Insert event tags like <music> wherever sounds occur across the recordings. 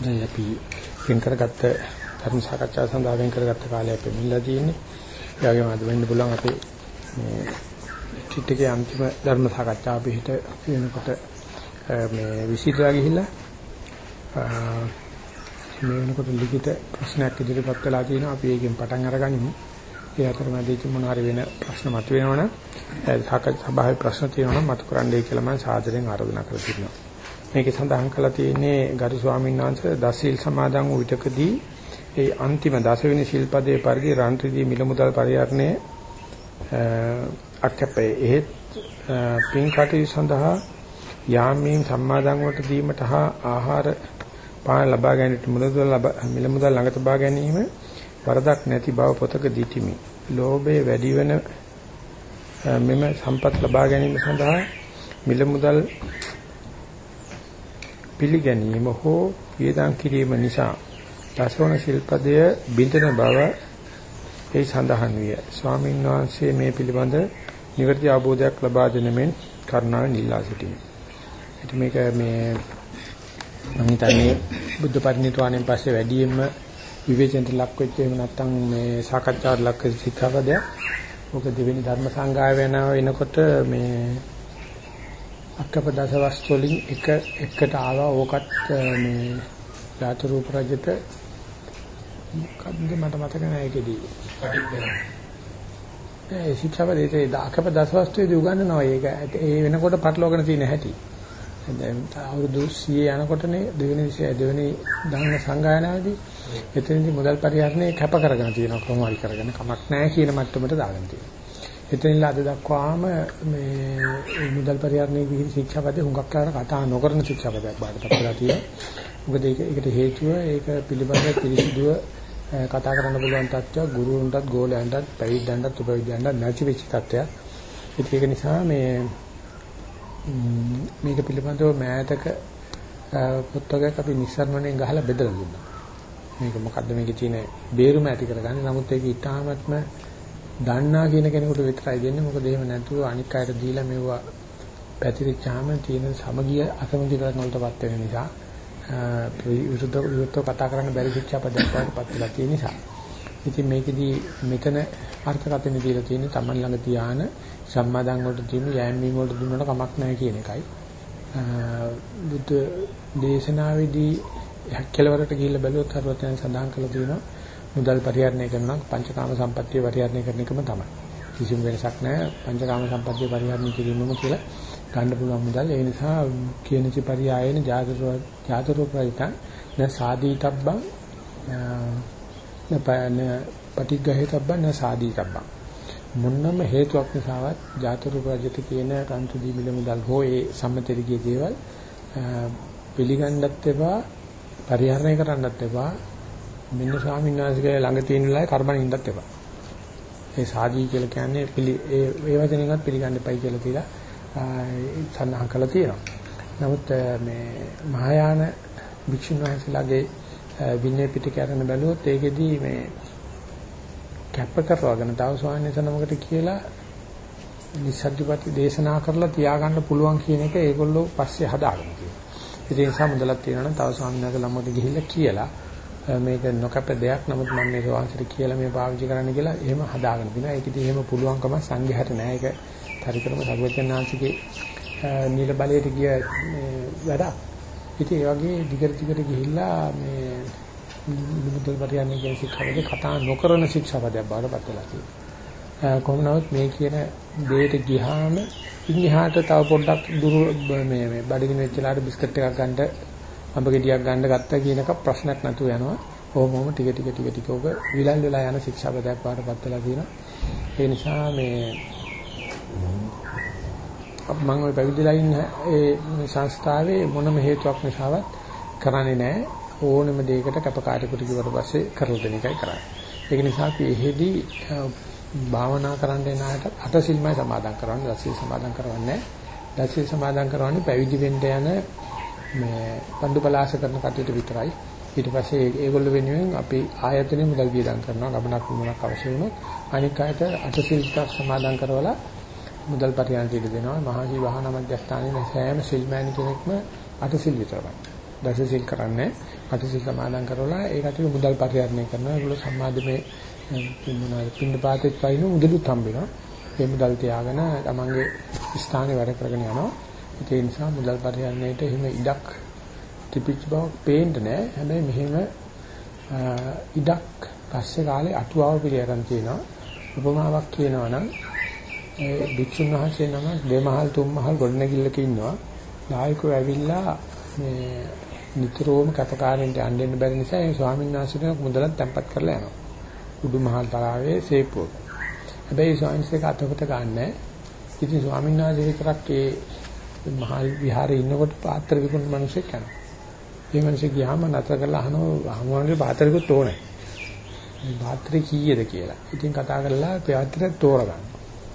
දැන් අපි වෙන් කරගත්ත ධර්ම සාකච්ඡාව සඳහා වෙන් කරගත්ත කාලය අපි මිල්ලා තියෙන්නේ. ඒ වගේම අද වෙන්න පුළුවන් අපේ මේ ත්‍රිත්‍යකේ අන්තිම ධර්ම සාකච්ඡාව අපි හිත වෙනකොට මේ විසිටලා ගිහිල්ලා මේ වෙනකොට ලිඛිත ප්‍රශ්නයක් ඉදිරිපත් වෙලා තියෙනවා. අපි ඒකෙන් පටන් අරගනිමු. ඒ අතරමැදි මොන හරි වෙන ප්‍රශ්න මතුවෙනවනම් සාකච්ඡා සභාවේ ප්‍රශ්න තියෙනවනම් මතු කරන්නයි කියලා මම සාදරයෙන් ආරාධනා කරලා තිබෙනවා. මේකේ සඳහන් කරලා තියෙන්නේ ගරු ස්වාමීන් වහන්සේ දසීල් සමාදන් වූ විටකදී ඒ අන්තිම දසවෙනි ශිල්පදයේ පරිදි රන්ත්‍රිදී මිල මුදල් පරිහරණය අකපේ එහෙත් පින් කටයුතු සඳහා යාමීම් සම්මාදන් වලට දීමට හා ආහාර පාන ලබා ගැනීමට මුදල් මිල මුදල් ළඟ තබා ගැනීම වරදක් නැති බව පොතක දීතිමි. ලෝභය වැඩි වෙන මෙම සම්පත් ලබා ගැනීම සඳහා මිල මුදල් පිළිගැනීම හෝ වියදම් කිරීම නිසා දසවන ශිල්පදය බිඳන බව ඒ සඳහන් විය. ස්වාමීන් වහන්සේ මේ පිළිබඳ නිවැරදි අවබෝධයක් ලබා දෙන මෙන් කරුණාවෙන් ඉල්ලා සිටිමි. ඒත් මේක මේ මම හිතන්නේ බුද්ධ පරිණිරවාණයෙන් පස්සේ වැඩියෙන්ම විවේචනට ලක් වෙච්ච එහෙම නැත්නම් මේ සාකච්ඡාවට ලක් වෙච්ච සිතාවදයක්. ඔක දෙවෙනි ධර්ම සංගාය වෙනකොට මේ අක්කපදස වස්තු වලින් එක එකට ආවා. ඕකත් මේ ජාත රූප රජිත. මොකද්ද මට මතක නැහැ ඒකෙදී. ඒ ශික්ෂාපදයේ අක්කපදස වස්තුවේදී උගන්වනවා ඒක. ඒ වෙනකොට පටලවාගෙන තියෙන හැටි. දැන් අවුරුදු 100 යනකොටනේ දෙවෙනි දෙවෙනි ධර්ම සංගායනාවේදී එතනදී මුදල් පරිහරණය කැප කරගෙන තියෙනවා. කොහොම හරි කරගෙන කමක් නැහැ කියන මට්ටමට දාගෙන තියෙනවා එතනින්ලා අද දක්වාම මේ මුදල් පරිහරණයේ විහිදි ශික්ෂාපදේ හුඟක් කරලා කතා නොකරන ශික්ෂාපදයක් බාටපත් වෙලා තියෙනවා. මොකද ඒක ඒකට හේතුව ඒක පිළිබඳව පිළිසිදුව කතා කරන්න පුළුවන් තත්ත්වයක් ගුරුවරුන්ටත් ගෝලයන්ටත් පැවිද්දන්ටත් උපවිද්‍යයන්ටත් නැති වෙච්ච තත්ත්වයක්. ඒක නිසා මේ මේක පිළිබඳව මෑතක පොත්වලක් අපි නිස්සාරණයෙන් ගහලා බෙදලා දුන්නා. මේක මොකද්ද මේකේ තියෙන බේරුම ඇති කරගන්නේ. නමුත් ඒක ඊටාමත්ම දන්නා කියන කෙනෙකුට විතරයි දෙන්නේ. මොකද එහෙම නැතුව අනික් අයට දීලා මෙවුවා පැතිරිච්චාම තියෙන සමගිය අසමගියකට වලටපත් වෙන නිසා විරුද්ධ විරුද්ධව කතා කරන්න බැරි ශික්ෂා පදයක්වටපත් වෙලා තියෙන නිසා. ඉතින් මේකෙදී මෙතන අර්ථකථන දීලා තියෙන්නේ Taman ළඟ තියාන සම්මාදන් වලට තියෙන යෑම්මීම් වලට දුන්නට කමක් නැහැ කියන එකයි. බුද්ධ දේශනාවේදී කෙලවරට ගිහිල්ලා බැලුවොත් හරවතෙන් සඳහන් කළා තියෙනවා මුදල් පරිහරණය කරනවා පංචකාම සම්පත්තිය පරිහරණය කරන එකම තමයි. කිසිම වෙනසක් නැහැ පංචකාම සම්පත්තිය පරිහරණය කිරීමම කියලා ගන්න පුළුවන් මුදල්. ඒ නිසා කියනචි පරියායන ජාතකෝ ජාතකෝ ප්‍රයිතං න සාදීතබ්බං නපන පටිග්ගහිතබ්බං න සාදීතබ්බං මොන්නම හේතුවක් නිසාවත් ජාතකෝ ප්‍රජිත කියන රන්තු දීමිල මුදල් හෝ ඒ සම්මතරිගේ දේවල් පිළිගන්නත් එපා පරිහරණය කරන්නත් එපා මෙන්න ස්වාමීන් වහන්සේගේ ළඟ තියෙන වෙලාවේ කර්මණ ඉන්නත් එපා. ඒ සාදී කියලා කියන්නේ පිළි ඒ ඒ වචනෙන්වත් පිළිගන්න එපයි කියලා තියලා සඳහන් කරලා තියෙනවා. නමුත් මේ මහායාන භික්ෂුන් වහන්සේලාගේ විනය පිටකය අරගෙන බැලුවොත් ඒකෙදී මේ කැප කරවගෙන තව ස්වාමීන් වහන්සේනමකට කියලා නිසද්දිපති දේශනා කරලා තියාගන්න පුළුවන් කියන එක ඒගොල්ලෝ පස්සේ හදාගෙන තියෙනවා. ඒ නිසා මුදලක් තියෙනවා නම් තව ස්වාමීන් වහන්සේ ළමකට ගිහිල්ලා කියලා මේක නොකප දෙයක් නමුත් මම මේක වාසිර කියලා මේ පාවිච්චි කරන්න කියලා එහෙම හදාගෙන දිනවා. ඒක ඉතින් එහෙම පුළුවන්කම සංඝයාට නෑ. ඒක පරික්‍රම සර්වඥාන්සේගේ නිල බලයට ගිය වැඩක්. ඉතින් ඒ වගේ දිගට දිගට ගිහිල්ලා මේ මුදල් පරියන්නේ කියන ශික්ෂාපදේ කතා නොකරන ශික්ෂාපදයක් බාරපත් වෙලා තියෙනවා. කොහොම නමුත් මේ කියන දෙයට ගියාම ඉන්හිහාට තව පොඩ්ඩක් දුර මේ මේ බඩගිනි වෙච්චලාට බිස්කට් එකක් ගන්න අඹ ගෙඩියක් ගන්න ගත්තා කියන එක ප්‍රශ්නයක් නැතුව යනවා. කොහොමම ටික ටික ටික ටික ඔබ විලල් වෙලා යන ශික්ෂාපදයක් පාටපත් වෙලා තියෙනවා. ඒ නිසා මේ මම ওই පැවිදිලා ඉන්න ඒ සංස්ථාවේ මොනම හේතුවක් නිසාවත් කරන්නේ නැහැ. ඕනම දෙයකට කැපකාරයෙකුට කිව්වට පස්සේ කරලා දෙන එකයි කරන්නේ. ඒක නිසා අපි එහෙදි භාවනා කරන්න එන අයට අටසිල්මයි සමාදන් කරන්නේ. දසසිල් සමාදන් කරන්නේ නැහැ. දසසිල් සමාදන් කරන්නේ පැවිදි වෙන්න යන මේ පණ්ඩු පලාස කරන කටයුතු විතරයි. ඊට පස්සේ ඒගොල්ලෝ වෙනුවෙන් අපි ආයතනෙ මුදල් වියදම් කරනවා ගමනක් වුණාක් අවශ්‍ය වුණොත් අනික් අයට අටසිල් සමාදන් කරවලා මුදල් පරිහරණය දෙන්න දෙනවා. මහසි වහන මධ්‍යස්ථානයේ සෑම සිල්මෑණි කෙනෙක්ම අටසිල් විතරයි. දසසිල් කරන්නේ අටසිල් සමාදන් කරලා ඒ කටිය මුදල් පරිහරණය කරනවා. ඒගොල්ලෝ සම්මාදමේ මොනවාද පින්න පාතෙත් වයින් මුදලුත් හම්බෙනවා. ඒ මුදල් තියාගෙන තමන්ගේ ස්ථානේ වැඩ කරගෙන යනවා. ඒ නිසා මුදල් පරිහරණයට එහෙම ඉඩක් තිබිච්ච බව පේන්නේ නැහැ. හැබැයි මෙහෙම ඉඩක් පස්සේ කාලේ අටුවාව පිළිඅරන් තියෙනවා. උපමාවක් කියනවා නම් ඒ භික්ෂුන් වහන්සේ නම දෙමහල් තුන්මහල් ගොඩනැගිල්ලක ඉන්නවා. නායකයෝ ඇවිල්ලා මේ නිතරම කැපකාරෙන්ට යන්න බැරි නිසා ඒ ස්වාමීන් වහන්සේට මුදලක් තැන්පත් කරලා යනවා. උඩුමහල් තලාවේ සේපුව. හැබැයි ස්වාමීන් වහන්සේ අතපත ගන්නෑ. ඉතින් ස්වාමීන් වහන්සේ විතරක් ඒ මහල් විහාරේ ඉන්නකොට පාත්‍ර විකුණන මිනිස්සෙක් යනවා. ඒ මිනිස්සු ගියාම නතර කරලා අහනවා හමුවන්ගේ පාත්‍රෙකුත් ඕනේ. මේ පාත්‍රේ කීයද කියලා. ඉතින් කතා කරලා පාත්‍රය තෝරගන්න.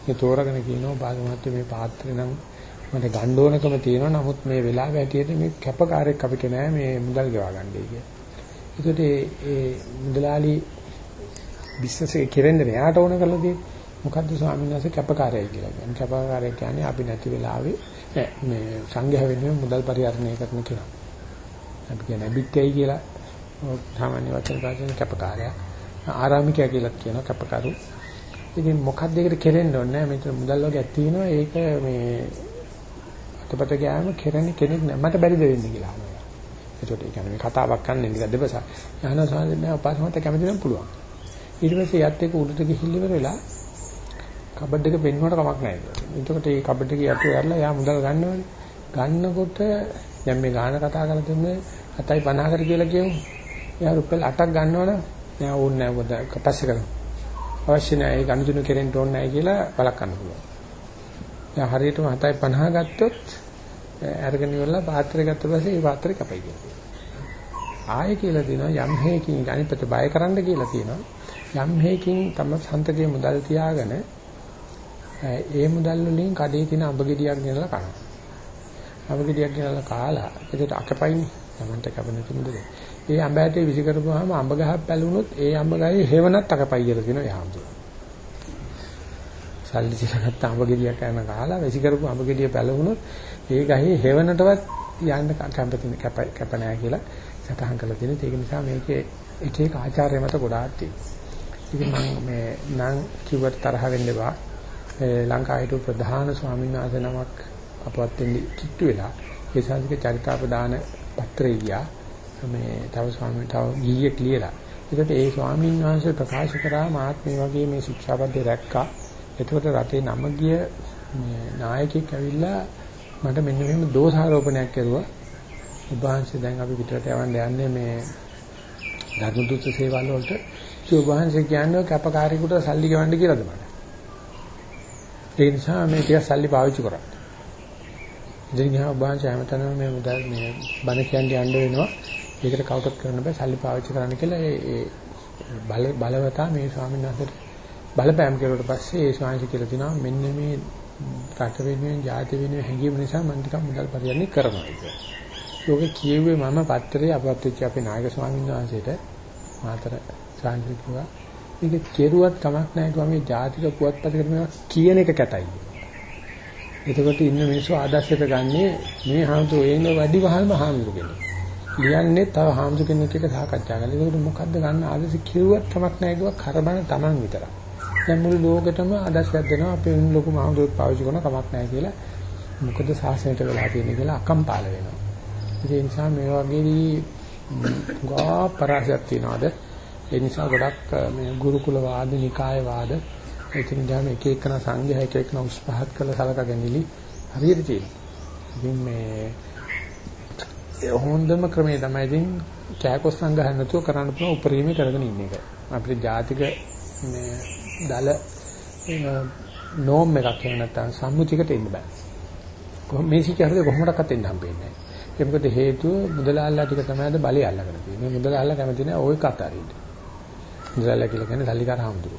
මේ තෝරගෙන කියනවා බාගමත් මේ පාත්‍රේ නම් මට ගන්න ඕනකම තියෙනවා. නමුත් මේ වෙලාව ඇටියට මේ කැපකාරයක් අපිට නෑ මේ මුදල් ගෙවා ගන්නයි කියලා. ඒකට ඒ මුදලාලි බිස්නස් එක කෙරෙන්න මෙයාට ඕන කරලා තියෙන්නේ. මොකද්ද ස්වාමීන් වහන්සේ කැපකාරයයි කියලා කියන්නේ. කැපකාරය කියන්නේ අපි නැති වෙලාවේ මේ සංඝයා වෙනුවෙන් මුදල් පරිහරණය කරන කෙනා. අපි කියන්නේ බික්කයි කියලා සාමාන්‍ය වචන පාසෙන් කැපකාරයා. ආරාමිකයා කියලා කියන කැපකරු. ඉතින් මොකක්ද ඒකට කෙරෙන්න ඕනේ නැහැ. මෙතන මුදල් වර්ගයක් තියෙනවා. ඒක මේ අතපත ගෑම කෙරෙන්නේ කෙනෙක් නෑ. මට බැරිද වෙන්නේ කියලා අහනවා. ඒකට ඒ කියන්නේ මේ කතාවක් කන්නේ නිකන් දෙබස. යහන සාමාන්‍යයෙන් නෑ උපාසමත කැමති නම් පුළුවන්. ඊට පස්සේ යත් එක උඩට ගිහිල්ල ඉවරලා කබඩ් එක පෙන්නුවට කමක් නැහැ කියලා. එතකොට මේ කබඩ් එක යට යරලා යා මුදල් ගන්නවනේ. ගන්නකොට දැන් මේ ගාන කතා කරලා තින්නේ 750කට කියලා කියමු. එයා රුපියල් 8ක් ගන්නවනේ. නෑ ඕනේ නෑ මොකද පස්සේ කරමු. අවශ්‍ය නෑ ඒ ගනුදෙනු කෙරෙන්න ඕනේ නෑ කියලා බලක් ගන්න පුළුවන්. දැන් හරියටම 750 ගත්තොත් අරගෙන ඉවරලා පාත්‍රය ගත්ත පස්සේ ඒ පාත්‍රය කපයි කියලා. ආයෙ කියලා දෙනවා යම් හේකින් අනිපත බය කරන්න කියලා කියනවා. යම් හේකින් තම සන්තකේ මුදල් තියාගෙන ඒ මුදල් වලින් කඩේ තියෙන අඹ ගෙඩියක් ගෙනලා කනවා. අඹ ගෙඩියක් ගෙනලා කාලා ඒකට අකපයිනේ. Tamanට කැපෙන තුමුදේ. ඒ අඹ ඇටේ විසි කරපුවාම අඹ ගහක් පැලුනොත් ඒ අඹ ගහේ හේවණත් අකපයි කියලා කියනවා යහම්තු. සල්ලි තියනත් අඹ ගෙඩියක් කරන කාලා විසි කරපු අඹ ගෙඩිය පැලුනොත් ඒ ගහේ හේවණටවත් යන්න කැපෙන කැප කැප නැහැ කියලා සටහන් කරලා තියෙනවා. ඒක නිසා මේකේ එක එක ආචාර්ය මත ගොඩාක් තියෙනවා. ඉතින් මම මේ නම් කිව්වට තරහ වෙන්න එපා. ලංකාවේ ප්‍රධාන ස්වාමීන් වහන්සේ නමක් අපවත් වෙන්නේ කිට්ටු වෙලා ඒ සංස්කෘතික චරිතාපදාන පත්‍රය ගියා. මේ තව ස්වාමීන් තව ගිහියෙක් ලියලා. ඒකට ඒ ස්වාමීන් වහන්සේ ප්‍රකාශ කරා මාත් මේ වගේ මේ ශික්ෂාපදේ රැක්කා. එතකොට රටේ නම ගිය මේ නායකයෙක් ඇවිල්ලා මට මෙන්න මෙහෙම දෝෂාරෝපණයක් කරුවා. උභාංශය දැන් අපි පිටරට යවන්න යන්නේ මේ ධර්මදුත සේවල් වලට. ඒ උභාංශය කියන්නේ කැපකාරීකට සල්ලි ගෙවන්න කියලාද මට. ඒ නිසා මේ ටික සල්ලි පාවිච්චි කරා. ඉතින් ගියා උභාංශය හැමතැනම මේ මුදල් මේ බණ කියන්නේ යන්න වෙනවා. ඒකට කවුරුත් කරන්න බෑ සල්ලි පාවිච්චි කරන්න කියලා ඒ බල බලවතා මේ ස්වාමීන් වහන්සේට බලපෑම් කරුවට පස්සේ ඒ ස්වාමීන් කියලා තිනවා මෙන්න මේ රට වෙනුවෙන් ජාති වෙනුවෙන් හැංගීම නිසා මම ටිකක් මුදල් පරිහරණය කරනවා කියලා. ඒකේ කියෙව්වේ මම පත්‍රයේ අපවත් වෙච්ච අපේ නායක ස්වාමීන් වහන්සේට මාතර ස්වාමීන් කිව්වා මේක කෙරුවත් කමක් නැහැ කිව්වා මේ ජාතික පුවත්පතකට මේවා කියන එක කැතයි. එතකොට ඉන්න මිනිස්සු ආදර්ශයට ගන්නේ මේ හාමුදුරු එන්නේ වැඩි වහල්ම හාමුදුරු කෙනෙක්. ලියන්නේ තව හාමුදුරු කෙනෙක් එක්ක සාකච්ඡා කරලා. ඒකට මොකද්ද ගන්න ආදර්ශ කිව්වත් කමක් නැහැ කිව්වා කරබන Taman විතරයි. දැන් මුළු ලෝකෙටම ආදර්ශයක් දෙනවා අපේ උන් ලොකු හාමුදුරුවෝ පාවිච්චි කරන කමක් නැහැ කියලා. මොකද සාසනයට වෙලා තියෙන්නේ කියලා අකම්පාල වෙනවා. ඒ නිසා මේ වගේදී ගා පරාසයක් තියනවාද? ඒ නිසා ගොඩක් මේ ගුරුකුල වාද, නිකාය වාද එතන ගාම එක එකන සංඝයා එක එකන උස් පහත් කළ සලකගෙනලි හරියට තියෙනවා. ඉතින් මේ හොඳම ක්‍රමය තමයි ඉතින් කෑකොස් සංගහන්න නැතුව කරන්න පුළුවන් උපරිමේ කරගෙන ඉන්න එක. අපිට ජාතික මේ දල නෝම් එකක් එහෙම නැත්නම් සම්මුතියකට එන්න බෑ. කොහොම මේ සිකහරද කොහොමඩක්වත් එන්න හම්බෙන්නේ නැහැ. ඒක මොකද හේතුව මුදලාල්ලා ටික තමයි අද බලය අල්ලගෙන තියෙන්නේ. මුදලාල්ලා කැමති නැහැ ওই කතරින්ට. මුදලාල්ලා කියලා කියන්නේ සල්ලිකාර හම්දුරු.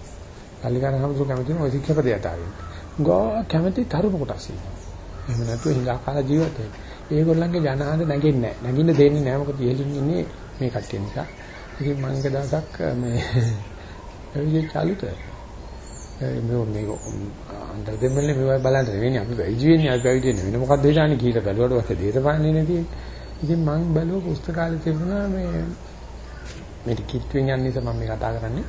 සල්ලිකාර හම්දුරු කැමති නැහැ ওই ශික්ෂාපද යතාවෙන්. ගෝ කැමති තරුණ කොටස් ඉන්නවා. එහෙම නැතුව හිඟා කාලා ජීවත් වෙන්නේ. ඒගොල්ලන්ගේ ජනහඳ නැගෙන්නේ නැහැ. නැගින්න දෙන්නේ නැහැ මොකද ඉහළින් ඉන්නේ මේ කට්ටිය නිසා. ඉතින් මම එක දවසක් මේ එවිදි චාලුත මේ මේක අnder දෙමල්ලේ මේවා බලන්න වෙන්නේ අපි වෙයිජි වෙන්නේ අපි වෙයිජි වෙන්නේ වෙන මොකක්ද හිතන්නේ කියලා බැලුවට පස්සේ දේශපාලනේ නැති ඉතින් මම බැලුව පුස්තකාලේ තිබුණා මේ මේ කිට්ටුවෙන් යන නිසා මම මේ කතා කරන්නේ.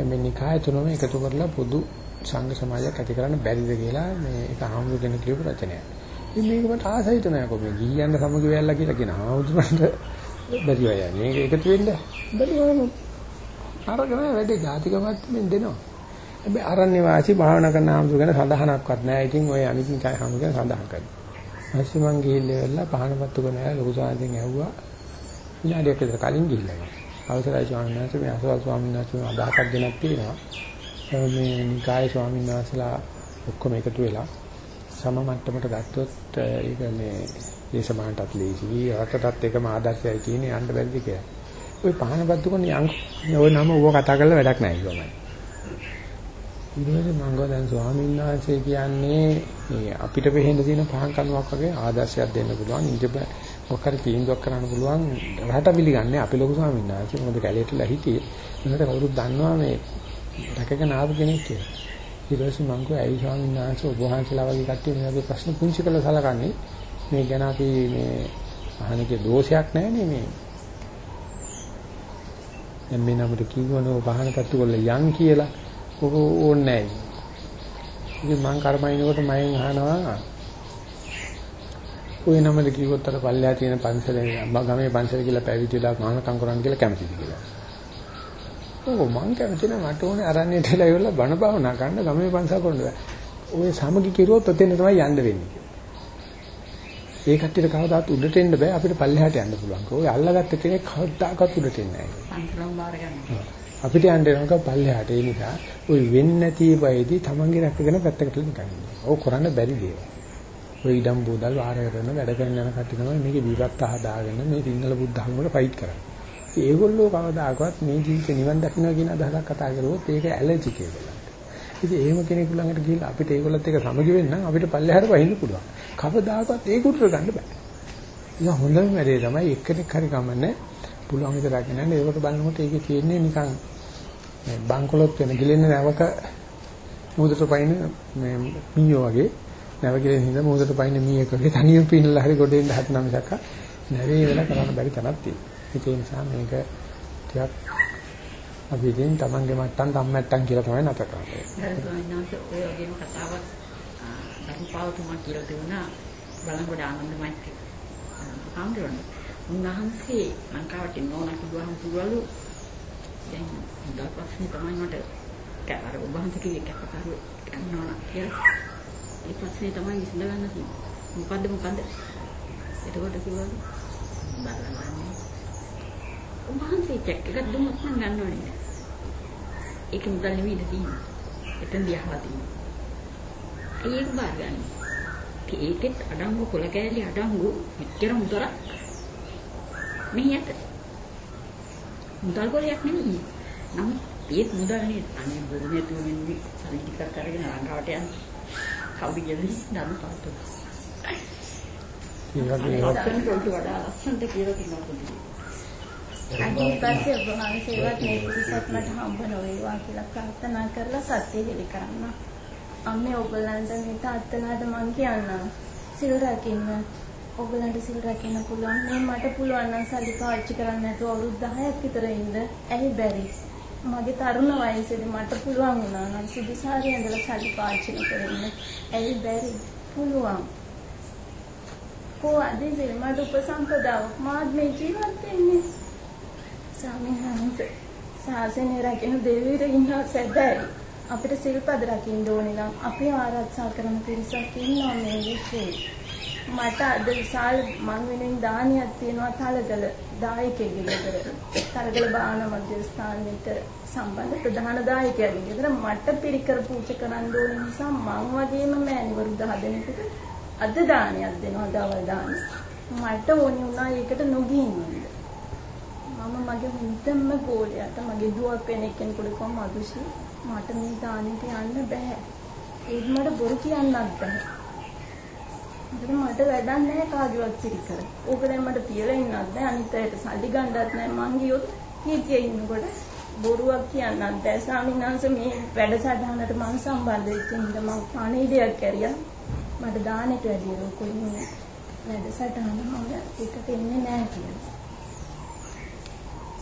මේ නිකාය තුනම එකතු කරලා පොදු සංඝ සමාජයක් ඇති කරන්න බැරිද කියලා මේ එක හාමුදුර කෙනෙක් කියපු රචනයක්. ඉතින් මේක මට ආසයිත නෑ කොහොමද ගිහියන්ට සමග වෙයලා කියලා කියන හාමුදුරන්ට බැරි අය. මේක එකතු වෙන්න බැරි වුණා. අරගෙන වැඩේ ජාතිකමත් මෙන් දෙනවා. හැබැයි අරණ්‍ය වාසී භාවනා කරන හාමුදුර ගැන සඳහනක්වත් නෑ. ඉතින් ඔය අනිත් නිකාය හාමුදුර ගැන සඳහන් කරනවා. ඊපස්සේ මං ගිහිල්ලා වෙලා පහනපත්තු කරන අය ලොකු සාන්තියෙන් ඇහුවා. විනාඩියක් විතර කලින් ගිහිල්ලා. අවසරයි ස්වාමීන් වහන්සේ මේ අසවල් ස්වාමීන් වහන්සේ අදහසක් දෙනක් තියෙනවා. මේ නිකාය ස්වාමීන් වහන්සේලා ඔක්කොම එකතු වෙලා සම මට්ටමට ගත්තොත් ඒක මේ දේශමානටත් ලේසි රටටත් එකම ආදර්ශයයි කියන්නේ යන්න බැරිද කියලා. ওই පහනපත්තු කරන යම් ඔය නම ඌව කතා කරලා වැඩක් නැහැ කිව්වමයි. ඊළඟට මම ගෝ දැන් ස්වාමීන් වහන්සේ කියන්නේ මේ අපිට වෙහෙන්න තියෙන පහන් කනුවක් වගේ ආදර්ශයක් දෙන්න පුළුවන්. ඉඳ මොකක්ද තීන්දුවක් කරන්න පුළුවන් රහට පිළිගන්නේ අපි ලොකු ස්වාමීන් වහන්සේ මොකද කැලේටලා හිටියේ. ඒකට කවුරුත් දන්නවා මේ රැකගෙන ආපු කෙනෙක් කියලා. ඊට පස්සේ මම කිව්වා ඇයි ස්වාමීන් වහන්සේ ඔබ වහන්සේලා වගේ කට්ටිය මේ වගේ ප්‍රශ්න පුංචි කළා සලකන්නේ මේ ගැන අපි මේ අහනකේ දෝෂයක් නැහැ නේ මේ. දැන් මේ නමට කිව්වනෝ බහන කට්ටු කරලා යන් කියලා ඔක ඕනේ නැහැ. ඉතින් මං කර්මයිනකොට මයෙන් අහනවා ඔය නමද කිව්වොත් අර පල්ලෙහා තියෙන පන්සලේ ගමේ පන්සල කියලා පැවිදිලා මහානකම් කරන් කියලා කැමතිද කියලා. ඔව් මං කැමති නෑ මට ඕනේ අරන්නේට වෙලා ඉවරලා බණ භාවනා කරන්න ගමේ පන්සල් කරන්න. ඔය සමගි කිරුවොත් ඔතෙන් තමයි යන්න වෙන්නේ. ඒ කට්ටියට කවදාත් උඩට එන්න බෑ අපිට පල්ලෙහාට යන්න පුළුවන්. ඔය අල්ලගත්ත කෙනෙක් කවදාකවත් උඩට එන්නේ නෑ. අපිට යන්න එනක පල්ලෙහාට ඒ නිසා ওই වෙන්නේ නැති වෙයිදී තමන්ගේ රැකගෙන පැත්තකට නිකන් ඉන්නේ. ඕක කරන්න බැරි දේවල්. ඔය ඉඩම් බෝදල් ආහාර කරන වැඩ කරන යන කට්ටිය තමයි මේකේ විවත්ත හදාගෙන මේ සිංහල බුද්ධ ධර්මවල ෆයිට් කරන්නේ. ඒගොල්ලෝ කවදාකවත් මේ ජීවිතේ නිවන් දකින්න කියන අදහසක් කතා කරුවොත් ඒක ඇලර්ජික් ඒගොල්ලන්ට. ඉතින් එහෙම කෙනෙකු ළඟට ගිහිල්ලා අපිට ඒගොල්ලත් එක්ක සමගි වෙන්න අපිට පල්ලෙහාට වහින්න පුළුවන්. කවදාකවත් ඒක උත්තර ගන්න බෑ. ඉතින් හොඳම වැඩේ තමයි එක්කෙනෙක් හරි කමන්නේ පුළුවන් විතරක් නෑ. ඒකට බලනකොට ඒකේ තියෙන්නේ නිකන් මේ බංකොලොත් වෙන ගිලෙන්නේ නැවක මුහුදට පයින් මේ මීයෝ වගේ නැවගිලෙන හිඳ මුහුදට පයින් මීයකගේ තනියම පින්නලා හරි ගොඩෙන් හදන මිසක් නැවේ වෙලා කරන්න බැරි තැනක් තියෙනවා. ඒ නිසා මේක ටිකක් අපි ඉතින් Tamange මට්ටම් ධම්මට්ටම් කියලා තමයි නැත කරන්නේ. දරුවන්වන්ස ඔය වගේම කතාවක් ධර්මපාවතුමා කියලා දුන්නා බලංගොඩ ආනන්ද මෛත්‍රී. හාමුදුරනේ උන්වහන්සේ ලංකාවට එන්න ඕන කිව්වහම පුරවලු දැන් හොඳ ප්‍රශ්නේ තමයි මට අර ඔබ වහන්සේ කිව්වේ කැපකරු යන්න ඕන කියලා. ඒ ප්‍රශ්නේ තමයි විසඳගන්න තියෙන්නේ. මොකද්ද මොකද්ද? එතකොට කිව්වා බලන්න. ඔබ වහන්සේ චෙක් එකක් දුන්නොත් නම් ගන්න ඕනේ. ඒක මුදල් නෙවෙයි තියෙන්නේ. එතෙන් දිහා තියෙන්නේ. ඒක බාර ගන්න. ඒකෙත් අඩංගු කොල කෑලි අඩංගු මෙච්චර මුදලක් මෙහෙට මුදල් ගොඩයක් නෙමෙයි. නමුත් ඒත් මුදල් නේ අනේ බොරු නැතුව මෙන්නේ සල්ලි ටිකක් අරගෙන ලංකාවට යන්න. කවුද කියන්නේ නම් පාතු. ඒ වගේ ලස්සන පොල්ට වඩා ලස්සනට කියලා තියෙනවා පොඩි. අනිත් පස්සේ ඔබ වහන්සේවත් මේ පිරිසක් මට හම්බ නොවේවා කියලා ප්‍රාර්ථනා කරලා සත්‍ය හෙලි කරන්න. අම්මේ ඔයගලන්ට මේ තාත්තලාට මං කියන්නම්. සිල් රකින්න. ඔයගලන්ට සිල් රකින්න පුළුවන්. මේ මට පුළුවන් නම් සල්ලි පාවිච්චි කරන්න නැතුව අවුරුදු 10ක් විතර ඉන්න. ඇයි බැරි? මගේ තරුණ වයසේදී මට පුළුවන් වුණා නම් සිදිසාරේ ඉඳලා සල්ලි පාවිච්චි කරන්න. ඇයි බැරි? පුළුවන්. කොහොමද මට උපසම්පදාවක් මාත් මේ ජීවත් වෙන්නේ? ස්වාමීන් වහන්සේ සාසනය රකින්න දෙවියන් ඉන්නවා සැබෑයි. අපිට සිල්පද රකින්න ඕනේ නම් අපි ආරක්ෂා කරන පිරිසක් ඉන්නවා මේ විශ්වයේ. මට අද විශාල මං වෙනින් දානියක් තියෙනවා තලගල දායකයෙක්ගේ ගෙදර. තලගල බාන මධ්‍යස්ථානෙට සම්බන්ධ ප්‍රධාන දායකයාගේ ගෙදර මට පිරිකර පූජා කරන්න ඕන නිසා මං වගේම මෑණිවරු 10 දෙනෙකුට අද දානියක් දෙනවා දවල් දානිය. මට ඕනි වුණා ඒකට නොගින් ඉන්න. මම මගේ හුඳම ගෝලයට මගේ දුවක් වෙන කෙනෙකුට කොහොම අදුසි මට මේ දානෙට යන්න බෑ. ඒත් මට බොරු කියන්නත් බෑ. ඒකට මට වැඩක් නැහැ කාගේවත් පිළිකර. ඕක දැන් මට පියලා ඉන්නත් බෑ. අනිත් අයට සල්ලි ගන්නත් නැහැ. මං ගියොත් කීකිය ඉන්නකොට බොරුවක් කියන්නත් බෑ. ස්වාමීන් වහන්සේ මේ වැඩසටහනට මම සම්බන්ධ වෙච්ච හින්දා මම පණිවිඩයක් කැරියා. මට දානෙට වැඩි ලොකුයි නේ. වැඩසටහන මම එකට එන්නේ නැහැ කියලා.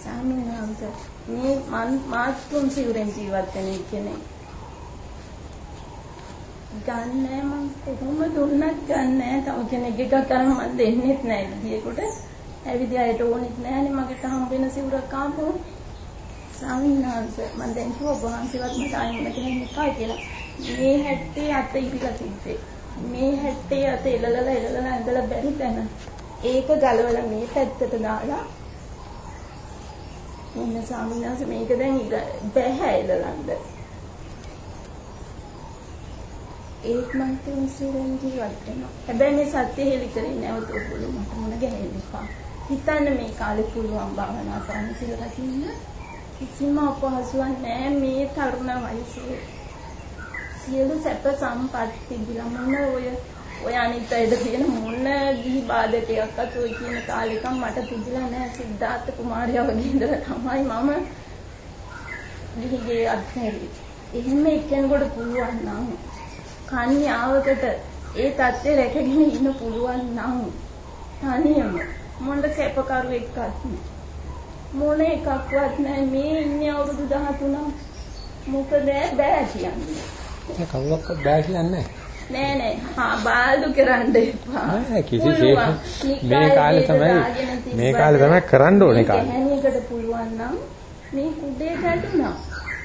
ස්වාමීන් වහන්සේ මේ මන් මාත්තුම් සිවුරෙන් ජීවත් වෙන කෙනෙක්. ගන්නෑ මං. කොහොම දුන්නත් ගන්නෑ. තව කෙනෙක් එකක් කරන් මන් දෙන්නෙත් නෑ විදියකට. ඇවිදයට ඕනෙත් නෑනේ මගේ හම් වෙන සිවුරක් ආපහු ස්වාමීන් වහන්සේ මම දැන් කිව්ව ඔබ වහන්සේවත් මට ආයෙත් මෙතන එපා කියලා. මේ හැට්ටේ අත ඉපිලා තිබ්බේ. මේ හැට්ටේ අත එලලලා එලලලා ඇඳලා බැරි තැන. ඒක ගලවලා මේ පැත්තට දාලා ඉන්න ස්වාමීන් වහන්සේ මේක දැන් බැහැ එලලන්න. ඒත් මං තුන්සිරෙන් ජීවත් වෙනවා. හැබැයි මේ සත්‍ය හෙලි කරේ නැවත ඔබලු මට මොන ගැහෙන්න එපා. හිතන්න මේ කාලේ පුළුවන් භාවනා කරන්න සිල් රකින්න. කිසිම අපහසුවක් නැහැ මේ තරුණ වයසේ. සියලු සැප සම්පත් තිබිලා මොන ඔය ඔය අනිත් අයද තියෙන මොන ගිහි බාධකයක්වත් ඔය කියන කාලෙකම් මට තිබිලා නැහැ සිද්ධාර්ථ කුමාරයා වගේ ඉඳලා තමයි මම ගිහිගේ අත්හැරි. එහෙම එක්කෙනෙකුට පුළුවන් නම් කන්‍යාවකට ඒ தත්ත්වය රැකගෙන ඉන්න පුළුවන් නම් තනියම මොන්ද කැපකරුවෙක්වත් මොන එකක්වත් නැහැ මේ ඉන්නේ අවුරුදු 13 මොකද බෑ කියන්නේ. ඒ කවුරක්වත් බෑ කියන්නේ. නෑ නෑ හා බාල්දු කරන්න එපා. නෑ කිසිසේත් මේ කාලේ තමයි මේ කාලේ තමයි කරන්න ඕනේ කාලේ. කැහණියකට පුළුවන් නම් මේ කුඩේ ගැටුණා.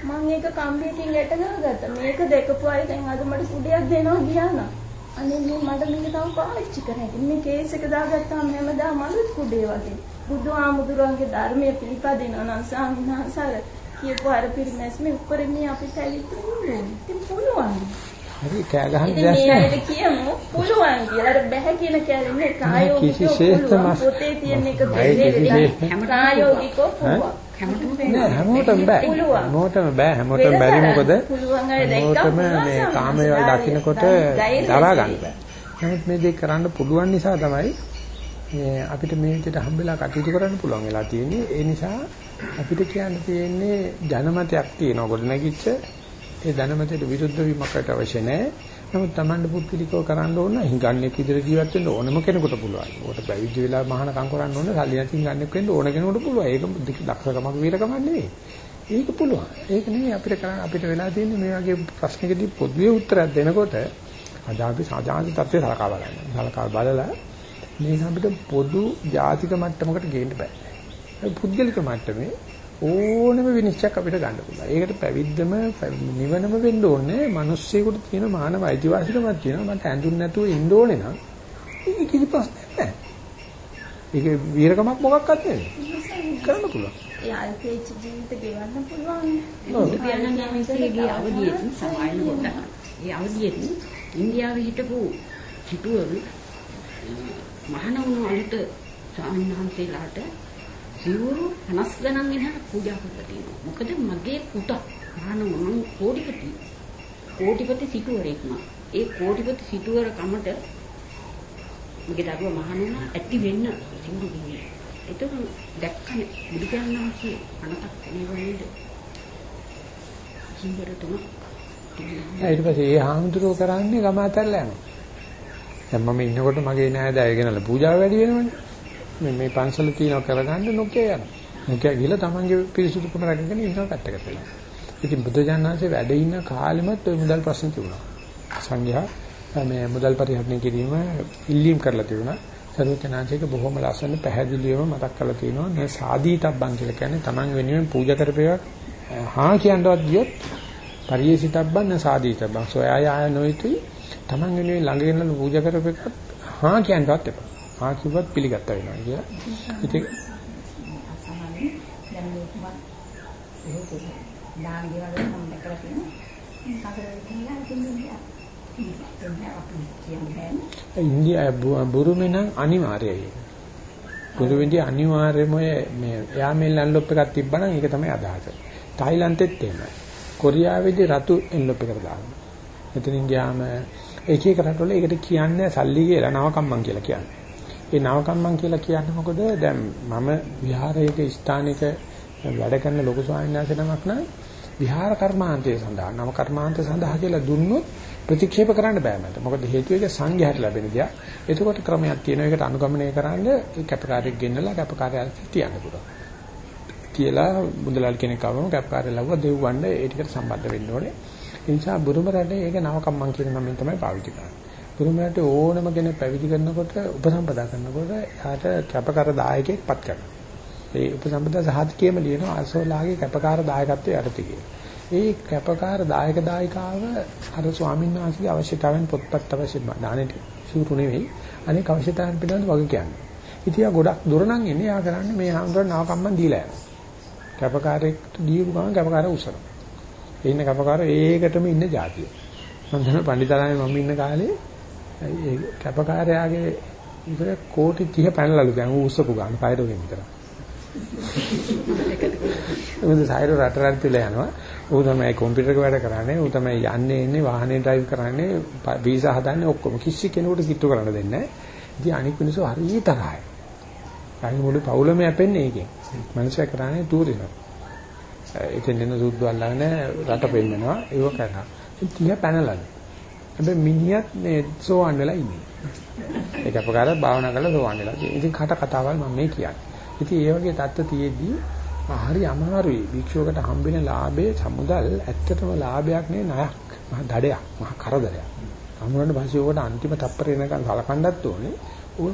මම ඒක කම්බියකින් ගැට ගහගත්තා. මේක දෙකපු අය දැන් අද මට කුඩයක් දෙනවා ගියානම්. අනේ මේ මට මේක තව පාවිච්චි කරන්න. මේ කේස් එක දාගත්තාම හැමදාම මලුත් කුඩේ වගේ. බුදුහාමුදුරන්ගේ ධර්මයේ පිළිපදිනවා නම් සාමිනාසාර කියපු අර පිරිමැස්මේ උඩරින් අපිට ඇවිත් ඉන්න ඕනේ. ඉතින් පුළුවන්. හරි කෑ ගහන්න දෙයක් මේ නැහැ. අයට කියමු පුළුවන් කියලා. අර බැහැ කියන කැලේ කිසිසේත්ම පුළුවන්. පොතේ තියෙන එක දෙන්නේ කායෝගිකව පුළුවන්. නෑ හැමෝටම බෑ. හැමෝටම බෑ. හැමෝටම බැරි මොකද? හැමෝටම මේ කාමයේ වල දකින්නකොට දරා ගන්න. බෑ. නමුත් මේ දෙක කරන්න පුළුවන් නිසා තමයි මේ අපිට මේ විදිහට හම්බෙලා කටයුතු කරන්න පුළුවන් වෙලා තියෙන්නේ. ඒ නිසා අපිට කියන්න තියෙන්නේ ජනමතයක් තියෙනවා ගොඩනැගිච්ච ඒ ජනමතයට විරුද්ධ වීමකට අවශ්‍ය නැහැ. නමුත් Tamand පුත්තිලිකව කරන්න ඕන හිඟන්නේ විදිහට ජීවත් වෙන්න ඕනම කෙනෙකුට පුළුවන්. උකට පැවිදි වෙලා මහානකම් කරන්න ඕන සල්ලි නැතිව ගන්නෙක් වෙන්න ඕන කෙනෙකුට පුළුවන්. ඒක දක්ෂකමක් වීරකමක් නෙවෙයි. ඒක පුළුවන්. ඒක නෙවෙයි අපිට කරන්න අපිට වෙලා තියෙන්නේ මේ වගේ ප්‍රශ්නකදී පොදුවේ උත්තරයක් දෙනකොට අද අපි සාජාන්ත තත්ත්වය සලකා බලන්න. සලකා බලලා මේක අපිට පොදු ජාතික මට්ටමකට ගේන්න බෑ. ඒ පුද්ගලික මට්ටමේ ඕනම විනිශ්චයක් අපිට ගන්න පුළුවන්. ඒකට පැවිද්දම නිවනම වෙන්න ඕනේ. මිනිස්සෙකුට තියෙන මානව අයිතිවාසිකමක් තියෙනවා. මට ඇඳුම් නැතුව ඉන්න ඕනේ නම් ඒක කිසි ප්‍රශ්නයක් නැහැ. ඒක වීරකමක් මොකක්වත් නෙවෙයි. කරන්න පුළුවන්. ඒ අල්පේච්ච ජීවිත ගෙවන්න පුළුවන්. ඔව්. බුදුරජාණන් වහන්සේගේ අවධියේදී සමායන කොට ඒ අවධියේදී ඉන්දියාවේ හිටපු හිටුවරු මහාන වුණු අලුත වහන්සේලාට සිවුරු 50 ගණන් වෙනහට පූජා කරලා තියෙනවා. මොකද මගේ පුතා මහාන වුණු කෝටිපති කෝටිපති සිටුවරෙක් මම. ඒ කෝටිපති සිටුවර කමට මගේ දරුවා මහාන වුණා ඇති වෙන්න සිවුරු ගියේ. ඒක දැක්කනේ බුදු පියාණන්සේ අනතක් මේ වගේ සිවුර තුන ඊට පස්සේ ඒ හාමුදුරුවෝ කරන්නේ ගම අතරලා යනවා. දැන් මම ඉන්නකොට මගේ නෑදෑය ගෙනල්ලා පූජාව වැඩි වෙනවනේ. මේ මේ පන්සල තියනවා කරගන්න නොකිය යනවා. නොකිය ගිහලා තමන්ගේ පිරිසුදුකම රැකගෙන ඉන්නවා පැත්තකට වෙලා. ඉතින් බුදුජානනාංශේ වැඩ ඉන්න කාලෙමත් ওই මුදල් ප්‍රශ්න තිබුණා. සංඝයා මේ මුදල් පරිහරණය කිරීම ඉල්ලීම් කරලා තිබුණා. සරුවචනාංශික බොහොම ලස්සන පැහැදිලිවම මතක් කරලා තියෙනවා. මේ සාදීතබ්බන් කියලා කියන්නේ තමන් වෙනුවෙන් පූජා කරපේවක් හා කියනවත් ගියොත් පරියසිතබ්බන් සාදීතබ්බන් සොයා යාය නොයිතුයි තමන් වෙනුවෙන් ළඟගෙන පූජා කරපේකත් හා කියනවත් එපා. හා කිව්වත් පිළිගත්ත වෙනවා කියලා. ඉතින් සමානයි දැන් මේකවත් ඒක දාන දේවල් මම දැකලා තියෙනවා. කතරේ කියලා කියන්නේ එන්නේ අපි කියන්නේ ඉන්දියා බු- බුරුමේ නම් අනිවාර්යයි. බුරුමේදී අනිවාර්යයෙන්ම මේ එයා මේ ලන්ලොප් එකක් තිබ්බනම් ඒක තමයි අදහස. තායිලන්තෙත් එහෙමයි. කොරියාවේදී රතු එන්ලොප් එකකට දානවා. එතනින් ගියාම එක එක රටවල ඒකට කියන්නේ සල්ලි කියලා නවකම්මන් කියලා කියන්නේ. ඒ නවකම්මන් කියලා කියන්නේ මොකද? දැන් මම විහාරයක ස්ථානික වැඩ කරන ලොකු ස්වාමීන් වහන්සේ නමක් නම් විහාර කර්මාන්තය සඳහා නව කර්මාන්ත සඳහා කියලා දුන්නොත් ප්‍රතික්ෂේප කරන්න බෑ මට. මොකද හේතුව ඒක සංඝයාට ලැබෙන දෙයක්. එතකොට ක්‍රමයක් තියෙනවා ඒකට අනුගමනය කරන්න කැපකාරයෙක් ගෙන්නලා කැපකාරයාට තියන්න පුළුවන්. කියලා බුදුලාල් කෙනෙක් ආවම කැපකාරය ලව්ව දෙව්වන්න ඒ ටිකට සම්බන්ධ වෙන්න ඕනේ. ඒ නිසා බුරුම රටේ ඒක නවකම්මන් කියන නමින් තමයි පාවිච්චි කරන්නේ. බුරුම රටේ ඕනම කෙනෙක් පැවිදි කරනකොට උපසම්පදා කරනකොට එයාට කැපකාර දායකයෙක් පත් කරනවා. ඒ උපසම්පදා සහතිකයේම ලියනවා අසෝලාගේ කැපකාර දායකත්වයේ යටතේ කියලා. ඒ කැපකාර දායක දායිකාව අර ස්වාමීන් වහන්සේගේ අවශ්‍යතාවෙන් පොත්පත් අවශ්‍ය දානෙට සූරු නෙවෙයි අනෙක් අවශ්‍යතාවන් පිළිබඳව වගේ කියන්නේ. ඉතින් ආ ගොඩක් දුර නම් එන්නේ යා කරන්නේ මේ හාමුදුරන් නවකම්මන් දීලා යනවා. කැපකාරයෙක්ට දීපු ගමන් කැපකාරය උසනවා. ඒ ඉන්න කැපකාරය ඒකටම ඉන්න જાතිය. මම දන්න පණ්ඩිතාලේ මම ඉන්න කාලේ ඒ කැපකාරයාගේ ඉතල කෝටි 30 පැනලලු දැන් ඌ උස්සපු ගන්න පයරෝගෙන් විතර. උන් සයිරෝ රට රට තුල යනවා. ඌ තමයි කම්පියුටර් එක වැඩ කරන්නේ. ඌ තමයි යන්නේ එන්නේ වාහනේ ඩ්‍රයිව් කරන්නේ වීසා හදන්නේ ඔක්කොම කිසි කෙනෙකුට කිට්ටු කරන්න දෙන්නේ නැහැ. ඉතින් අනික් මිනිස්සු හරිය තරහයි. අනිත් මුළු පවුලම යපෙන්නේ ඒකෙන්. මනුස්සය කරන්නේ ටූරිසම්. එතෙන් එන සුද්ධ අල්ලගෙන රට පෙන්නනවා ඒව කරා. ඉතින් තියා පැනලා. හැබැයි මිනිහත් මේ සෝවන් වෙලා ඉන්නේ. ඒක අපකාරව භාවනා කරලා සෝවන් වෙලා. ඉතින් කට කතාවල් මම මේ කියන්නේ. ඉතින් ඒ වගේ தත්ත්ව තියෙද්දී හරි අමාරුයි. භික්ෂුවකට හම්බෙන ලාභයේ සමුදල් ඇත්තටම ලාභයක් නෙවෙයි ණයක්. මහා දඩයක්, මහා කරදරයක්. අමුරන්න පස්සේ ඔකට අන්තිම තප්පරේ වෙනකන් කලකණ්ඩත් ඕනේ.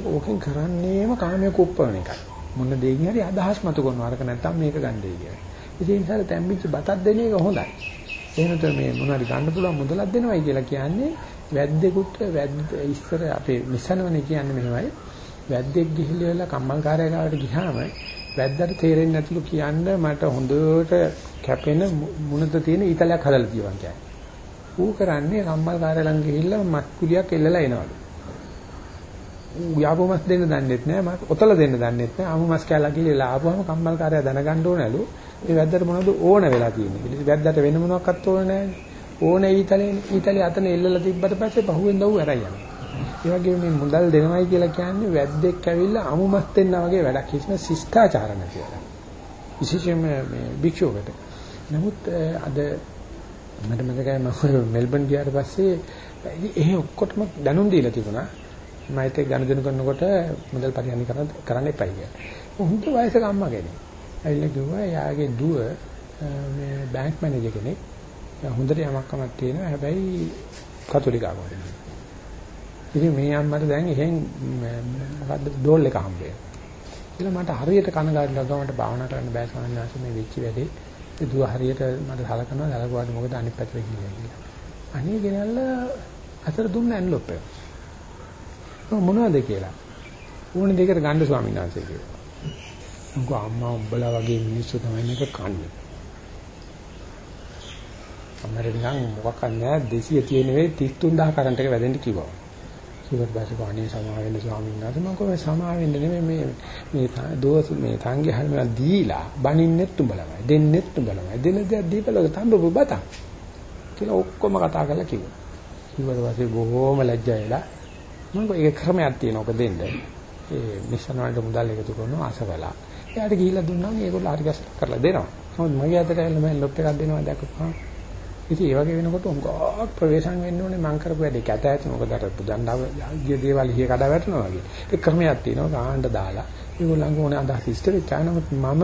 ඕකෙන් කරන්නේම කාමයේ කුප්පවන එකයි. මොන දෙයකින් හරි අදහස් මතු කරනවා. අරක නැත්තම් මේක ගන්නයි කියන්නේ. ඉතින් ඒ නිසා තැම්බිච්ච බතක් දෙන එක හොඳයි. එහෙනම් මේ මොනවාරි ගන්න පුළුවන් මුදලක් දෙනවයි කියලා කියන්නේ වැද්දෙකුට වැද්ද ඉස්සර අපේ මිසනවනේ කියන්නේ මෙහෙමයි. වැද්දෙක් ගිහිල්ලා කම්මල්කාරයා ගාවට ගියාම වැද්දට තේරෙන්නේ නැතිලු කියන්න මට හොඳට කැපෙන මුණත තියෙන ඊතලයක් හදලා තියෙනවා කියන්නේ. ඌ කරන්නේ කම්මල්කාරයා ළඟ ගිහිල්ලා මත් කුලියක් එල්ලලා එනවලු. යාපු මස් දෙන්න දන්නෙත් නෑ මස් ඔතල දෙන්න දන්නෙත් නෑ අමු මස් කැලලා ගිහලා ආපුවම කම්මල්කාරයා දැනගන්න ඕනලු මේ වැද්දට මොනවද ඕන වෙලා තියෙන්නේ කියලා. වැද්දට වෙන මොනවක්වත් ඕන නෑනේ. ඕනේ ඊතලේ ඊතලේ අතන එල්ලලා තිබ්බට පස්සේ පහුවෙන් දව් ඇරයි යනවා. ඒ වගේ මේ මුදල් දෙනවයි කියලා කියන්නේ වැද්දෙක් ඇවිල්ලා අමු මස් දෙන්නා වගේ වැඩක් කිසිම ශිෂ්ටාචාර නැති වැඩක්. විශේෂයෙන්ම මේ භික්ෂුවකට. නමුත් අද මට මතකයි මම <laughs> මෙල්බන් ගියාට පස්සේ එහෙ ඔක්කොටම දැනුම් දීලා තිබුණා. මයිත් එක්ක ගනුදෙනු කරනකොට මුදල් පරිහරණය කරන්න කරන්න එපයි කියලා. හොඳ වයසක අම්මා කෙනෙක්. ඇවිල්ලා කිව්වා යාගේ දුව මේ බැංක් මැනේජර් කෙනෙක්. හොඳට යමක්කමක් තියෙනවා. හැබැයි කතෝලික ආගමක්. ඉතින් මේ අම්මට දැන් එහෙන් මොකද්ද ඩෝල් එක හම්බ වෙනවා. මට හරියට කනගාටු ලගා මට භාවනා කරන්න බෑ ස්වාමීන් වහන්සේ මේ වෙච්ච වැඩේ. ඒ දුව හරියට මට සලකනවා සලකුවාට මොකද අනිත් පැත්තට ගිහිල්ලා කියලා. අනේ ගෙනල්ලා අතර දුන්න ඇන්ලොප් එක. මොනවද කියලා. ඕන දෙයකට ගන්න ස්වාමීන් වහන්සේ කිව්වා. උංග අම්මා උඹලා වගේ මිනිස්සු තමයි මේක කන්නේ. අම්මට නිකන් මොකක් නැහැ 200 තියෙන වෙයි 33000 කරන්ට් එක වැදෙන්න කිව්වා. ඊට පස්සේ ගානේ සමා වෙන්න ස්වාමීන් වහන්සේ මම කොහොමද සමා වෙන්න නෙමෙයි මේ මේ දෝස් මේ තංගේ හැම දීලා බනින්නෙත් උඹලමයි දෙන්නෙත් උඹලමයි දෙන දේ දීපලක තඹපු බතක් කියලා ඔක්කොම කතා කරලා කිව්වා. ඊට පස්සේ බොහොම ලැජ්ජා වෙලා මම ඒක ක්‍රමයක් තියෙනවා ඔක දෙන්න. ඒ මිෂන් වලට මුදල් එකතු කරනවා ආසකලා. එයාට ගිහිල්ලා දුන්නාම ඒගොල්ලෝ හරි ගැස් කරලා දෙනවා. මොකද මගේ අතට ඇවිල්ලා මම ලොප් එකක් දෙනවා දැක්කපුවා. ඉතින් ඒ වගේ වෙනකොට උංගක් ප්‍රවේශම් වෙන්න ඕනේ මං කරපු වැඩේ කැත ඇති මොකද අර බුදන්ඩාව ගිය දේවල් හිය කඩ වැටෙනවා වගේ. ඒ ක්‍රමයක් තියෙනවා ගාහන්න දාලා. ඒගොල්ලන්ගේ ඕනේ අදහස් ඉස්තර වෙච්චා නමුත් මම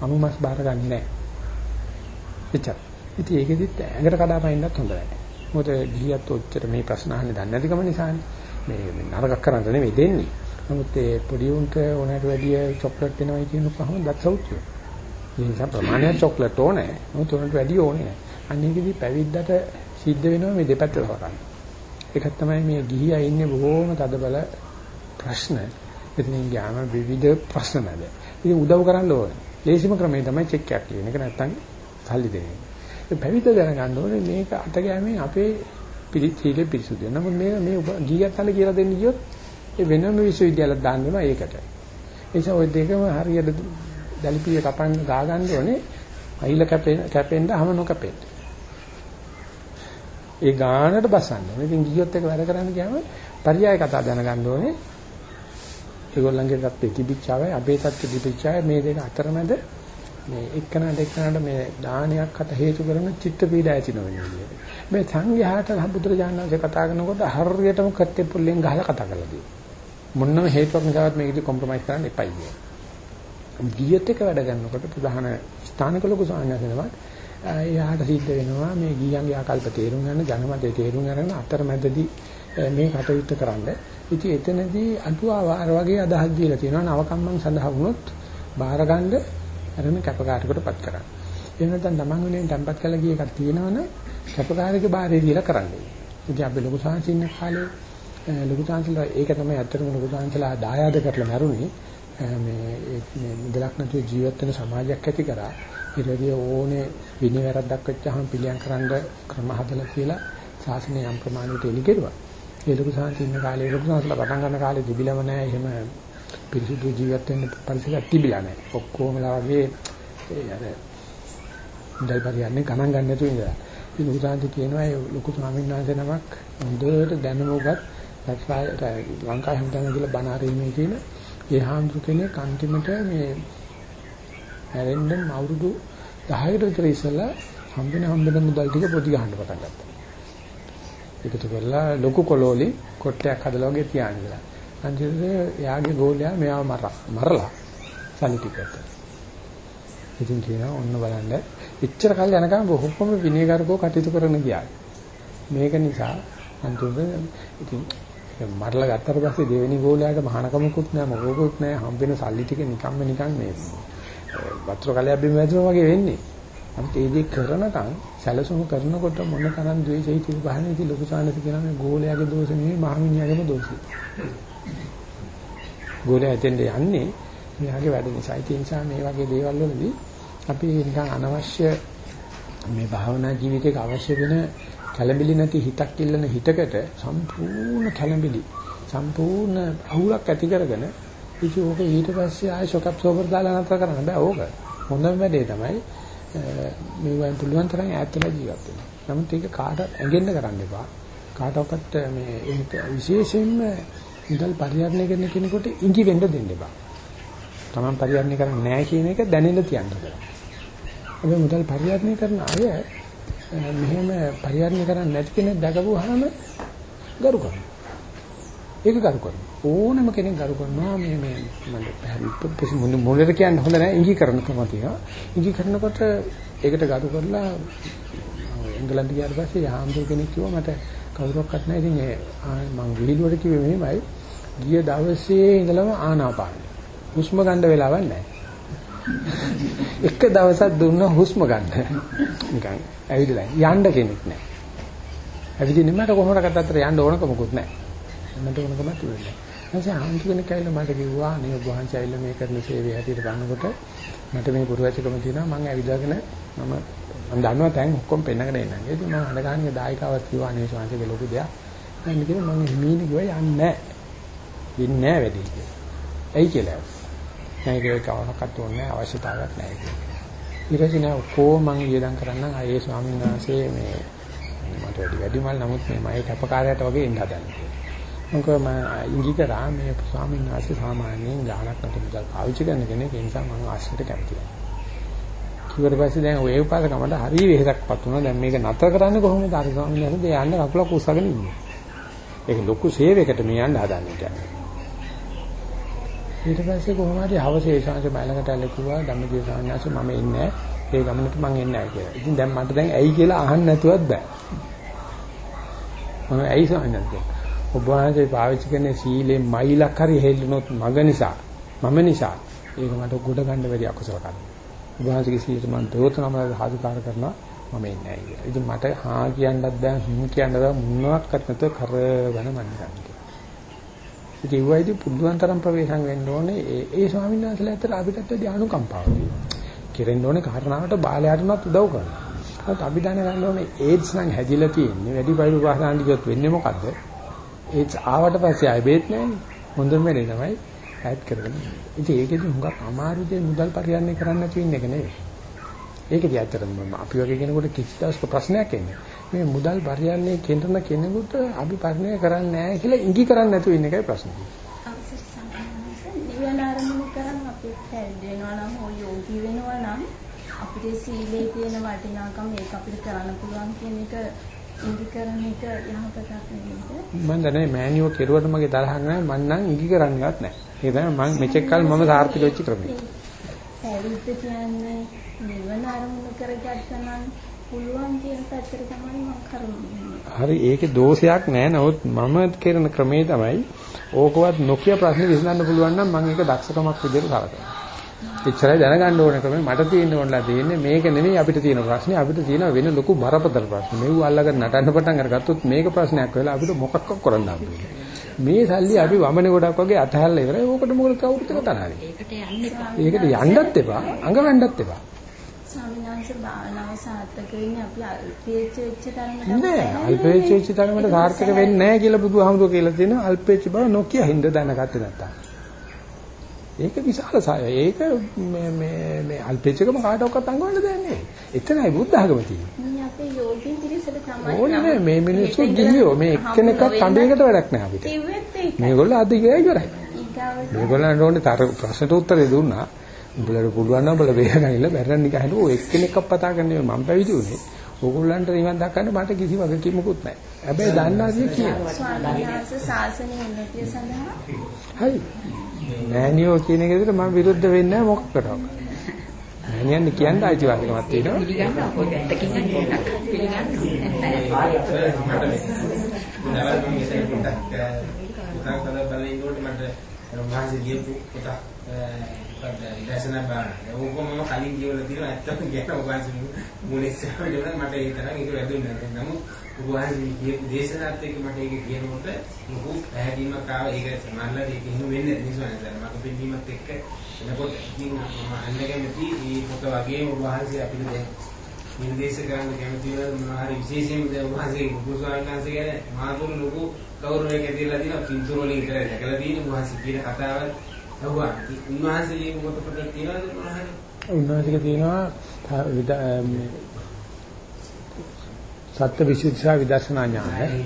අමුමස් බාරගන්නේ නැහැ. එච්චර. ඉතින් ඒකෙදිත් ඇඟට කඩාපනින්නත් හොඳ නැහැ. මොකද ගියත් ඔච්චර මේ ප්‍රශ්න අහන්නේ දන්නේ නැතිකම නිසානේ. මේ නරක කරන්න නෙමෙයි දෙන්නේ. නමුත් ඒ පොඩි උන්ට ඕනෑට වැඩිය චොක්ලට් දෙනවා කියන කොහොම දත් සෞඛ්‍යය. ඒ නිසා ප්‍රමාණයක් චොක්ලට් ඕනේ. නමුත් උන්ට වැඩිය ඕනේ නැහැ. අනේකදී පැවිද්දට සිද්ධ වෙනවා මේ දෙපැත්ත හොරන්න. ඒකක් තමයි මේ ගිහියා ඉන්නේ බොහොම තදබල ප්‍රශ්න. එතනින් ගියාම විවිධ ප්‍රශ්න නැද. ඉතින් උදව් කරන්න ඕනේ. ලේසිම ක්‍රමය තමයි චෙක් එකක් කියන එක නැත්තම් සල්ලි දෙන එක. ඒ පැවිද්ද දැනගන්න ඕනේ මේක අත ගෑමෙන් අපේ පිළිත් සීලෙ පිරිසුදු වෙනවා. නමුත් මේ මේ ගියතල කියලා දෙන්න ගියොත් ඒ වෙනම විශ්වවිද්‍යාලයක් දාන්න වෙනවා ඒකට. ඒ නිසා ওই දෙකම හරියට දැලිපිය කපන් ගා ගන්න ඕනේ. අහිල කැපෙන්න කැපෙන්න හැම නොකැපෙන්න. ඒ ගානට බසන්න. ඉතින් ගියොත් එක වැඩ කරන්න ගියාම පරියාය කතා දැනගන්න ඕනේ. ඒගොල්ලන්ගේ තත්ත්වෙ තිබිච්චාවයි අපේ තත්ත්වෙ තිබිච්චාවයි මේ දෙක අතරමැද මේ එක්කනට එක්කනට මේ දානයක් අත හේතු කරන චිත්ත පීඩා ඇති නොවන විදියට. මේ සංඝයාට බුදුරජාණන් වහන්සේ කතා කරනකොට හරියටම කත්තේ පුල්ලෙන් ගහලා කතා කරලා තියෙනවා. මොනම හේතුවක් නිසාවත් මේකදී කොම්ප්‍රොමයිස් කරන්න එපයි කියන්නේ. ගියත් එක වැඩ ගන්නකොට ප්‍රධාන ස්ථානික ලොකු සංඥාසනවා එයාට සිද්ධ වෙනවා මේ ගියන්ගේ ආකල්ප තේරුම් ගන්න ජනමතේ තේරුම් ගන්න අතරමැදදී මේ කටයුත්ත කරන්න. ඉතින් එතනදී අටුවා වාර වගේ අදහස් දීලා තියෙනවා නවකම්මන් සඳහා වුණොත් බාරගන්න අරම කැපකාරයකටපත් කරන්න. එහෙම නැත්නම් තමන් වෙනුවෙන් tempත් කළා ගිය එකක් තියෙනවනේ කැපකාරයක බාරේ දීලා කරන්නේ. ඉතින් අපි ලොකු සංසින්න කාලේ ලොකු සංසලා ඒක තමයි ඇත්තටම ලොකු සංසලා දායාද කරලා මරුනේ මේ මේ මුදලක් නැතුව ජීවත් වෙන සමාජයක් ඇති කරා ඊටදී ඕනේ විනය වැරද්දක් වෙච්චහම පිළියම් කරන්න ක්‍රම හදලා කියලා ශාසනය යම් ප්‍රමාණයකට එලි කෙරුවා. ඒ ලොකු සංසින්න කාලේ ලොකු සංසලා පටන් ගන්න කාලේ තිබිලම නැහැ එහෙම පිරිසුදු ජීවත් වෙන්න පරිසරයක් තිබිලා නැහැ. ඔක්කොමලා වගේ ඒ අර මුදල් පරියන්නේ ගණන් ගන්න නැතුව ඉඳලා. ඉතින් ලොකු සංසි කියනවා ඒ ලොකු ස්වාමීන් වහන්සේ නමක් හොඳට දැනුම උගත් ලංකාවේ හැමදාම කියලා බණ ආරීමේ කියන ඒ හාමුදුර කෙනෙක් අන්තිමට මේ හැරෙන්න අවුරුදු 10කට විතර ඉස්සෙල්ලා හම්බෙන හම්බෙන මුදල් ටික පොඩි ගහන්න පටන් ගත්තා. ඒකතු කරලා ලොකු කොලෝලි කොට්ටයක් හදලා වගේ තියාගෙන ඉඳලා. අන්තිමට එයාගේ ගෝලයා මෙයාව මරලා මරලා සල්ලි ටික ගත්තා. ඉතින් කියනවා ඔන්න බලන්න එච්චර කල් යනකම් බොහොම විනයගරකෝ කටයුතු කරන ගියා. මේක නිසා අන්තිමට ඉතින් මරලා ගත්තට පස්සේ දෙවෙනි ගෝලයාට මහානකමකුත් නැහැ මොකකුත් නැහැ හම්බෙන සල්ලි ටික නිකම්ම නිකන් මේ වතුර කලයක් බිම වැදුනා වගේ වෙන්නේ. අපිට ඒ දේ කරනකම් සැලසුම කරනකොට මොන තරම් ද්වේෂයි තිබු බහන්නේ ඉතින් ලොකු සානස කියන මේ ගෝලයාගේ දෝෂ නෙවෙයි මහමිනියාගේම දෝෂය. ගෝලයා එතෙන්ද යන්නේ මෙයාගේ වැඩ නිසා. ඒ නිසා මේ වගේ දේවල් වලදී අපි නිකන් අනවශ්‍ය මේ භාවනා ජීවිතයක අවශ්‍ය වෙන කැළඹිලි නැති හිතක් ඉල්ලන හිතකට සම්පූර්ණ කැළඹිලි සම්පූර්ණ අහුලක් ඇති කරගෙන ඉතින් ඕක ඊට පස්සේ ආයෙ ෂොකප් සෝවර් දාලා නතර කරන්න බෑ ඕක හොඳම වැඩේ තමයි මේ වයින් පුළුවන් තරම් ඈත්ලා ජීවත් වෙන්න. නමුත් ඒක කාට ඇඟෙන්න කරන්න එපා. කාටවත් මේ ඒක විශේෂයෙන්ම මුදල් පරිහරණය කරන කෙනෙකුට ඉඟි වෙන්න දෙන්න එපා. Taman පරිහරණය කරන්නේ නැහැ කියන එක දැනෙන්න තියන්න බෑ. අපි මුදල් පරිහරණය කරන අය මෙහෙම පරිහරණය කරන්නේ නැති කෙනෙක් දැකපුවාම ගරු කරනවා. ඒක ගරු කරනවා. ඕනම කෙනෙක් ගරු කරනවා මේ මේ මම මොළේට කියන්න හොඳ නැහැ ඉඟි කරන කම තියෙනවා. ඉඟි කරනකොට ඒකට ගරු කරලා එංගලන්ත ගියාට පස්සේ යාම්දුර කෙනෙක් කිව්වා මට කවුරක්වත් නැහැ. ඉතින් ඒ මං විහිළුවට කිව්වේ මෙහෙමයි. ගිය දවසේ ඉඳලම ආනාපාන. හුස්ම ගන්න වෙලාවක් නැහැ. එක දවසක් දුන්න හුස්ම ගන්න. නිකන් ඇවිදලා යන්න කෙනෙක් නැහැ. ඇවිදින්න මට කොහොමද කතාතර යන්න ඕනකමකුත් නැහැ. මට ඕනකමක් තිබුණේ නැහැ. ඊට ආන්ති කෙනෙක් ඇවිල්ලා මට කිව්වා අනේ ඔබ වහන්සේ ඇවිල්ලා මේ කරන සේවය හැටියට ගන්නකොට මට මේ පුරවැසිකම තියෙනවා මම ඇවිදාගෙන මම මම දන්නවා දැන් ඔක්කොම පෙන්නගෙන එන්නම්. ඉතින් මම අඬගානිය දායකාවක් කිව්වා අනේ ශාන්තිගේ ලොකු දෙයක්. මම කිව්වා මම හිමීනේ කිව්වා යන්නේ නැහැ. ඉන්නේ නැහැ වැඩි කියලා. ඇයි කියලා. නැහැ ඒක කවනක්වත් ඕනේ අවශ්‍යතාවයක් නැහැ කියලා. ඊට පස්සේ නෑ කොහොම මං වියදම් කරන්නම් ආයේ ස්වාමීන් වහන්සේ මේ මට වැඩි වැඩිමල් නමුත් මේ මගේ කැපකාරයට වගේ ඉන්න හදන්නේ. මොකද මම ඉංගි කරා මේ ස්වාමීන් වහන්සේ සාමාන්‍යයෙන් ගානක් නැති මුදල් පාවිච්චි කරන කෙනෙක් ඒ නිසා මම ආශ්‍රිත කැමතියි. කිව්වට පස්සේ දැන් ඔය උපාසකමට හරි වෙහෙසක්පත් වුණා. දැන් මේක නතර කරන්නේ කොහොමද? අර ස්වාමීන් වහන්සේ යන්න කකුලක් උස්සගෙන ඉන්නේ. ඒක ලොකු සේවයකට මේ යන්න හදන්නේ කියන්නේ. ඊට පස්සේ කොහොම හරි හවසේ ශාංශ බයලකට ඇලකුවා ධම්මජීව සාන්නාංශ මම එන්නේ ඒ ගමනට මම එන්නේ නැහැ කියලා. ඉතින් දැන් මට දැන් ඇයි කියලා අහන්න නැතුවත් බෑ. මම ඇයි සාන්නාංශ ඔබ වහන්සේ පාවිච්චි කරන සීලේ මයිලක් හරි හෙල්ලුනොත් මග නිසා මම නිසා ඒක මට ගොඩ ගන්න බැරි අකුසල කර්ම. ඔබ වහන්සේගේ සීලට මම දෝතනම හාදුකාර කරනවා මම එන්නේ නැහැ කියලා. ඉතින් මට හා කියන්නත් බෑ හ්ම් කියන්නත් බෑ මොනවත් නැතුව කරගෙන මම ගන්නවා. ඉතින් ඒ වයිදී පුදුුවන් තරම් ප්‍රවේශම් වෙන්න ඕනේ ඒ ඒ ස්වාමීන් වහන්සේලා අතර අපිටත් වැඩි අනුකම්පාවක් තියෙනවා. කෙරෙන්න ඕනේ කාරණාවට බාලයාටවත් උදව් කරනවා. ඒත් අපි දැනගන්න ඕනේ ඒඩ්ස් නම් හැදිලා තියෙන්නේ වැඩි පයිරු වාසනාන් දිගට වෙන්නේ මොකද්ද? ඒඩ්ස් ආවට පස්සේ ආයෙ බේත් නැහැනේ. හොඳම වෙලේ තමයි ඈඩ් කරගෙන. ඉතින් ඒකෙදි හුඟක් අමාරු දෙයක් මුදල් පරිහරණය කරන්න නැති වෙන එක නෙවෙයි. ඒකදී ඇත්තටම අපි වගේ කෙනෙකුට කිසි දවසක ප්‍රශ්නයක් එන්නේ. මේ මුදල් පරිහරණය කෙරෙන කෙනෙකුට අපි පරිහරණය කරන්නේ නැහැ කියලා ඉඟි කරන්නේ නැතුව ඉන්න එකයි ප්‍රශ්නේ. අවසර සම්මානස නිවන ආරම්භ කරන් අපි හැදෙනවා නම් ඔය යෝගී නැති වෙනවා නම් අපිට සීලේ තියෙන වටිනාකම ඒක අපිට කරන්න පුළුවන් කියන එක ඉඟි කරන එක යහපතක් නෙමෙයිද? මම දන්නේ මෑනියෝ කෙරුවට මගේ තරහක් නැහැ මං නම් ඉඟි කරන්නවත් නැහැ. ඒක තමයි මම මෙච්චර කල් මම සාර්ථක වෙච්ච ක්‍රමය. පැවිද්ද කියන්නේ නිවන අරමුණු කරගත්තා නම් පුළුවන් කියන පැත්තට තමයි මම කරුණු. හරි ඒකේ දෝෂයක් නැහැ. නමුත් මම කරන ක්‍රමේ තමයි ඕකවත් නොකිය ප්‍රශ්න විසඳන්න පුළුවන් නම් මම ඒක දක්ෂකමක් විදිහට සලකනවා. එච්චරයි දැනගන්න ඕන ක්‍රමේ මට තියෙන්න ඕනලා තියෙන්නේ මේක නෙමෙයි අපිට තියෙන ප්‍රශ්නේ අපිට තියෙන වෙන ලොකු බරපතල ප්‍රශ්න. මේව අල්ලගෙන නටන්න පටන් අරගත්තොත් මේක ප්‍රශ්නයක් වෙලා අපිට මොකක්ද කරන්න හම්බෙන්නේ. මේ සල්ලි අපි වමනේ ගොඩක් වගේ අතහැරලා ඉවරයි. ඕකට මොකද කවුරුත් එක තරහයි. ඒකට යන්න එපා. ඒකට යන්නත් එපා, අඟවන්නත් එපා. ස්වාමීන් වහන්සේ භාවනාව සාර්ථක වෙන්නේ අපි අල්පේච්ච වෙච්ච තරමට නෑ අල්පේච්ච වෙච්ච තරමට සාර්ථක වෙන්නේ නැහැ කියලා බුදුහාමුදුරුවෝ කියලා තියෙනවා. අල්පේච්ච බව නොකිය හින්ද දැනගත්තේ නැත්තම්. ඒක විශාල සාය. ඒක මේ මේ මේ අල්පේච්චකම කාටවත් අංගවන්න නෙවෙයි. එතනයි බුද්ධ ආගම තියෙන්නේ. මේ අපේ යෝගින් පිළිසෙට තමයි ඕනේ නෑ මේ මිනිස්සු ගිහියෝ මේ එක්කෙනෙක්වත් කණ්ඩේකට වැඩක් නෑ අපිට. මේගොල්ලෝ අද ගියා ඉවරයි. මේගොල්ලන්ට ඕනේ තර ප්‍රශ්නට උත්තරේ දුන්නා. උඹලට පුළුවන් නම් උඹලා බේරගන්නilla බැරන් නිකන් හිතුව ඔය එක්කෙනෙක්ව පතා ගන්න මම පැවිදි උනේ. ඕගොල්ලන්ට නිවන් දක්වන්න මට කිසි වගකීමකුත් නැහැ. හැබැයි දන්නාසිය කියනවා. ස්වාමීන් වහන්සේ ශාසනය උන්නතිය සඳහා හරි. මෑනියෝ කියන එකට මම විරුද්ධ වෙන්නේ නැහැ මොකකටවත්. මෑනියන් කියන්න අයිතිවාසිකමක් තියෙනවා. පිළිගන්න අපෝ ඇත්තකින් නම් එකක් පිළිගන්න නවල් මම ඉතින් පොඩ්ඩක් පුතා කල බලන ඉන්නකොට මට මහන්සි ලියපු පුතා පද ඉදසන බාන. ඕකම මම කලින් කියවලා තියෙනවා ඇත්තම කියන ඔබanse මුලිස්සම දෙන්න මට ඒ තරම් ඒක වැදුන්නේ නැහැ. නමුත් ඔබanse කියපු දේශනාත් එක්ක මට ඒක කියනකොට ලොකු පැහැදීමක් ආවා. ඒක සමහරවිට ඒක එහෙම වෙන්නේ නැහැ නේද? මම පිළිගීමත් එක්ක එනකොට ඉතින් මම අන්නකැමති මේ පොත වගේම ඔබanse අපිට දැන් නිර්දේශ කරන්න කැමති වෙන මොනවා හරි විශේෂයෙන්ම දැන් උන්වහන්සේ බුදු ස්වාමීන් වහන්සේ ගැන මාතුරු ලොකු ගෞරවයක් ඇතිලා තියෙනවා පින්තූර වලින් විතරයි දැකලා තියෙන්නේ උන්වහන්සේ කියන කතාව ඇහුවා උන්වහන්සේ ලියපු පොත පොතක් තියෙනවද මොනවා හරි උන්වහන්සේක තියෙනවා මේ සත්‍ය විසුද්ධිසා විදර්ශනා ඥානය.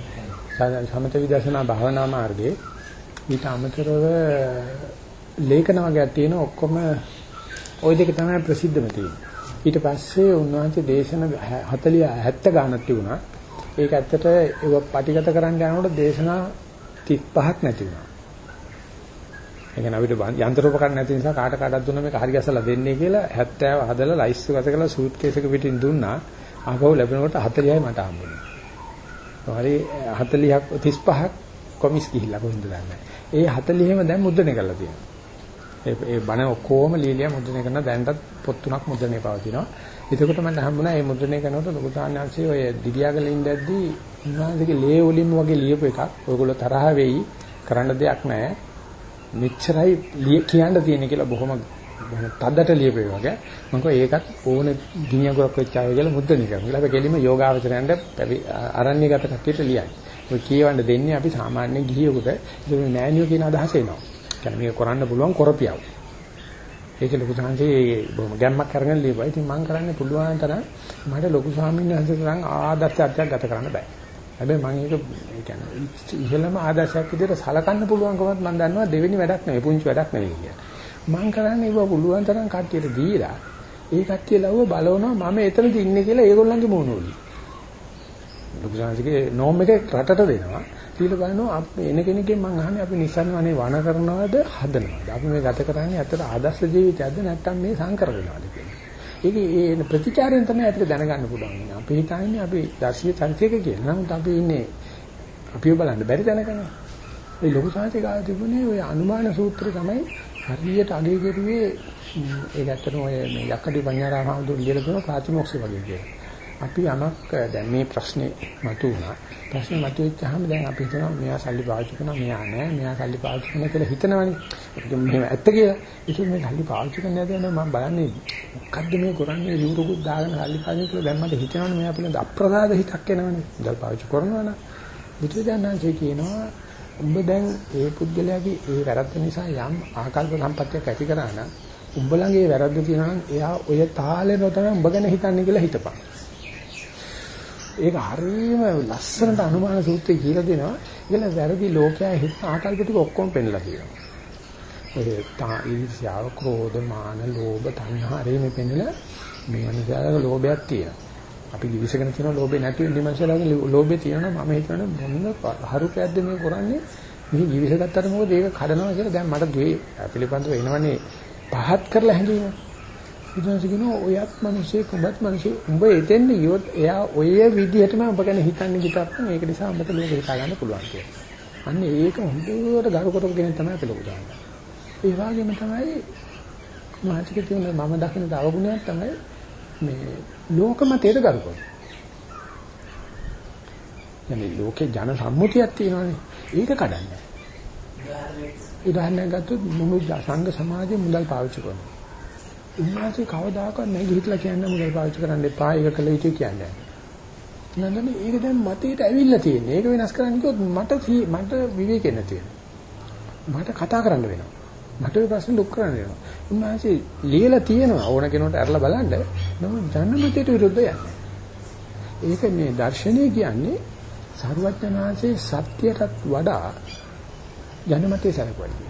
සමත විදර්ශනා භාවනා මාර්ගයේ ඊට අමතරව ලේඛන වර්ගයක් තියෙන ඔක්කොම ওই දෙක තමයි ප්‍රසිද්ධම තියෙන්නේ. ඊට පස්සේ උන්වහන්සේ දේශන 40 70 ගානක් තිබුණා. ඒක ඇත්තට ඒව පටිගත කරන්න යනකොට දේශනා 35ක් නැති වුණා. ඒ කියන්නේ අපිට යන්ත්‍ර උපකරණ නැති නිසා කාට කාටවත් දුන්න මේක හරි ගැසලා දෙන්නේ කියලා 70 හදලා ලයිස්ට් ගත කරලා සූට් කේස් එක පිටින් දුන්නා. ආපහු ලැබෙනකොට 40යි මට හම්බුනේ. හරි 40ක් 35ක් කොමිස් ගිහිල්ලා කොහෙන්ද දන්නේ. ඒ 40ෙම දැන් මුද්‍රණය කරලා තියෙනවා. ඒ ඒ බණ ඔක්කොම ලීලියා මුද්‍රණය කරන දැන්ටත් පොත් තුනක් මුද්‍රණය පවතිනවා. එතකොට මම හම්බුණා මේ මුද්‍රණය කරනකොට ලොකු තාන්නාංශයේ ඔය දිගියාගල ඉඳද්දී උන්වහන්සේගේ ලේ වලින්ම වගේ ලියපු එකක්. ඔයගොල්ලෝ තරහ වෙයි කරන්න දෙයක් නැහැ. මෙච්චරයි ලිය කියන්න තියෙන කියලා බොහොම බොහොම තදට ලියපේ වගේ මම කිව්වා ඒකත් ඕන ගිනියගොක් වෙච්ච අය කියලා මුද්‍රණය කරනවා. අපි ගෙලිම යෝගාවචරයන්ට අරණ්‍යගත කට්ටියට ලියයි. ඔය කියවන්න දෙන්නේ අපි සාමාන්‍ය ගිහියෙකුට ඒක නෑනියෝ කියන අදහස එනවා. කියන්නේ මේක කරන්න පුළුවන් කරපියව. ඒක ලොකු සංහසේ බොහොම ගැම්මක් අරගෙන ලියපුවා. ඉතින් මම කරන්නේ පුළුවන් තරම් මට ලොකු ස්වාමීන් වහන්සේ තරම් ආදර්ශයක් ගත කරන්න බෑ. හැබැයි මම ඒක ඒ කියන්නේ ඉහළම ආදර්ශයක් විදිහට සලකන්න පුළුවන්කමත් මම දන්නවා දෙවෙනි වැඩක් නෙවෙයි පුංචි වැඩක් නෙවෙයි කියලා. මම කරන්නේ ඒව පුළුවන් තරම් කට්ටියට දීලා ඒ කට්ටිය ලව්ව බලවනවා මම එතනද ඉන්නේ කියලා ඒගොල්ලන්ගේ මොනෝලි. ලොකු සංහසේගේ නෝම් එක රටට දෙනවා. ඊට බලනවා එන කෙනෙක්ගෙන් මම අහන්නේ අපි නිසන් වනේ වණ කරනවද හදනවද? අපි මේ ගත කරන්නේ ඇත්තට ආදර්ශ ජීවිතයක්ද නැත්නම් මේ සංකර වෙනවද කියලා. ඒක ඒ ප්‍රතිචාරයෙන් තමයි අපිට දැනගන්න පුළුවන්. අපි හිතන්නේ අපි දර්ශීය චරිතයක කියලා. නමුත් අපි ඉන්නේ අපිව බලන්න බැරි තැනකනේ. ඒ ලොකු සාහිත්‍ය කාලේ තිබුණේ ওই අනුමාන සූත්‍රය තමයි හරියට අගය කෙරුවේ ඒක ඇත්තටම ඔය මේ යක්කඩි පඤ්ඤාරාම හඳුන් ලියලා තියෙන ප්‍රාතිමෝක්ෂය වගේ කියලා. අපි යමක් දැන් මේ ප්‍රශ්නේ මතුවුණා. ප්‍රශ්නේ මතුවෙච්චාම දැන් අපි හිතනවා මෙයා සල්ලි පාවිච්චි කරනවා මෙයා නෑ මෙයා සල්ලි පාවිච්චි කරනවා කියලා හිතනවනේ. ඒක මෙහෙම ඇත්ත කියලා. ඒක මේ සල්ලි පාවිච්චි කරන්න යද්දී මම බලන්නේ මොකද්ද මේ කරන්නේ යුරුකුත් දාගෙන සල්ලි පාවිච්චි කරලා දැන් මට හිතනවනේ මෙයා පිළිබඳ අප්‍රසාද හිතක් එනවනේ. දැන් පාවිච්චි කරනවා නම් බුදුදහමේ කියනවා උඹ දැන් ඒ පුද්ගලයාගේ ඒ වැරද්ද නිසා යම් ආකල්ප සම්පත්තියක් ඇති කරා නම් උඹ ළඟ ඒ වැරද්ද තියෙනවා නම් එයා ඔය තාලේ නොතන උඹ ගැන හිතන්නේ කියලා හිතපන්. ඒක හරියම ලස්සනට අනුමාන සූත්‍රය කියලා දෙනවා. ඒකල වැරදි ලෝකයා හිත ආකල්ප ටික ඔක්කොම පෙන්නලා තියෙනවා. ඔය තා ඊර්ෂ්‍යාව, ක්‍රෝධ, මාන, ලෝභ, තණ්හා රේ පෙන්නලා මේ මනුස්සයාගේ ලෝභයක් තියෙනවා. අපි දිවිසගෙන තියෙන ලෝභේ නැති වෙන මනුස්සයාගේ ලෝභේ තියෙනවා මම හිතන්නේ මොන හරුපයක්ද මේ කරන්නේ මේ ජීවිස ගත්තට මොකද ඒක කඩනවා කියලා දැන් මට දුවේ පිළිපන්දව එනවනේ පහත් කරලා හැංගීම. ඊට කියනවා ඔයත් මිනිස්සෙක් උඹත් මිනිස්සෙක් උඹ එතෙන්ද ගියොත් එයා ඔය විදිහටම ඔබ ගැන හිතන්නේ කිතප්පන් ඒක නිසා ඔබට ලෝක හිතා ගන්න පුළුවන් කියලා. අන්න ඒක හොඳට ගරු කරගෙන තමයි අපි ලොකු දාන්නේ. ඒ වගේම තමයි මානසික තියෙන මම දකින දවගුණයක් තමයි මේ ලෝකමතයට ගරු කරනවා. يعني ලෝකේ ජන සම්මුතියක් තියෙනවානේ. ඒක කඩන්නේ. උදාහරණයක් ගත්තොත් මුළු සංඝ සමාජයේ මුදල් පාවිච්චි කරනවා. උන්වහන්සේ කවදාකවත් නැහැ ගිහිట్లా කියන්නේ මුදල් පාවිච්චි කරන්න එපා ඒක කළ යුතුයි කියන්නේ. නන්දනේ ඒක දැන් මතයට ඇවිල්ලා තියෙන්නේ. ඒක වෙනස් කරන්න කිව්වොත් මට මට විවේකෙ නැති මට කතා කරන්න වෙනවා. මට ඒ ප්‍රශ්න දුක් කරන්න වෙනවා. උන්වහන්සේ ලියලා තියෙනවා ඕන කෙනෙකුට අරලා බලන්න. නමුත් ජනමතයට විරුද්ධ යන්නේ. ඒක මේ දර්ශනය කියන්නේ සරුවඥාන්සේ සත්‍යයටත් වඩා ජනමතේ සැලකුවා.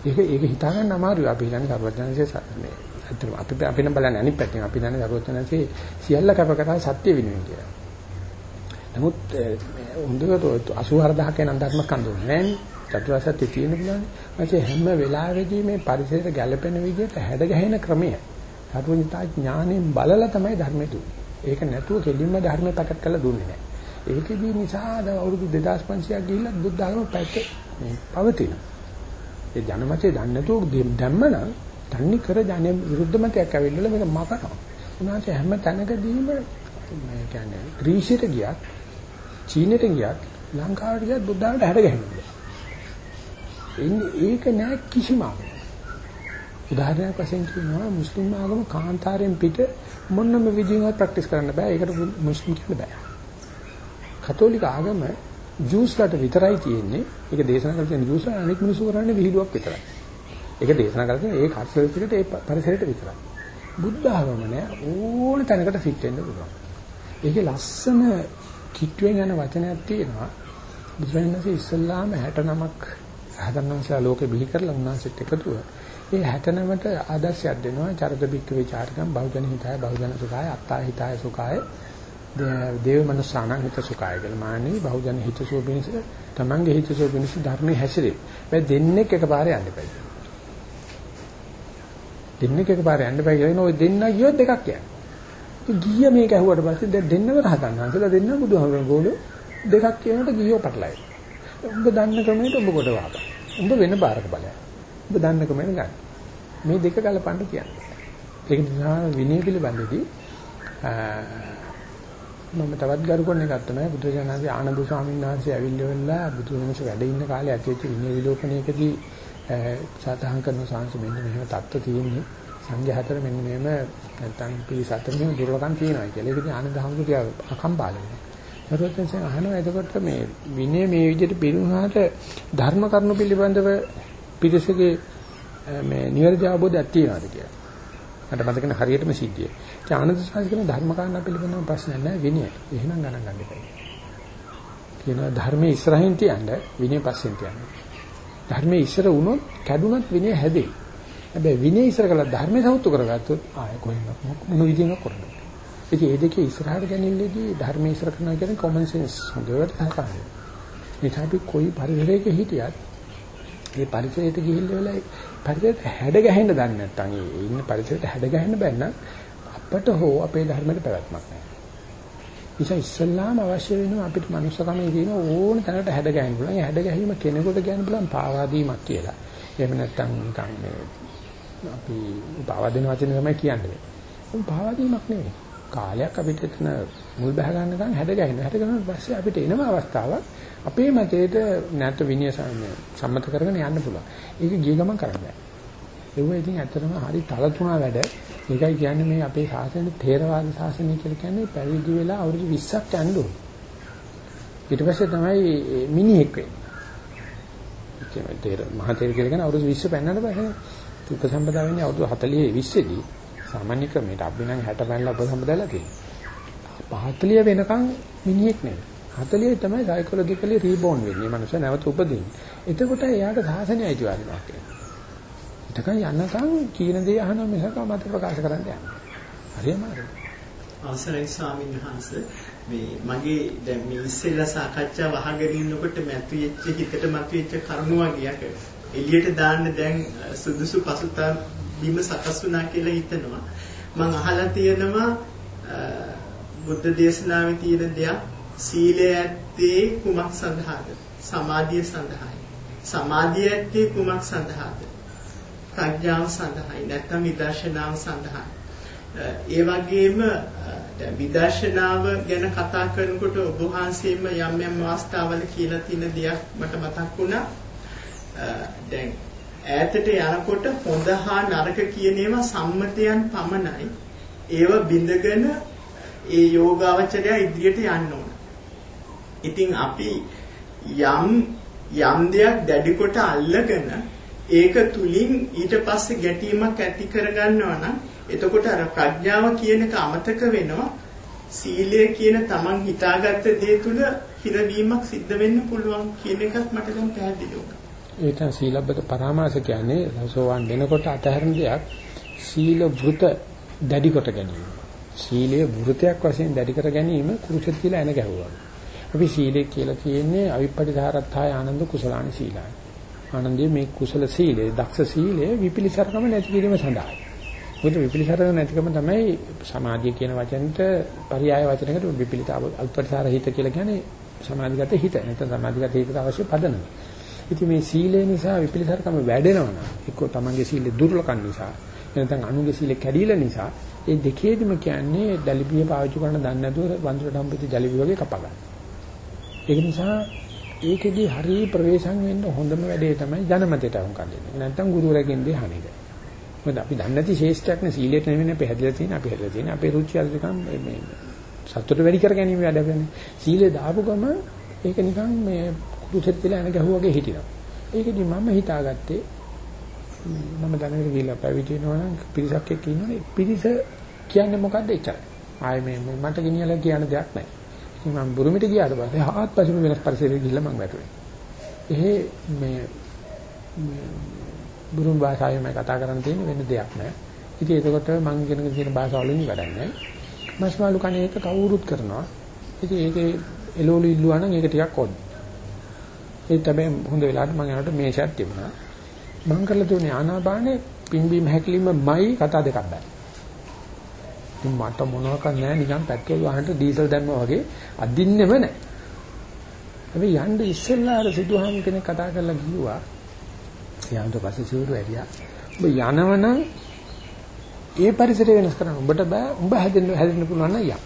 ඒක ඒක හිතා ගන්න අමාරුයි. අපි හිතන්නේ සරුවඥාන්සේ මේ ඇත්තටම අපි අපි නම් බලන්නේ අනිත් පැත්තෙන්. අපි දන්නේ සරුවඥාන්සේ සියල්ල කැප කරලා සත්‍ය විනුවෙන් කියලා. නමුත් හොඳට 84000 කෙනා ධර්මස්කන්ධ උනේ නෑනේ. චතුරාර්ය සත්‍ය තියෙන පුළුවන්. ඒ හැම වෙලාවෙදී මේ පරිසරයට ගැළපෙන විදිහට හැඩ ගැහෙන ක්‍රමය. සරුවඥතා ඥාණයෙන් බලලා තමයි ධර්මය දුන්නේ. ඒක නැතුව කෙලින්ම ධර්මය පැකට් කරලා දුන්නේ නෑ. ඒකෙදී නිසා අද අවුරුදු 2500ක් ගිහිල්ලා බුද්ධ ධර්ම පැත්ත මේ පවතිනවා. ඒ ජනමතේ දන්නේ නැතුව දැම්මනම් තන්නේ කර ජන විරුද්ධ මතයක් ඇවිල්ලා මේක මකනවා. උනාසේ හැම තැනකදීම මේ කියන්නේ ග්‍රීසියට ගියත් චීනෙට ගියත් ලංකාවට ගියත් බුද්ධාගමට හැඩ ගැහෙනවා. එන්නේ ඒක නෑ කිසිම උදාහරණයක් වශයෙන් කියනවා මුස්ලිම් ආගම කාන්තාරයෙන් පිට මොනම විදිහකට ප්‍රැක්ටිස් කරන්න බෑ. ඒකට මුස්ලිම් කියන්න බෑ. කතෝලික ආගම ජූස් වලට විතරයි තියෙන්නේ. ඒක දේශනා කරලා තියෙන ජූස් වල අනෙක් මිනිස්සු කරන්නේ විහිළුවක් විතරයි. ඒක දේශනා කරලා තියෙන ඒ කල්චර් එකට ඒ පරිසරයට විතරයි. බුද්ධ ආගම නෑ ඕන තැනකට ෆිට වෙන්න පුළුවන්. ඒකේ ලස්සන කිට්ටුවෙන් යන වචනයක් තියෙනවා. බුදුරජාණන්සේ ඉස්සල්ලාම 69ක් හදන්නන්සලා ලෝකෙ බිහි කරලා උන්වහන්සේත් එකතුව. ඒ 69ට ආදර්ශයක් දෙනවා. චරිත බික්ක විචාරකම් බහුජන හිතාය බහුජන සුඛාය අත්තා හිතාය සුඛාය දේව මනසානං හිතසුඛාය කියලා මාන්නේ බහුජන හිතසුව පිණිස තමන්ගේ හිතසුව පිණිස ධර්මයේ හැසිරේ. මේ දෙන්නෙක් එකපාරේ යන්න බෑ. දෙන්නෙක් එකපාරේ යන්න බෑ කියලා නෝ දෙන්න ගියොත් දෙකක් යනවා. ගිය මේක ඇහුවට පස්සේ දැන් දෙන්නම රහතන් වහන්සේලා දෙන්න බුදුහාමුදුරන් ගෝලෝ දෙකක් කියනකොට ගියෝ පටලයි. උඹ දන්න ක්‍රමයට උඹ කොට වාපන්. උඹ වෙන බාරක බලය. උඹ දන්න ක්‍රමයට ගන්න. මේ දෙක ගලපන්න කියන්නේ. ඒක නිසා විනය පිළිබඳදී මම තවත් ගරු කරන එකක් තමයි බුදුරජාණන්සේ ආනන්ද ස්වාමීන් වහන්සේ ඇවිල්ලා බුදුරජාණන්සේ වැඩ ඉන්න කාලේ ඇතිවෙච්ච විනය විලෝපණයකදී සාතහන් කරන සංස මෙන්න මෙහෙම தত্ত্ব තියෙන්නේ සංඝ හතර මෙන්න මෙහෙම නැත්නම් පිළිසතර මෙහෙම දුර්ලභම් තියෙනවා කියලා. ඒක ඉතින් ආනන්ද හඳුටිය අකම්පාලනේ. සරුවත්යන්සේ අහනවා එතකොට මේ විනය මේ විදිහට පිළිුණාට ධර්ම කරුණු පිළිබඳව පිටසගේ මේ නිවැරදි අවබෝධයක් තියනවාද කියලා. මට මතක නැහැ හරියටම සිද්ධිය. ඒ ආනන්ද සාහිත්‍ය කියන ධර්ම කාරණා පිළිබඳව ප්‍රශ්න නැහැ විනය. එහෙනම් ගණන් ගන්න එපා. කියනවා ධර්මයේ ඉස්සරහින් තියන්න විනය පස්සෙන් තියන්න. ධර්මයේ ඉස්සර වුණොත් කැඩුනත් විනය හැදෙයි. හැබැයි විනය ඉස්සර කළා ධර්මයේ සෞතු කරගත්තොත් ආය කොහෙන්ද මොන විදිහකින් කරන්නේ. ඉතින් මේ දෙකේ ඉස්සරහට ගැනීමේදී ධර්මයේ ඉස්සර කරනවා කියන්නේ common sense හොඳට සහකාරයි. මේ අපි කොයි පරිසරයක හිටියත් මේ පරිසරයට ගිහිල්ලා වෙලා පරිසරයට හැඩ ගැහෙන්න දන්නේ නැත්නම් ඒ ඉන්න පරිසරයට හැඩ ගැහෙන්න බැන්න අපට හෝ අපේ ධර්මයට පැවැත්මක් නැහැ. නිසා ඉස්සල්ලාම අවශ්‍ය වෙනවා අපිට මනුස්සකමේ තියෙන ඕන තැනකට හැඩ ගැහෙන්න පුළුවන්. ඒ හැඩ ගැහිම කෙනෙකුට කියන්න පුළුවන් පාවාදීමක් කියලා. එහෙම නැත්නම් නිකන් මේ අපි පාවාදින වචනේ තමයි කියන්නේ. ඒක පාවාදීමක් නෙවෙයි. කාලයක් අපිට එතන මුල් බහ ගන්නකම් හැඩ ගැහෙනවා. හැඩ ගැහෙනාට පස්සේ අපිට එනම අවස්ථාවක් අපේ මතයට නැත්නම් විනය සම්මත කරගෙන යන්න පුළුවන්. ඒක ගිය ගමන් කරන්න බෑ. ඒව ඉතින් ඇත්තටම හරි තලතුණා වැඩ. ඒකයි කියන්නේ මේ අපේ ශාසනයේ තේරවාද ශාසනය කියලා කියන්නේ පැවිදි වෙලා අවුරුදු 20ක් යන්න ඕන. ඊට පස්සේ තමයි මිනිහෙක් වෙන්නේ. කියන්නේ තේර මහා තේර කියලා කියන අවුරුදු 20 පෙන්නන්න බෑ. උපසම්පදා වෙන්නේ අවුරුදු 40 20 දී. සාමාන්‍ය ක්‍රමයට අපි නම් 60 පැනලා උපසම්පදාලා තියෙනවා. 40 වෙනකන් මිනිහෙක් නෙවෙයි. 40 තමයි සයිකොලොජිකලි රීබෝන් වෙන්නේ. මනුස්සය නැවත උපදින්නේ. එතකොට එයාට සාසනය අයිතිවාසිකමක් එනවා. එතකන් යන්නකම් කියන දේ අහන මිසක මත ප්‍රකාශ කරන්න යන්නේ. හරියම හරි. අවසරයි ස්වාමීන් වහන්සේ මේ මගේ දැන් මේ ඉස්සෙල්ලා සාකච්ඡාව අහගෙන ඉන්නකොට මතුවෙච්ච හිතට මතුවෙච්ච කරුණු වගේක් එළියට දාන්න දැන් සුදුසු පසුතම් බිම සකස් වුණා කියලා හිතනවා. මම අහලා තියෙනවා බුද්ධ දේශනාවේ තියෙන දෙයක් සීලය ඇත්තේ කුමක් සඳහාද? සමාධිය සඳහායි. සමාධිය ඇත්තේ කුමක් සඳහාද? ප්‍රඥාව සඳහායි. නැත්නම් විදර්ශනාව සඳහායි. ඒ වගේම දැන් විදර්ශනාව ගැන කතා කරනකොට ඔබ වහන්සේම යම් යම් අවස්ථාවල කියලා තියෙන දෙයක් මට මතක් වුණා. දැන් ඈතට යනකොට හොඳ හා නරක කියන ඒවා සම්මතයන් පමණයි. ඒව බිඳගෙන ඒ යෝගාවචරය ඉදිරියට යන්න ඕන. ඉතින් අපි යම් යම් දෙයක් දැඩි කොට අල්ලගෙන ඒක තුලින් ඊට පස්සේ ගැටීමක් ඇති කරගන්නවා නම් එතකොට අර ප්‍රඥාව කියන එක අමතක වෙනවා සීලය කියන තමන් හිතාගත්ත දේ තුල හිරවීමක් සිද්ධ වෙන්න පුළුවන් කියන එකත් මට දැන් පැහැදිලි වුණා. ඒක සීලබ්බත පරාමාස කියන්නේ සෝවන් වෙනකොට අතහැරන දෙයක් සීල වෘත දැඩි කොට ගැනීම. සීලයේ වෘතයක් වශයෙන් දැඩි කර ගැනීම කුරුසෙත් කියලා එන ගැහුවා. අපි සීලය කියලා කියන්නේ අවිපටිධාරත්තාය ආනන්ද කුසලානි සීලය. ආනන්දේ මේ කුසල සීලය, දක්ෂ සීලය විපිලිසරකම නැති කිරීම සඳහායි. මොකද විපිලිසරකම නැතිකම තමයි සමාධිය කියන වචනට පర్యాయ වචනකට විපිලිතාව අවිපටිධාර හිත කියලා කියන්නේ සමාධිගත හිත. නැත්නම් සමාධිගත හිතට අවශ්‍ය පදනම. ඉතින් මේ සීලය නිසා විපිලිසරකම වැඩෙනවා නම් එක්කෝ තමන්ගේ සීලය දුර්වලකම් නිසා නැත්නම් අනුගේ සීලය කැඩීලා නිසා ඒ දෙකේදිම කියන්නේ ජලිබිය පාවිච්චි කරන දන්නේ නැතුව වඳුරට හම්බෙච්ච ජලිබිය වගේ කපා ගන්නවා. ඒක නිසා ඒකෙදි හරි ප්‍රවේශම් වෙන්න හොඳම වැඩේ තමයි ජනමතයට වුන් කන්නේ. නැත්නම් ගුරුවරගෙන් දී අහන එක. මොකද අපි දන්නේ නැති ශේෂ්ඨයක් නේ සීලයට නෙමෙයි අපි හැදලා තියෙන අපි හැදලා තියෙන අපේ රුචි අරුචිකම් මේ සතුට වැඩි කර ගැනීම වැඩ කරන්නේ. සීලේ දාපු ගම ඒක නිකන් මේ කුරුසෙත් කියලා එන ගැහුවාගේ හිටිනවා. ඒකෙදි මම හිතාගත්තේ මම දැනගෙන ගිහලා පැවිදි වෙනවා නම් පිරිසක් එක්ක ඉන්නෝනේ පිරිස කියන්නේ මොකද්ද එච්චරයි. ආයේ මේ මට ගෙනියලා කියන දෙයක් නැහැ. ඉතින් මම බුරුමිට ගියාට පස්සේ හාත්පසින්ම වෙනස් පරිසරයකට ගිහිල්ලා මම වැටුනේ. එහෙ මේ බුරුම් භාෂාවෙන් මම කතා කරන්න තියෙන වෙන දෙයක් නැහැ. ඉතින් ඒකකොට මම ඉගෙනගෙන තියෙන භාෂාවලින් වැඩක් නැහැ. මස්මාලු කණේ එක කවුරුත් කරනවා. ඉතින් ඒකේ එළවලු ඉල්ලුවා නම් ඒක ටිකක් ඔඩ්. ඒ තමයි හොඳ වෙලාවට මම යනකොට මේෂයක් තිබුණා. මම කරලා දුන්නේ ආනාපානේ පිම්බීම හැකිලිමයි කතා දෙකක් බෑ. ඉතින් මට මොනවාක් නැහැ නිකන් පෙට්‍රෝල් වහනට ඩීසල් දැම්මා වගේ අදින්නෙම නැහැ. හැබැයි යන්න ඉස්සෙල්ලා අර සුදුහාම කෙනෙක් කතා කරලා කිව්වා. යාන්ට පස්සේ සිවුරු ඇරියා. ඔබ යනවනම් ඒ පරිසරය වෙනස් කරන්න උඹට බෑ. උඹ හැදෙන්න හැදෙන්න පුළුවන් නම් යන්න.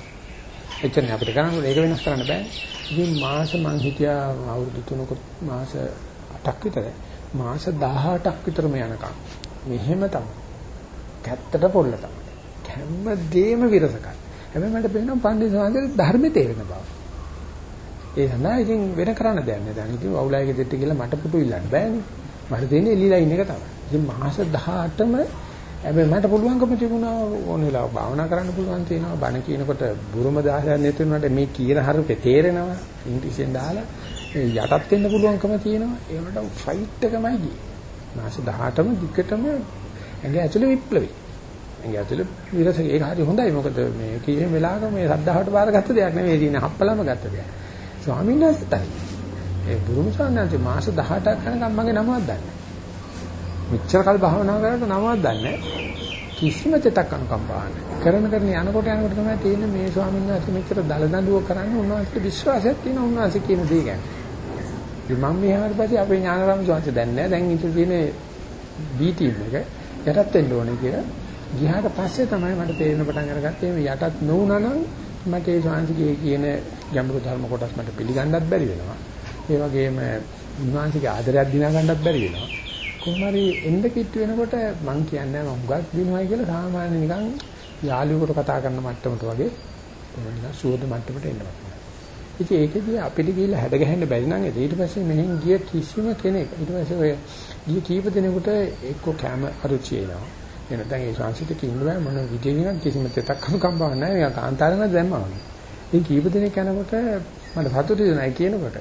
එච්චරනේ අපිට කරන්න ඒක වෙනස් කරන්න බෑ. ඉතින් මාස මං හිටියා අවුරුදු 3ක මාස 8ක් විතර. මාස 18ක් විතරම යනකම් මෙහෙම තමයි. කැත්තට පොල්ල තමයි. හැමදේම විරසකයි. හැබැයි මට පේනවා පන්දි සමාජයේ ධර්මයේ තේරෙන බව. ඒ සඳහා ඉතින් වෙන කරන්න දෙයක් නෑ. දැන් ඉතින් වවුලාගේ දෙට්ට කියලා මට පුටු ඉල්ලන්න බෑනේ. මට තියෙන්නේ එළිලා ඉන්න එක තමයි. ඉතින් මාස 18ම හැබැයි මට පුළුවන්කම තිබුණා ඕන වෙලාව භාවනා කරන්න පුළුවන් තියෙනවා. බණ කියනකොට බුරුම දාහයන් නෙතුනට මේ කියන හරුපේ තේරෙනවා. ඉංග්‍රීසියෙන් දාලා යටත් වෙන්න පුළුවන්කම තියෙනවා. ඒකට ෆයිට් එකමයි ගියේ. මාස 18ම දිගටම ඇඟ ඇතුලේ විප්ලවී. ඇඟ ඇතුලේ විරස ඒක හරි හොඳයි. මොකද මේ කීයේ වෙලාවක මේ සද්ධාවට බාරගත්ත දෙයක් නෙවෙයි. තියෙන හප්පලම ගත්ත දෙයක්. ස්වාමීන් වහන්සේ ඒ බුරුම සාන්නාන්සේ මාස 18ක් යනකම් මගේ නමවත් දන්නේ මෙච්චර කල් භාවනා කරලා නමවත් දන්නේ කිසිම තෙතක් අනුකම්පාවක් නැහැ. කරන කරන යනකොට යනකොට තමයි තේරෙන්නේ මේ ස්වාමීන් වහන්සේ මෙච්චර දලදඬුව කරන්නේ උන්වහන්සේට විශ්වාසයක් තියෙන උන්වහන්සේ කියන දේ ගැන. ඉතින් මම මෙහාට පස්සේ අපේ ඥානරාම ස්වාමීන් දැන් නෑ දැන් ඉතින් තියෙන්නේ B ටීම් එක යටත් වෙන්න ඕනේ කියලා. ගියාට පස්සේ තමයි මට තේරෙන පටන් අරගත්තේ මේ යටත් නොවුනා නම් මට ඒ ස්වාමීන්ගේ කියන ගැඹුරු ධර්ම කොටස් මට පිළිගන්නත් බැරි වෙනවා. ඒ වගේම උන්වහන්සේගේ ආදරයක් දිනා ගන්නත් බැරි වෙනවා. කොහොම හරි එන්න කිට්ටු වෙනකොට මං කියන්නේ මම හුඟක් දිනවයි කියලා සාමාන්‍ය නිකන් යාළුවෙකුට කතා කරන මට්ටමට වගේ නිකන් සුවද මට්ටමට එනවා. ඉතින් ඒකදී අපිට ගිහිල්ලා හැඩ ගැහෙන්න බැරි නම් ඊට පස්සේ මෙහෙන් ගිය කිසිම කෙනෙක් ඊට පස්සේ ඔය ගිය කීප දෙනෙකුට එක්ක කැම අරුචි එනවා. එනතන් ඒ ශාන්සිත කිව්වා මොන විදියකින් කිසිම තෙතක් අනුකම්පාවක් නැහැ. ඒක කාන්තාරම දැම්මා වගේ. ඉතින් කීප දෙනෙක් යනකොට මට සතුටු වෙනයි කියනකොට.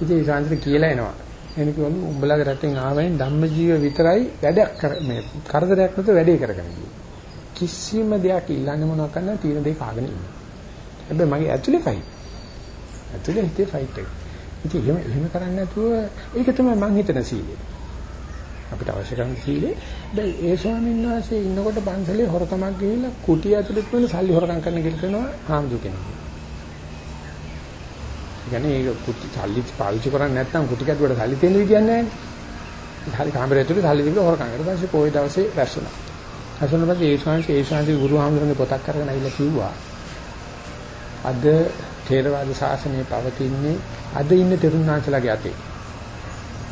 ඉතින් ඒ ශාන්තිට කියලා එනවා. එනි කිව්වලු උඹලගේ රටෙන් ආවෙන් ධම්මජීව විතරයි වැඩක් කර මේ කරදරයක් නැතුව වැඩේ කරගෙන ගියේ. කිසිම දෙයක් ඉල්ලන්නේ මොනවක් කරන්න තියෙන දේ කාගෙන ඉන්න. හැබැයි මගේ ඇතුලේ ෆයිට්. ඇතුලේ හිතේ ෆයිට් එක. ඉතින් එහෙම එහෙම කරන්නේ නැතුව ඒක තමයි මං හිතන සීලය. අපිට අවශ්‍ය කරන සීලේ දැන් ඒ ස්වාමීන් වහන්සේ ඉන්නකොට පන්සලේ හොරකමක් ගිහිල්ලා කුටි ඇතුළේ තියෙන සල්ලි හොරකම් කරන කියලා කියනවා හාමුදුර කෙනෙක්. කියන්නේ ඒක කුටි සල්ලි පාවිච්චි කරන්නේ නැත්නම් කුටි කැටුවට සල්ලි තියෙන විදියක් නැහැ. සල්ලි කාමරය ඇතුළේ සල්ලි දීලා හොරකම් කරලා ඊපස්සේ පොයේ දවසේ වැස්සුණා. වැස්සුණා පස්සේ ඒ ස්වාමීන් ඒ ස්වාමීන් ගුරු හාමුදුරනේ පොතක් අරගෙන ආවිල්ලා කිව්වා අද ථේරවාද ශාසනය පවතින්නේ අද ඉන්න තරුණාංශලගේ අතේ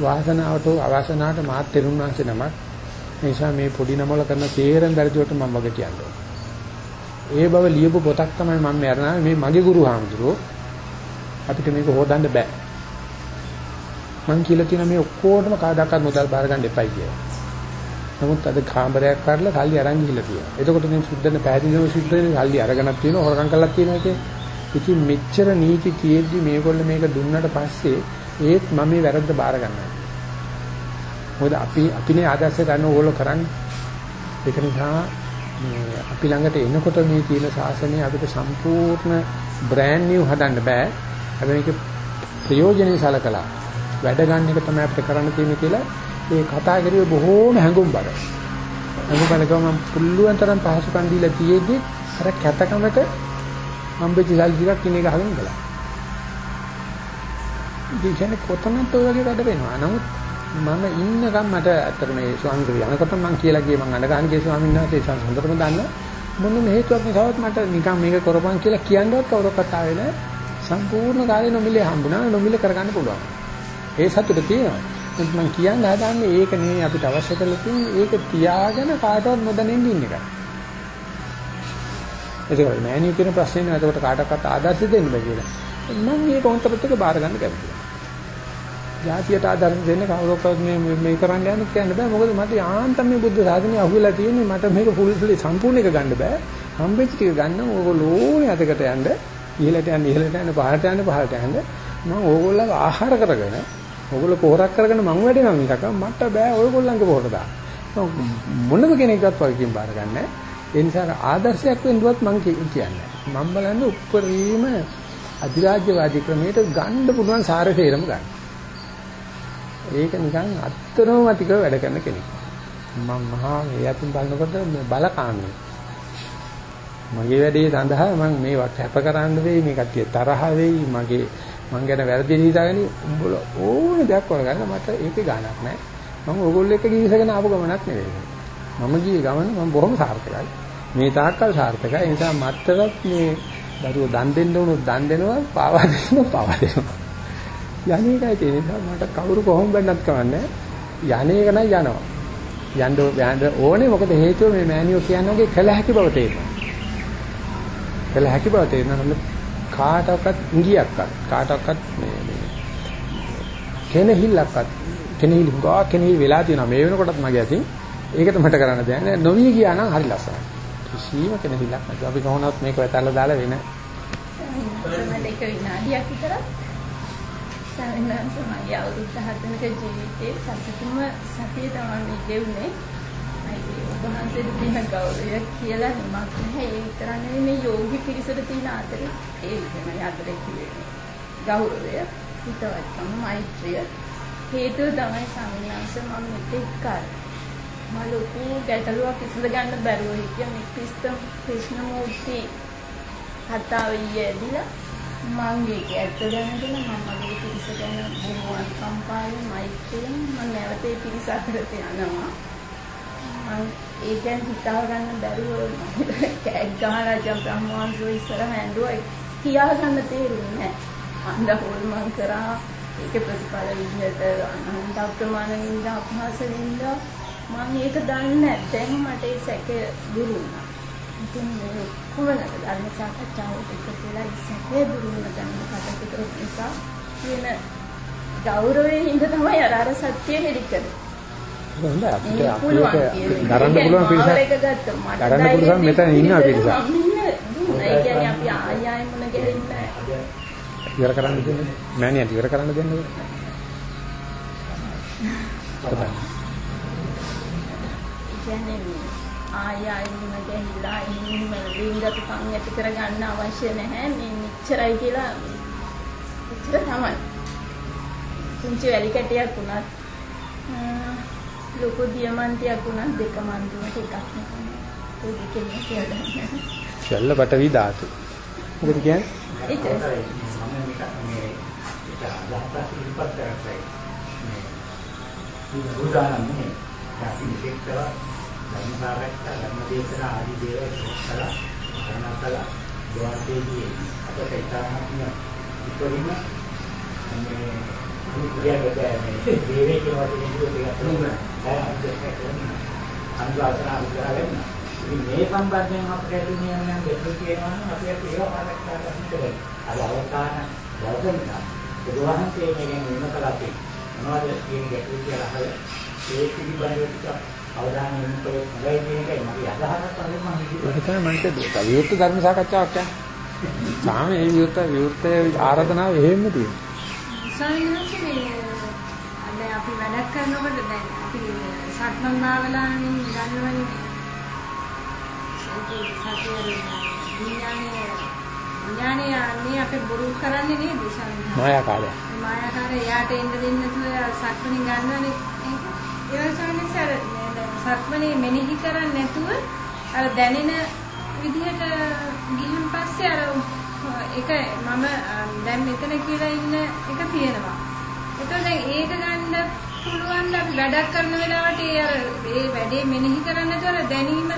වාසනාවට අවාසනාවට මාත් තෙරුණාංශ නමක් නිසා මේ පොඩි නමල කරන තේරෙන් බැරිදුවට මම වගේ කියන්නේ. ඒ බව ලියපු පොතක් තමයි මම මරණා මේ මගේ ගුරු හාමුදුරුවෝ අපිට මේක හොදන්න බෑ. මං කියලා තියෙන මේ ඔක්කොටම කාදාකත් මුදල් බාර ගන්න එපයි කියලා. නමුත් අද කාමරයක් කරලා සල්ලි අරන් ගිහිල්ලා තියෙනවා. එතකොට මේ සුද්ධන පැහැදිලිව සුද්ධනේ සල්ලි අරගෙනක් තියෙනවා හොරකම් කරලා තියෙනවා කියන්නේ. ඉතින් මෙච්චර නීති තියෙද්දි මේගොල්ලෝ මේක දුන්නට පස්සේ ඒත් මම මේ වැරද්ද බාර ගන්නවා. මොකද අපි අපිනේ ආදර්ශ ගන්න ඕගොල්ලෝ කරන්නේ. ඒක නිසා මේ අපි ළඟට එනකොට මේ තියෙන ශාසනය අපිට සම්පූර්ණ බ්‍රෑන්ඩ් නිව් හදන්න බෑ. හැබැයි මේක ප්‍රයෝජනෙයි සලකලා වැඩ ගන්න එක තමයි අපිට කරන්න තියෙන්නේ කියලා ඒ කතා කරුවේ බොහෝම හැඟුම්බර. හැඟුම්බරකම මම පුළුවන් තරම් පහසුකම් දීලා තියෙද්දි අර කැතකමට හම්බෙච්ච සල්ලි ටිකක් ඉන්නේ ගහගෙන ඉඳලා. ඉතින් කියන්නේ කොතනත් ඔය වගේ වැඩ වෙනවා. නමුත් මම ඉන්නකම් මට ඇත්තට මේ ස්වාමීන් වහන්සේ යනකොට මම කියලා ගියේ මම අඬගහන ගියේ ස්වාමීන් වහන්සේ හොඳටම දන්න මොන හේතුවක් නිසාවත් මට නිකන් මේක කරපන් කියලා කියන්නවත් කවුරක්වත් ආවේ නැහැ. සම්පූර්ණ කාලේ නොමිලේ හම්බුණා නොමිලේ කරගන්න පුළුවන්. ඒ සතුට තියෙනවා. මම කියන්න හදන්නේ ඒක නෙවෙයි අපිට අවශ්‍ය කරලා තියෙන්නේ ඒක තියාගෙන කාටවත් නොදැනෙන්න ඉන්න එකයි. ඒක මෑනියු කියන ප්‍රශ්නේ නෑ එතකොට කාටවත් ආදර්ශ දෙන්න බෑ කියලා. මම මේ කොන්තරත් එක බාර ගන්න කැමතියි. ජාතියට ආදර්ශ දෙන්න කවුරක්වත් මේ මේ කරන්න යන්නේ කියන්න බෑ. මොකද මට යාන්තම් මේ බුද්ධ සාධනය අහුවෙලා තියෙන්නේ මට මේක ෆුල් ෆුල් සම්පූර්ණ එක ගන්න බෑ. හම්බෙච්ච ටික ගන්න ඕගොල්ලෝ ඕනේ අතකට යන්න. ඉහළට යන්න ඉහළට යන්න පහළට යන්න පහළට යන්න. මම ඕගොල්ලෝ ආහාර කරගෙන ඕගොල්ලෝ පොහොරක් කරගෙන මං වැඩෙනවා මිසක මට බෑ ඕගොල්ලන්ගේ පොහොර දාන්න. මොනම කෙනෙක්වත් වගකීම් බාර ගන්නෑ. ඒ නිසා ආදර්ශයක් වෙන්නවත් මම කියන්නේ. මම බලන්නේ උප්පරීම අධිරාජ්‍යවාදී ක්‍රමයට ගන්න පුළුවන් සාරසේරම ගන්න. ඒක නිකන් අත්තරමතිකව වැඩ කරන කෙනෙක්. මම මහා මේ අතින් බලනකොට බලකාමී. මගේ වැඩේ සඳහා මම මේවා කැප කරන්න වෙයි මේ කට්ටිය තරහ වෙයි මගේ මං ගැන වැරදි හිතාගෙන උඹල ඕනේ දෙයක් කරගන්න මට ඒකේ ගාණක් නැහැ. මම ඕගොල්ලෝ එක්ක ගිහිසගෙන ආපු ගමනක් නෙවෙයි. මම ගියේ ගමන මම බොහොම සාර්ථකයි. මේ තාක්කල් සාර්ථකයි. ඒ නිසා මත්තවත් මේ දරුවෝ දන් දෙන්න උනොත් දන් දෙනවා, පාවා දෙනවා, පාවා දෙනවා. යන්නේ එකයි තියෙන නිසා මට කවුරු කොහොම බැන්නත් කවන්නේ. යන්නේ එක නම් යනවා. යන්න යන්න ඕනේ මොකද හේතුව මේ මෑනියෝ කියන්නේ කළ හැකි බව තේරෙනවා. කළ හැකි බව තේරෙනවා. කාටවත් ඉංගියක්වත් කාටවත් මේ මේ කෙනෙහිල්ලක්වත් කෙනෙහිලි ගා කෙනෙහි වෙලා තියෙනවා මේ වෙනකොටත් මගේ අතින් ඒකට මට කරන්න දෙයක් නෑ නොවි ගියා නම් හරි ලස්සනයි කිසිම කෙනෙහිල්ලක් නැතුව අපි කොහොමවත් මේක වැතල්ලා දාලා වෙන මට එක විනාඩියක් විතර සමිනාන්ස මගේ අවුරුදු 14ක ජීවිතේ සතුටුම සතිය තමයි ගෙවුනේ වහන්සේට තියෙන ගෞරවය කියලා නිමක් නැහැ. ඒ විතර නෙවෙයි මේ යෝගි පිරිසට තියෙන ආදරේ ඒ විදිහමයි ආදරේ කියන්නේ. ගෞරවය, හිතවත්කම, මෛත්‍රිය හේතුව තමයි සමිනාංශ මම මෙතෙක් කල් මම ලොකු ගැටලුවක් විසඳ ගන්න බැරුව හිටිය මේ ක්‍රිස්තම් ක්‍රිෂ්ණමූර්ති කතාව ඊයේදීලා මම ඒක ඇත්ත දැනගෙන මම මගේ පිරිස ගැන බොහොම කම්පාවෙන් මෛත්‍රියෙන් මම නැවතේ පිරිස අතරට යනවා මම ඒ ගැන හිතා ගන්න බැරුව කෑග් ගහලා ජම් බ්‍රහ්මවංශෝ ඉස්සරහ ඇඬුවා කියා ගන්න තේරුන්නේ නැහැ. අන්ද හොල්මන් කරා ඒක ප්‍රතිඵල විදිහට අනන්ත අප්‍රමාණින්ද අපහාසෙන්ද මම ඒක දන්නේ නැහැ. දැන් මට ඒ සැකය දුරු වුණා. ඉතින් මේ කොහොමද ධර්ම සාකච්ඡාවට එකතු වෙලා ඒ සැකය දුරු වෙන ගන්න කටයුතු නිසා කියන ගෞරවයෙන් ඉඳ තමයි අර අර සත්‍ය හෙලි කරන්නේ. හොඳයි අපිට අපිට දරන්න පුළුවන් පිරිසක් දරන්න පුළුවන් මෙතන ඉන්නවා පිරිසක් ඒ කියන්නේ අපි ආය ආය මොන ගෙලින්නේ ඉවර කරන්න දෙන්න. මෑණියන්ට ඉවර කරන්න දෙන්න. <laughs> කියන්නේ ආය ආයෙම ගිහිල්ලා ඉන්න ලිංගතුකම් ඇති කරගන්න අවශ්‍ය නැහැ. මේ මෙච්චරයි කියලා මෙච්චර තමයි. පුංචි වැලි කැටයක් වුණත් අ, ලොකු දියමන්තියක් වුණත් දෙකම අන්තිමට එකක් නෙමෙයි. ඒ දෙකෙන් කියලා. සෙල්ල පටවි ධාතු. මොකද කියන්නේ? ඒක මම මේක මේ ඒක අදහස් ඉල්පත් කරන්නේ මේ බුදානම් නේ අපි මෙතෙක් කරා ධර්ම සාකච්ඡා ධර්ම දේශනා ආදී දේවල් කරලා භාවනා කළා දවල්ටේදී අපට ඉතාමත්ම ඉපදින මේ මුලියකට මේ දේවේ කියන වචනේ කියුවා ඒක තමයි අනුශාසනා විග්‍රහ වෙන්න. ඉතින් මේ සම්බන්ධයෙන් අපිට ඇතිනේ නම් දෙන්න කියනවා නම් අපි ඒක සාකච්ඡා කරන්න ඕනේ. අද අවසාන දවසට බුදුහාමසේ මේකෙන් විමසලා තියෙනවා. මොනවද කියන ගැටලු කියලා අහලා ඒ පිළිබඳව ටිකක් අවධානය යොමු කළොත් හොඳයි කියන එකයි මගේ අදහසක් තමයි මම හිතුවේ. ඒක තමයි මම කිව්වේ. විවෘත ධර්ම සාකච්ඡාවක් කියන්නේ. තාම මේ විවෘත විවෘත ආරාධනාව එහෙම තියෙනවා. ස්වාමීන් වහන්සේ මේ දැන් අපි වැඩක් කරනකොට දැන් අපි සක්මන් භාවනාවෙන් ගන්නවනේ සතිය සතිය විඥානයේ විඥානයේ අන්නේ අපි බොරු කරන්නේ නේද ස්වාමීන් වහන්සේ? මායාකාරය. මායාකාරය යාට එන්න දෙන්නේ නැතුව සක්මණෙන් ගන්නවනේ ඒක. ඒ වගේම සර සක්මණේ මෙනෙහි කරන්නේ නැතුව අර දැනෙන විදිහට ගිහින් පස්සේ අර ඒක මම දැන් මෙතන කියලා ඉන්න එක තියෙනවා. ඒතකොට දැන් ඒක ගන්න පුළුවන් ද අපි වැඩක් කරන වෙලාවට ඒ අර ඒ වැඩේ මෙනෙහි කරන්නේ නැතුව අර දැනීම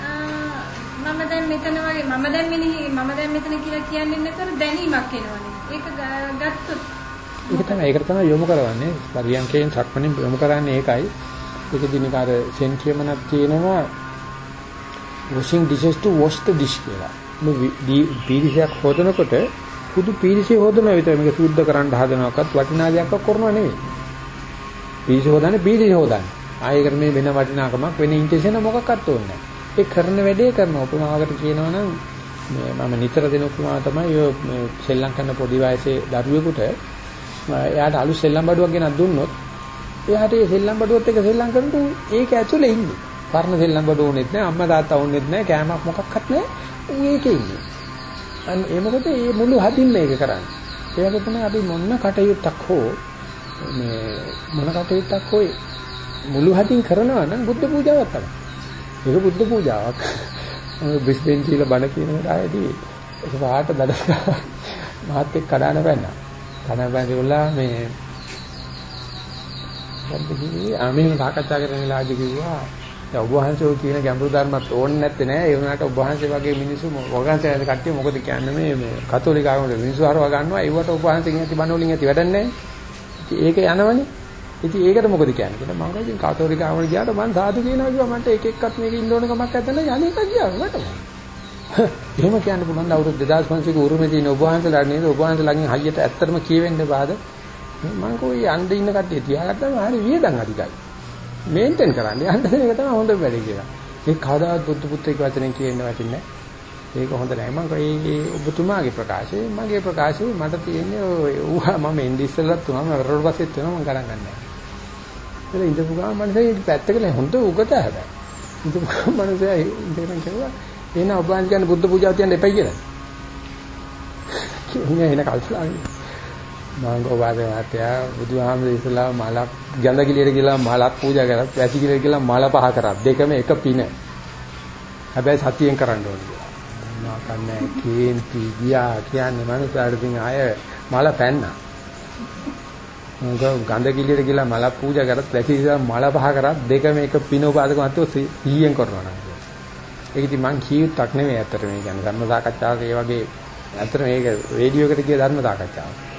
ආ, මම දැන් මෙතන වගේ මම දැන් මෙනෙහි මම දැන් මෙතන කියලා කියන්නේ නැතර දැනීමක් එනවනේ. ඒක ග- ගත්තොත් ඒක තමයි ඒකට තමයි යොමු කරවන්නේ. පරියන්කයෙන් සක්මණෙන් යොමු කරන්නේ ඒකයි. ඒකදී නිකාර සෙන් කියමනක් තියෙනවා washing dishes to wash the dish කියලා. මේ පීරිසයක් හොදනකොට පුදු පීරිසිය හොදනවා විතර මේක සුද්ධ කරන්න හදනවක්වත් වටිනා දෙයක්වත් කරනව නෙවෙයි. පීරිසිය හොදන්නේ පීරිසිය හොදන්නේ. ආයෙකට මේ වෙන වටිනාකමක් වෙන ඉන්ටෙන්ෂන් මොකක්වත් ඕනේ නැහැ. ඒ කරන වැඩේ කරන උපමාවකට කියනවා නම් මේ මම නිතර දෙන උපමාව තමයි ඔය මේ සෙල්ලම් කරන පොඩි වයසේ දරුවෙකුට එයාට අලු සෙල්ලම් බඩුවක් ගෙනත් දුන්නොත් එයාට ඒ සෙල්ලම් බඩුවත් එක්ක සෙල්ලම් කරනකොට ඒක ඇතුලේ ඉන්නේ. පරණ සෙල්ලම් බඩුව ඕනෙත් නැහැ, අම්මා තාත්තා ඕනෙත් නැහැ, කෑමක් මොකක්වත් නැහැ. ඌ ඒකේ ඉන්නේ. අන්න ඒ මොකද මේ මුළු හදින් මේක කරන්නේ. ඒ වගේ තමයි අපි මොන කටයුත්තක් හෝ මේ මොන කටයුත්තක් හෝ මුළු හදින් කරනවා නම් බුද්ධ පූජාවක් තමයි. ඒක බුද්ධ පූජාවක්. ඔය බ්‍රිස්බේන් කියලා බණ කියනකොට ආයේදී ඒක පහට දඩස්කා මහත් එක්ක කඩාන බැන්නා. කඩාන බැන්දෝලා මේ මොකද්ද කිව්වේ? ආ මෙහෙම සාකච්ඡා කරන වෙලාවදී කිව්වා දැන් ඔබ වහන්සේ ඔය කියන ගැඹුරු ධර්මත් ඕනේ නැත්තේ නෑ. ඒ වුණාට ඔබ වහන්සේ වගේ මිනිස්සු වගන්සේ යන කට්ටිය මොකද කියන්නේ මේ මේ කතෝලික ආගමේ මිනිස්සු හරව ගන්නවා. ඒවට ඔබ වහන්සේගෙන් ඇති බණ වලින් ඇති වැඩක් නෑ. ඉතින් ඒක යනවනේ. ඉතින් ඒකට මොකද කියන්නේ කියලා මම කිව්වා ඉතින් කතෝලික ආගමට ගියාට මම සාදු කියනවා කිව්වා මට එක එකක්වත් මේක ඉන්න ඕන කමක් නැත්නම් යන්නේ එක ගියා මට. එහෙම කියන්න පුළුවන් අවුරුදු 2500ක උරුමේ තියෙන ඔබ වහන්සේලාට නේද ඔබ වහන්සේලාගෙන් හයියට ඇත්තටම කියවෙන්න බාද මම කෝයි යන්න ඉන්න කට්ටිය තියාගත්තම හරි වියදම් අධිකයි. මේන්ටේන් කරන්න යන්න දෙන එක තමයි හොඳ වැඩේ කියලා. ඒ කවදාවත් බුද්ධ පුත්‍රයෙක් වචනෙන් කියන්න වටින්නේ ඒක හොඳ නැහැ. මම ඒ ඔබතුමාගේ ප්‍රකාශය මගේ ප්‍රකාශය මට තියෙන්නේ ඌහා මම ඉන්දි ඉස්සෙල්ලත් තුනම වරවල් පස්සෙත් තුනම මම ගණන් ගන්නෑ. ඒක ඉඳපු ගමන් මනසේ පැත්තකල හොඳ උගත හැබැයි. ඉඳපු ගමන් මනසේ ඉඳගෙන කිව්වා එන ඔබ වහන්සේ කියන්නේ බුද්ධ පූජාව තියන්න එපයි කියලා. <laughs> කියන්නේ එන කල්පනායි. මම ගෝවාදේ මාත්‍යා බුදුහාමුදුර ඉස්සලා මලක් ගඳ කිලියට කියලා මලක් පූජා කරා වැසි කිලියට කියලා මල පහ කරා. දෙකම එක පින. හැබැයි සතියෙන් කරන්න ඕනේ මා කන්නේ? කේන්ති ගියා කියන්නේ මනුස්සයාට ඉතින් ආය මල පැන්නා. මොකද ගඳ කිලියට කියලා මලක් පූජා කරත් වැසි කියලා මල පහ කරා. දෙකම එක පින උපාදක මතෝ 100ෙන් කරනවා නම්. ඒක ඉතින් මං කියුත්තක් නෙමෙයි ඇත්තට මේ කියන්නේ. ධර්ම සාකච්ඡාවක ඒ වගේ ඇත්තට මේක රේඩියෝ එකට ගිය ධර්ම සාකච්ඡාවක්.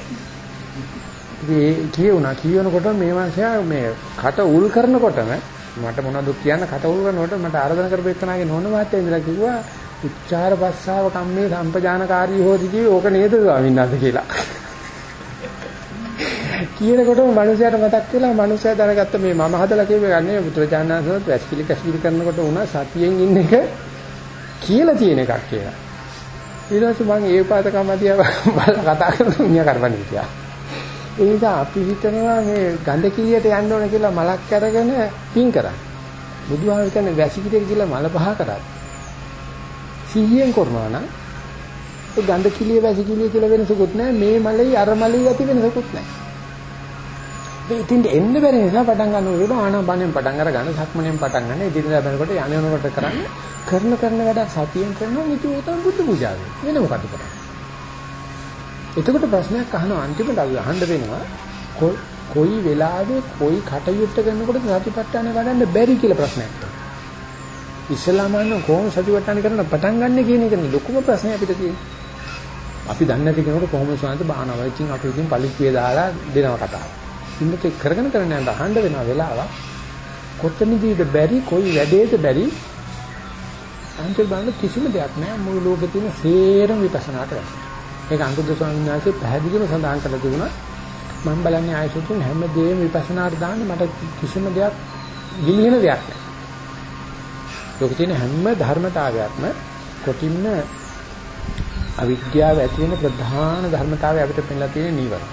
ඉතින් කියුණා කියනකොට මේ මාසයා මේ කට උල් කරනකොටම මට මොනවද කියන්න කට උල් කරනකොට මට ආරාධනා කරපු එක්කනාගේ නෝන මහත්තයා ඉඳලා කිව්වා උච්චාර පස්සාව කම්මේ සම්පජානකාරී හොදි කිව්වේ ඕක නේද ස්වාමීන් වහන්සේ කියලා. කියනකොටම මනුස්සයාට මතක් වෙලා මනුස්සයා දැනගත්ත මේ මම හදලා කියවේ ගන්නේ පුත්‍රජානනාසනත් වැස්පිලි කැස්පිලි කරනකොට උනා සතියෙන් ඉන්න එක කියලා තියෙන එකක් කියලා. ඊට පස්සේ මම ඒ පාතකම දිහා බලලා කතා කරන මියා කරවන්නේ කියලා. ඒ නිසා අපි හිතනවා මේ ගඳ කිලියට යන්න ඕන කියලා මලක් අරගෙන පින් කරා. බුදුහාම කියන්නේ වැසිකිළියට කියලා මල පහ කරා. සිහියෙන් කරනවා නම් ඒ ගඳ කිලිය වැසිකිළිය කියලා වෙනසකුත් නැහැ. මේ මලේ අර මලේ ඇති වෙනසකුත් නැහැ. මේ ඉතින් එන්න බැරි නිසා පටන් ගන්නකොට ආනාපානෙන් පටන් අරගන්න සක්මණෙන් පටන් ගන්න ඉදිරියට බැලනකොට යනනකොට කරන්න කරන කරන වැඩ සතියෙන් කරනවා නිතු උතම් බුද්ධ පූජාව වෙන මොකද කරන්නේ එතකොට ප්‍රශ්නයක් අහනවා. අන්තිමට අපි අහන්න වෙනවා කොයි වෙලාවෙ කොයි කටයුත්ත කරනකොට සතිපට්ඨාන වඩන්න බැරි කියලා ප්‍රශ්නයක්. තියෙනවා ඉස්ලාම අන්න කොහොම සතිපට්ඨාන කරන්න පටන් ගන්න කියන එක ලොකුම ප්‍රශ්නය අපිට තියෙන්නේ. අපි දන්නේ නැති කෙනෙකුට කොහොමද සාන්ත බාහනව. ඉතින් අපි ඉතින් පරිච්ඡේදය දාලා දෙනවා කතාව. ඉන්නත් කරගෙන කරගෙන යන අහන්න වෙන වෙලාවක්. කොතනදීද බැරි කොයි වැඩේද බැරි? අන්තිම බලන්න කිසිම දෙයක් නැහැ. මුළු ලෝකේ තියෙන සේරම විපස්සනාට වැඩි. ඒක අනුරුද්ධ ස්වාමීන් වහන්සේ පැහැදිලිවම සඳහන් කරලා තිබුණා. මම බලන්නේ ආයසුතුන් හැමදේම විපස්සනාට දාන්න මට කිසිම දෙයක් ගිලිහෙන දෙයක් නැහැ. ලෝකේ තියෙන හැම ධර්මතාවයක්ම කොටින්ම අවිද්‍යාව ඇති වෙන ප්‍රධාන ධර්මතාවය අපිට පෙන්ලා තියෙන නීවරණ.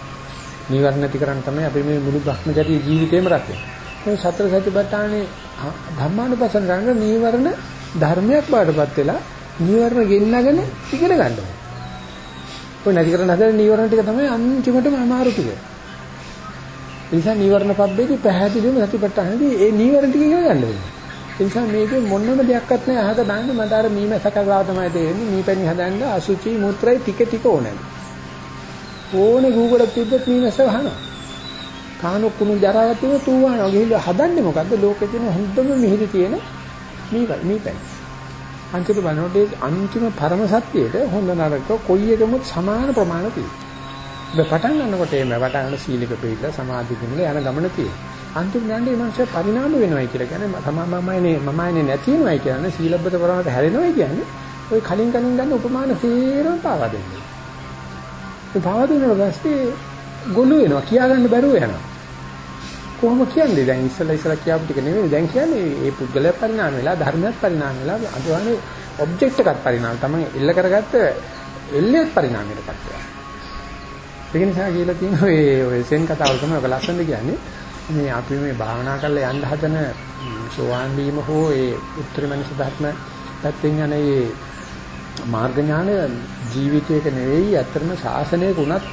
නීවරණ නැති කරන්න තමයි අපි මේ මුළු භ්‍රමචර්ය ජීවිතේම රැකෙන්නේ. මේ සතර සතිපට්ඨානේ ධර්මානුපස්සන කරන නීවරණ ධර්මයක් බාටපත් වෙලා නීවරණ ගෙන්නගෙන ඉගෙන ගන්නවා. ඔය නැති කරන හදන නීවරණ ටික තමයි අන්තිමටම අමාරු ටික. ඒ නිසා නීවරණ පබ්බේදී පැහැදිලිවම සතිපට්ඨානදී ඒ නීවරණ ටික ඉගෙන ගන්න වෙනවා. ඒ නිසා මේකේ මොනම දෙයක්වත් නැහැ අහක දාන්න මට අර මීමැසක ගාව තමයි තේරෙන්නේ. මීපැණි හදන්න අසුචි මුත්‍රායි ටික ටික ඕනේ. ඕනේ Google එකක් තිබ්බත් මීමැස්ස වහනවා. කානු කුණු ජරාවක් තියෙන තූ වහනවා. ගිහිල්ලා හදන්නේ මොකද්ද? ලෝකේ තියෙන හොඳම මිහිරි තියෙන මේකයි මේකයි. අන්තිම බලනකොට ඒ අන්තිම පරම සත්‍යයට හොඳ නරක කොයි එකමුත් සමාන ප්‍රමාණ තියෙනවා. ඔබ පටන් ගන්නකොට එimhe පටන් ගන්න සීලික පිළිලා සමාධි දිනල යන ගමන තියෙනවා. අන්තිම යන්නේ මනුෂ්‍ය පරිණාම වෙනවයි කියලා කියන්නේ තමමමයිනේ මමයිනේ නැති වෙනවයි කියන්නේ සීලබ්බත කරාමට හැරෙනවයි කියන්නේ ඔය කලින් කලින් ගන්න උපමාන සේරම පාවා දෙන්නේ. ඒ පාවා දෙනවා පස්සේ ගොළු වෙනවා කියා ගන්න බැරුව යනවා. කොහොම කියන්නේ දැන් ඉස්සලා ඉස්සලා කියාපු ටික නෙවෙයි දැන් කියන්නේ මේ පුද්ගලයා පරිණාම වෙලා ධර්මයක් පරිණාම වෙලා අදවන්නේ ඔබ්ජෙක්ට් එකක් පරිණාම තමයි එල්ල කරගත්ත එල්ලේ පරිණාමයටපත් වෙනවා. ඒක නිසා කියලා තියෙනවා ඔය ඔය සෙන් කතාව තමයි ඔක ලස්සනද කියන්නේ මේ අපි මේ භාවනා කරලා යන්න හදන සෝවාන් වීම හෝ ඒ උත්තර මනස ධර්ම පැත්තෙන් යන ඒ මාර්ග ඥාන ජීවිතයක නෙවෙයි අත්‍තරම ශාසනයක උනත්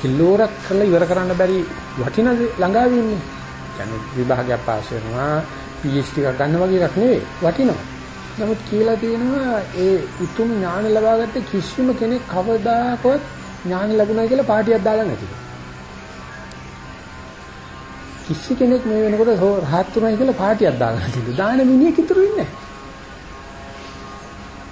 කිලෝරක් කරලා ඉවර කරන්න බැරි වටිනා ළඟාවි ඉන්නේ. කියන්නේ විභාගයක් පාස් වෙනවා PhD එකක් ගන්න වගේ එකක් නෙවෙයි වටිනවා. නමුත් කියලා තියෙනවා ඒ උතුම් ඥාන ලබාගත්ත කිසිම කෙනෙක් කවදාකවත් ඥාන ලැබුණා කියලා පාටියක් දාලා නැතිද. කිසි කෙනෙක් මේ වෙනකොට රහත් උනායි කියලා පාටියක් දාලා නැතිද. දාන මිනිහෙක් ඉතුරු ඉන්නේ නැහැ.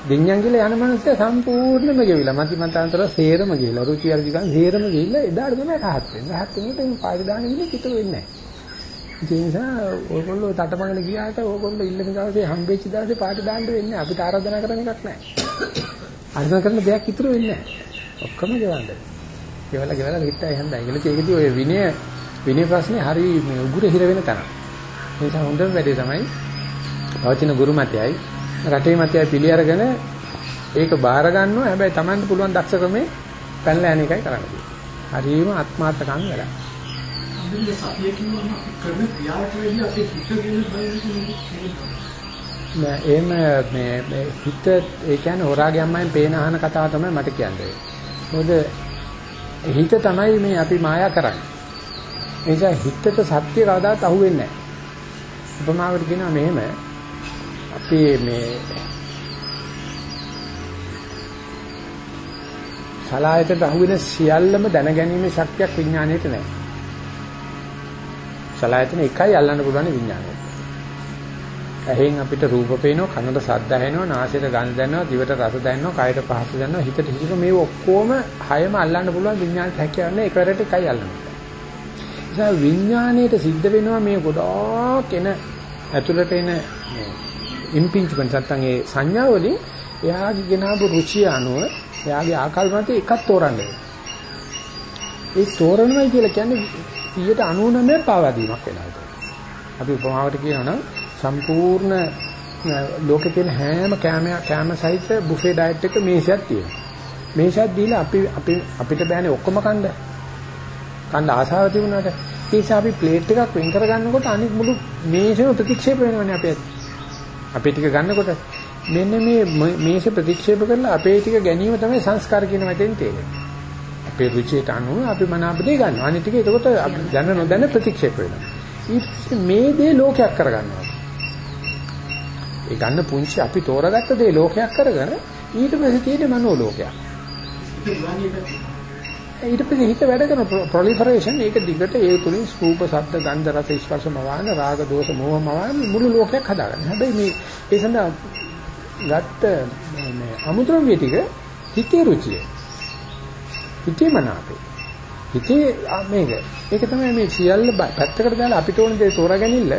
දෙඤ්ඤන් කියලා යන මනුස්සය සම්පූර්ණයෙන්ම ගෙවිලා මති මතාන්තර සේරම ගිහිලා රුචි අරුචිකන් සේරම ගිහිල්ලා එදාට තමයි රහත් වෙන්නේ. රහත් වෙනකොට මේ පාටි දාන ඉන්නේ කිතුරු වෙන්නේ නැහැ. ඒ නිසා ඕගොල්ලෝ තටමඟල ගියාට ඕගොල්ලෝ ඉල්ලන දවසේ හම්බෙච්ච දවසේ පාටි දාන්න වෙන්නේ නැහැ. අපිට ආරාධනා කරන එකක් නැහැ. ආරාධනා කරන දෙයක් ඉතුරු වෙන්නේ නැහැ. ඔක්කොම ගෙවන්න. ගෙවලා ගෙවලා හිටයි හන්දයි. ඒකලේ ඒකදී ඔය විනය විනය ප්‍රශ්නේ හරි මේ උගුර හිර වෙන තරම්. ඒ නිසා හොඳම වැඩේ තමයි පවතින ගුරු මතයයි රටේ මතයයි පිළි අරගෙන ඒක බාර ගන්නවා. හැබැයි Tamanට පුළුවන් දක්ෂකමේ පැනලා යන එකයි කරන්න තියෙන්නේ. හරිම ආත්මාර්ථකම් වැඩ. අදින්න සතිය අපි කරන ක්‍රියාවට වෙන්නේ අපේ හිත ගැන බලන්නේ නෑ එහෙම මේ හිත ඒ කියන්නේ හොරාගේ අම්මෙන් පේන අහන කතාව තමයි මට කියන්නේ. මොකද හිත තමයි මේ අපි මායා කරන්නේ. ඒ නිසා හිතට සත්‍ය කවදාත් අහුවෙන්නේ නැහැ. උපමාවකට කියනවා මෙහෙම අපේ මේ සලායතට අහුවෙන සියල්ලම දැනගැනීමේ ශක්තියක් විඥාණයට නැහැ. සලායතන එකයි අල්ලන්න පුළුවන් විඥාණයට. ඇහෙන් අපිට රූප පේනවා, කනට ශබ්ද ඇහෙනවා, නාසයට ගඳ දැනෙනවා, දිවට රස දැනෙනවා, කයට පහස දැනෙනවා, හිතට හිතට මේ ඔක්කොම හයම අල්ලන්න පුළුවන් විඥාණයට හැකියාව නැහැ. එකවරට එකයි අල්ලන්න. ඒ විඥාණයට සිද්ධ වෙනවා මේ ගොඩාක් එන ඇතුළට එන ඉම්පින්ච්මන්ට් නැත්නම් ඒ සංඥා වලින් එයාගේ ගෙනාවු රුචිය අනුව එයාගේ ආකල්පනට එකක් තෝරන්න ඒ තෝරනවා කියලා කියන්නේ 99 පාවා දීමක් වෙනවා. අපි උපමාවට කියනවා නම් සම්පූර්ණ ලෝකේ තියෙන හැම කෑම කෑම සහිත බුෆේ ඩයට් එක මේසයක් තියෙනවා. මේෂත් දීලා අපි අපි අපිට බෑනේ ඔක්කොම කන්න. කන්න ආසාව තිබුණාට ඒ නිසා අපි ප්ලේට් එකක් වෙන් කර ගන්නකොට අනිත් මුළු මේෂෙම ප්‍රතික්ෂේප වෙනවනේ අපේ. අපේ ටික ගන්නකොට මෙන්න මේ මේෂ ප්‍රතික්ෂේප කරලා අපේ ටික ගැනීම තමයි සංස්කාර කියන වචෙන් තේරෙන්නේ. අපේ රුචියට අනුව අපි මනාපදේ ගන්නවා. අනිත් ටික එතකොට දැන නොදැන ප්‍රතික්ෂේප වෙනවා. ඊට පස්සේ මේ දේ ලෝකයක් කරගන්නවා. ඒ ගන්න පුංචි අපි තෝරගත්ත දේ ලෝකයක් කරගෙන ඊට පස්සේ තියෙන මනෝ ලෝකයක්. ඊට පස්සේ හිත වැඩ කරන ප්‍රොලිෆරේෂන් ඒක දිගට ඒ තුලින් ස්කූප ශබ්ද ගන්ධ රස ස්පර්ශ මවාන රාග දෝෂ මෝහ මවාන මුළු ලෝකයක් හදාගන්න. හැබැයි මේ ඒ සඳහා ගත්ත මේ අමුද්‍රව්‍ය ටික හිතේ රුචිය. හිතේ මනාපේ. හිතේ මේක. ඒක තමයි මේ සියල්ල පැත්තකට දාලා අපිට ඕන දේ තෝරාගනින්න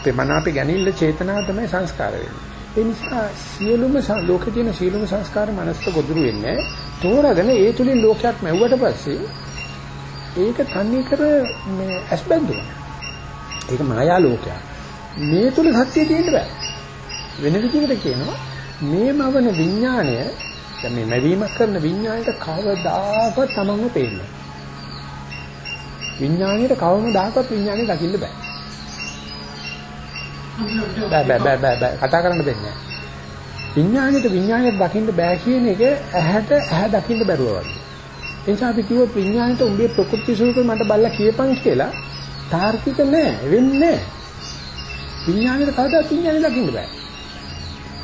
අපේ මනාපේ ගැනින්න චේතනාව තමයි සංස්කාර වෙන්නේ. ඒ නිසා සියලුම ලෝකේ තියෙන සියලුම සංස්කාර මනසට ගොදුරු වෙන්නේ තෝරාගෙන ඒ තුලින් ලෝකයක් මැව්වට පස්සේ ඒක තන්නේ කර මේ ඇස්බැඳුන. ඒක මායා ලෝකයක්. මේ තුල සත්‍ය තියෙන්න බෑ. වෙන විදිහකට කියනවා මේ මවන විඥාණය දැන් මේ මැවීමක් කරන විඥාණයට කවදාකවත් තමන්ව පේන්නේ විඥාණයට කවමදාකවත් විඥාණය දකින්න බෑ. බෑ බෑ බෑ බෑ බෑ කතා කරන්න දෙන්නේ නැහැ. විඥාණයට විඥාණයට දකින්න බෑ කියන එක ඇහැට ඇහැ දකින්න බැරුව වගේ. ඒ නිසා අපි කිව්වොත් විඥාණයට උඹේ ප්‍රකෘති ස්වරූපේ මට බල්ලා කියපන් කියලා තාර්කික නෑ වෙන්නේ නෑ. විඥාණයට කවදාවත් විඥාණය දකින්න බෑ.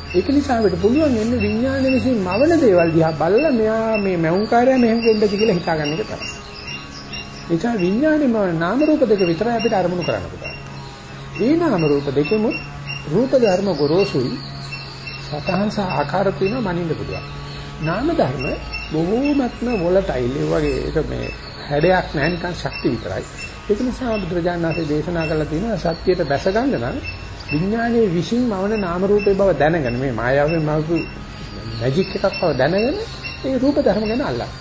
ඒක නිසා අපිට පුළුවන් එන්නේ විඥානය විසින් මවන දේවල් දිහා බලලා මෙයා මේ මෞංකාරය මෙහෙම වෙන්නද කියලා හිතාගන්න එක තමයි. ඒ නිසා විඥානේ මව නාම රූප දෙක විතරයි අපිට අරමුණු කරන්න පුළුවන්. ඒ නාම රූප දෙකෙම රූප ධර්ම ගොරෝසුයි සතහන් සහ ආකාර තියෙනවා මනින්න පුළුවන්. නාම ධර්ම බොහෝමත්ම වොලටයිල් ඒ වගේ ඒක මේ හැඩයක් නැහැ නිකන් ශක්ති විතරයි. ඒක නිසා බුදුරජාණන් වහන්සේ දේශනා කළා තියෙනවා සත්‍යයට බැස ගන්න නම් විඥානයේ විශ්ින් මවන නාම රූපේ බව දැනගෙන මේ මායාවෙන් මවපු මැජික් එකක් බව දැනගෙන ඒ රූප ධර්ම ගැන අල්ලන්න.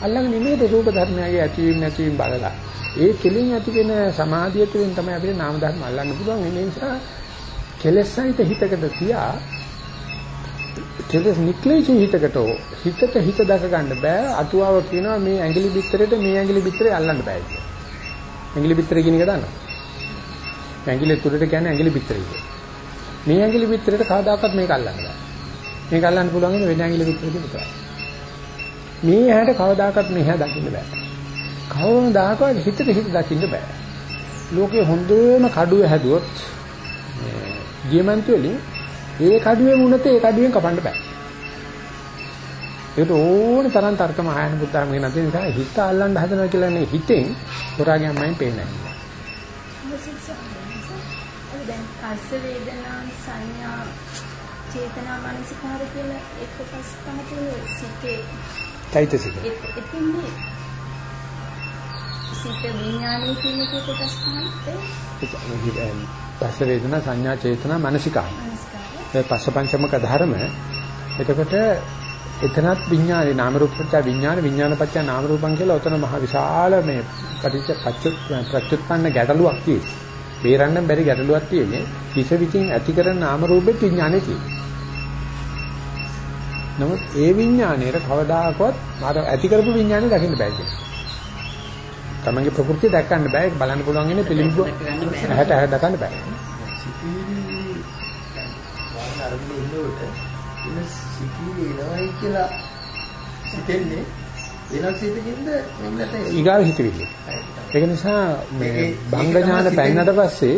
අල්ලගෙන ඉන්නේ රූප ධර්මයගේ ඇතිවීම නැතිවීම බලලා. ඒ කෙලින් ඇතිවෙන සමාධිය තුළින් තමයි අපිට නාම ධර්ම අල්ලන්න පුළුවන්. ඒ නිසා කෙලෙසයිත හිතකට තියා කෙලෙස් නික්ලේශ හිතකට හිතට හිත දක ගන්න බෑ. අතුවාව කියනවා මේ ඇඟිලි බිත්තරේට මේ ඇඟිලි බිත්තරේ අල්ලන්න බෑ කියලා. ඇඟිලි බිත්තරේ කියන එක දන්නවද? ඇඟිලි තුරට කියන්නේ ඇඟිලි පිටරේ කියලා. මේ ඇඟිලි පිටරේට කවදාකවත් මේක අල්ලන්න බෑ. මේක අල්ලන්න පුළුවන් වෙන ඇඟිලි පිටරේක විතරයි. මේ ඇහැට කවදාකවත් මෙහා දකින්න බෑ. කවදාකවත් හිතට හිත දකින්න බෑ. ලෝකේ හොඳම කඩුව හැදුවොත් මේ දියමන්ති වලින් ඒ කඩුවේ මුණත ඒ කඩුවෙන් කපන්න බෑ. ඒකට ඕන තරම් තර්කම ආයන බුද්ධාම කියන දේ නිසා හිත අල්ලන්න හදනවා කියලා නේ හිතෙන් හොරාගෙන් මයින් පේන්නේ නැහැ. පස්ස වේදනා සංඥා චේතනා මනසිකාර කියන එක පස් තමයි සිතේ චෛතසික. එතින්නේ සිත විඥානයේ කියන එක කොටස් තමයි පස්ස වේදනා සංඥා චේතනා මනසිකාර. ඒ පස්සපංචමක ධර්ම එතකොට එතනත් විඥානේ නාම රූප පත්‍ය විඥාන විඥාන පත්‍ය නාම රූපං කියලා උතන මහ විශාල මේ පටිච්ච ප්‍රත්‍යুৎපන්න ගැටලුවක් තියෙනවා. බේරන්න බැරි ගැටලුවක් තියෙන්නේ කිස විකින් ඇති කරන නාම රූපෙත් විඥානේ තියෙනවා. නමුත් ඒ විඥාණයට කවදාකවත් මාර ඇති කරපු විඥානේ දකින්න බෑ කියන්නේ. තමන්ගේ ප්‍රകൃතිය දැක්කන්න බෑ බලන්න පුළුවන් ඉන්නේ පිළිඹු ඇහැට ඇහැ දකන්න බෑ. හිතෙන්නේ වෙනස් හිතකින්ද වෙන්නට ඊගාව හිතවිලි. ඒක නිසා මේ බංග ඥාන පැන්නට පස්සේ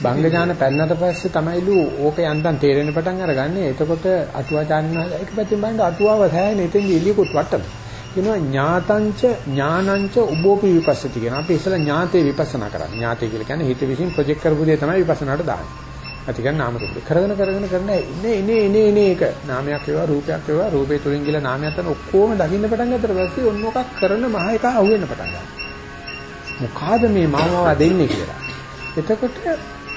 බංග ඥාන පැන්නට පස්සේ තමයිලු ඕක යන්තම් තේරෙන පටන් අරගන්නේ. එතකොට අටුවාචාර්යන එක පැත්තෙන් බලනකොට අටුවාව සෑහෙන එතෙන්දී එළියකුත් වට්ටන. කියනවා ඥාතංච ඥානංච උබෝපි විපස්සති කියන. අපි ඉස්සලා ඥාතේ විපස්සනා කරන්නේ. ඥාතේ කියලා කියන්නේ හිත විසින් ප්‍රොජෙක්ට් කරපු දේ තමයි විපස්සනාට දාන්නේ. ඇති කරන නාම රූප. කරගෙන කරගෙන කරන ඉන්නේ ඉන්නේ ඉන්නේ ඉන්නේ එක නාමයක් වේවා රූපයක් වේවා රූපේ තුලින් ගිල නාමයක් තන ඔක්කොම දකින්න පටන් ගත්තට පස්සේ ඔන්න මොකක් කරන මහ එක අහුවෙන්න පටන් ගන්නවා. මොකාද මේ මාමව දෙන්නේ කියලා. එතකොට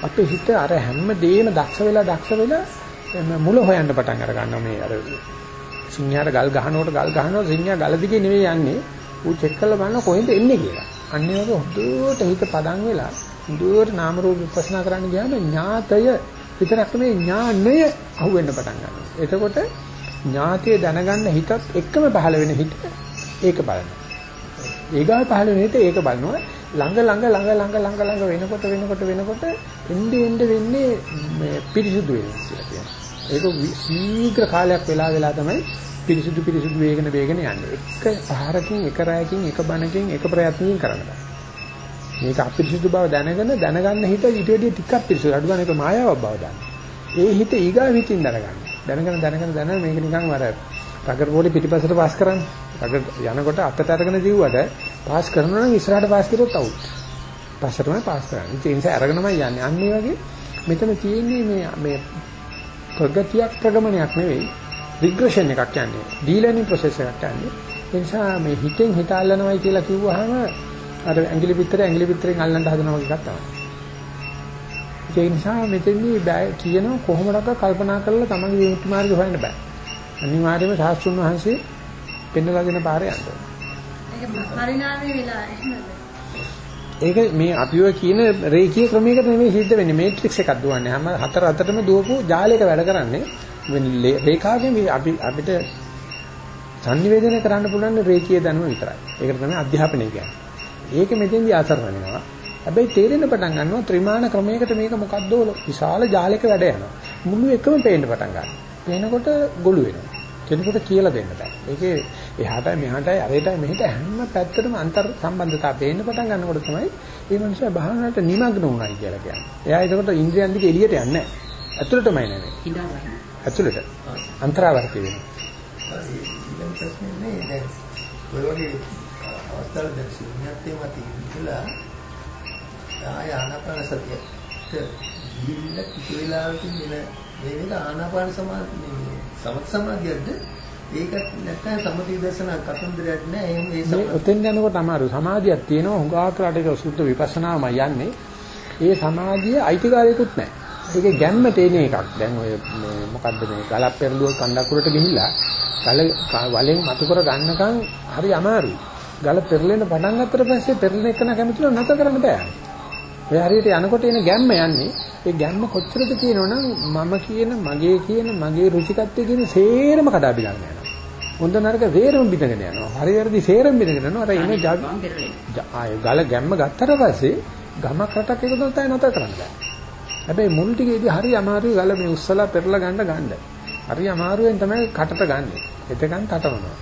අපේ හිත අර හැම දෙයක්ම දක්ෂ වෙලා දක්ෂ වෙලා මුල හොයන්න පටන් අර ගන්නවා මේ අර සිංහයාට ගල් ගහනකොට ගල් ගහනවා සිංහයා ගල දිගේ නෙවෙයි යන්නේ. ඌ චෙක් කරලා බලන කොහෙන්ද එන්නේ කියලා. අන්න ඒ වගේ හොඳට හිත පදන් වෙලා හොඳට නාම රූප විපස්සනා කරන්න ගියාම ඥාතය විතරක් නෙවෙයි ඥානය අහුවෙන්න පටන් ගන්නවා. එතකොට ඥාතිය දැනගන්න හිතත් එක්කම පහළ වෙන හිත ඒක බලනවා. ඒගාව පහළ වෙන හිත ඒක බලනවා. ළඟ ළඟ ළඟ ළඟ ළඟ ළඟ වෙනකොට වෙනකොට වෙනකොට එන්නේ එන්නේ වෙන්නේ මේ පිරිසුදු වෙනවා කියලා කියනවා. ඒක ශීඝ්‍ර කාලයක් වෙලා වෙලා තමයි පිරිසුදු පිරිසුදු වේගන වේගන යන්නේ. එක පහරකින් එක රැයකින් එක බණකින් එක ප්‍රයත්නකින් කරන්න බෑ. මේක අපිරිසුදු බව දැනගෙන දැනගන්න හිත ඊට වැඩිය ටිකක් පිරිසුදු අඩු ගන්න එක මායාවක් බව දන්න. ඒ හිත ඊගා හිතින් දැනගන්න. දැනගෙන දැනගෙන දැනගෙන මේක නිකන් වර රගර් බෝලේ පිටිපස්සට පාස් කරන්නේ. රගර් යනකොට අතට අරගෙන දිව්වට පාස් කරනවා නම් ඉස්සරහට පාස් කරොත් අවුට්. පස්සටමයි පාස් කරන්නේ. ඒ නිසා අරගෙනමයි යන්නේ. අන්න ඒ වගේ මෙතන තියෙන්නේ මේ මේ ප්‍රගතියක් ප්‍රගමනයක් නෙවෙයි රිග්‍රෙෂන් එකක් යන්නේ. ඩීලර්නින් ප්‍රොසෙස් එකක් යන්නේ. ඒ නිසා මේ හිතෙන් හිත අල්ලනවයි කියලා කිව්වහම අර ඇඟිලි පිටරේ ඇඟිලි පිටරෙන් අල්ලන්න හදනවා වගේ එකක් තමයි. ඒ නිසා මෙතෙන්දී කියන කොහොමඩක් කල්පනා කරලා තමන්ගේ විමුක්ති මාර්ගය හොයන්න බෑ. අනිවාර්යයෙන්ම සාස්ත්‍රුන් වහන්සේ පෙන්නලා දෙන පාරේ යන්න. ඒක මේ අපි ඔය කියන රේඛීය ක්‍රමයකට නෙමෙයි සිද්ධ වෙන්නේ මේට්‍රික්ස් එකක් දුවන්නේ. හැම හතර අතරම දුවපු ජාලයක වැඩ කරන්නේ. රේඛාවෙන් අපි අපිට සංනිවේදනය කරන්න පුළුවන් රේඛීය දැනුම විතරයි. ඒකට තමයි අධ්‍යාපනය කියන්නේ. ඒක මෙතෙන්දී අසරණ වෙනවා. හැබැයි තේරෙන්න පටන් ගන්නවා ත්‍රිමාන ක්‍රමයකට මේක මොකද්ද විශාල ජාලයක වැඩ යනවා. මුළු එකම පේන්න පටන් ගන්නවා. පේනකොට ගොළු වෙනවා. කෙනෙකුට කියලා දෙන්න බෑ. ඒකේ එහාටයි මෙහාටයි අරයටයි මෙහෙට හැම පැත්තටම අන්තර් සම්බන්ධතාව පේන්න පටන් ගන්නකොට තමයි මේ මනුස්සයා භාවනාවට නිමග්න වුණයි කියලා කියන්නේ. එයා ඒකට ඉන්ද්‍රියන් දිගේ එළියට යන්නේ නැහැ. ඇතුළටමයි නෙමෙයි. හිඳා වහින. ඇතුළට. අන්තරාවර්ති වෙනවා. ඊළඟ ප්‍රශ්නේ නේ දැන් ඔය වගේ අවස්ථාවල දැන් ශූන්‍යත්වයේ මත ඉඳලා ආය ආනාපාන සතියට ගිහිල්ල කිසි වෙලාවකින් එන මේ වේද ආනාපාන සමාධිය සමත් සමාධියක්ද? ඒකත් නැත්නම් සමති දර්ශන කතන්දරයක් නෑ. එහෙම ඒ මේ ඔතෙන් යනකොට අමාරු. සමාධියක් තියෙනවා. හුඟාක් රටක සුද්ධ විපස්සනාම යන්නේ. ඒ සමාධිය අයිතිකාරයකුත් නැහැ ඒකේ ගැම්ම තේන එකක්. දැන් ඔය මොකද්ද මේ ගලක් පෙරළුව කණ්ඩක්කුරට ගිහිල්ලා ගල වලෙන් මතු කර ගන්නකම් හරි අමාරුයි. ගල පෙරලෙන පටන් ගත්තට පස්සේ පෙරලෙන එක නැකමතුල නැතර කරන්න බෑ ඔය හරියට යනකොට එන ගැම්ම යන්නේ ඒ ගැම්ම කොච්චරද කියනවනම් මම කියන මගේ කියන මගේ රුචිකත්වයේ කියන සේරම කඩා බිඳගෙන යනවා හොඳ නරක සේරම බිඳගෙන යනවා හරි වැරදි සේරම බිඳගෙන යනවා අර එන ගල ගැම්ම ගත්තට පස්සේ ගමක් රටක් එකතු තමයි නැතර කරන්න බෑ හැබැයි මුල් ටිකේදී හරි අමාරුයි ගල මේ උස්සලා පෙරලා ගන්න ගන්න. හරි අමාරුවෙන් තමයි කටට ගන්නෙ. එතකන් තටමනවා.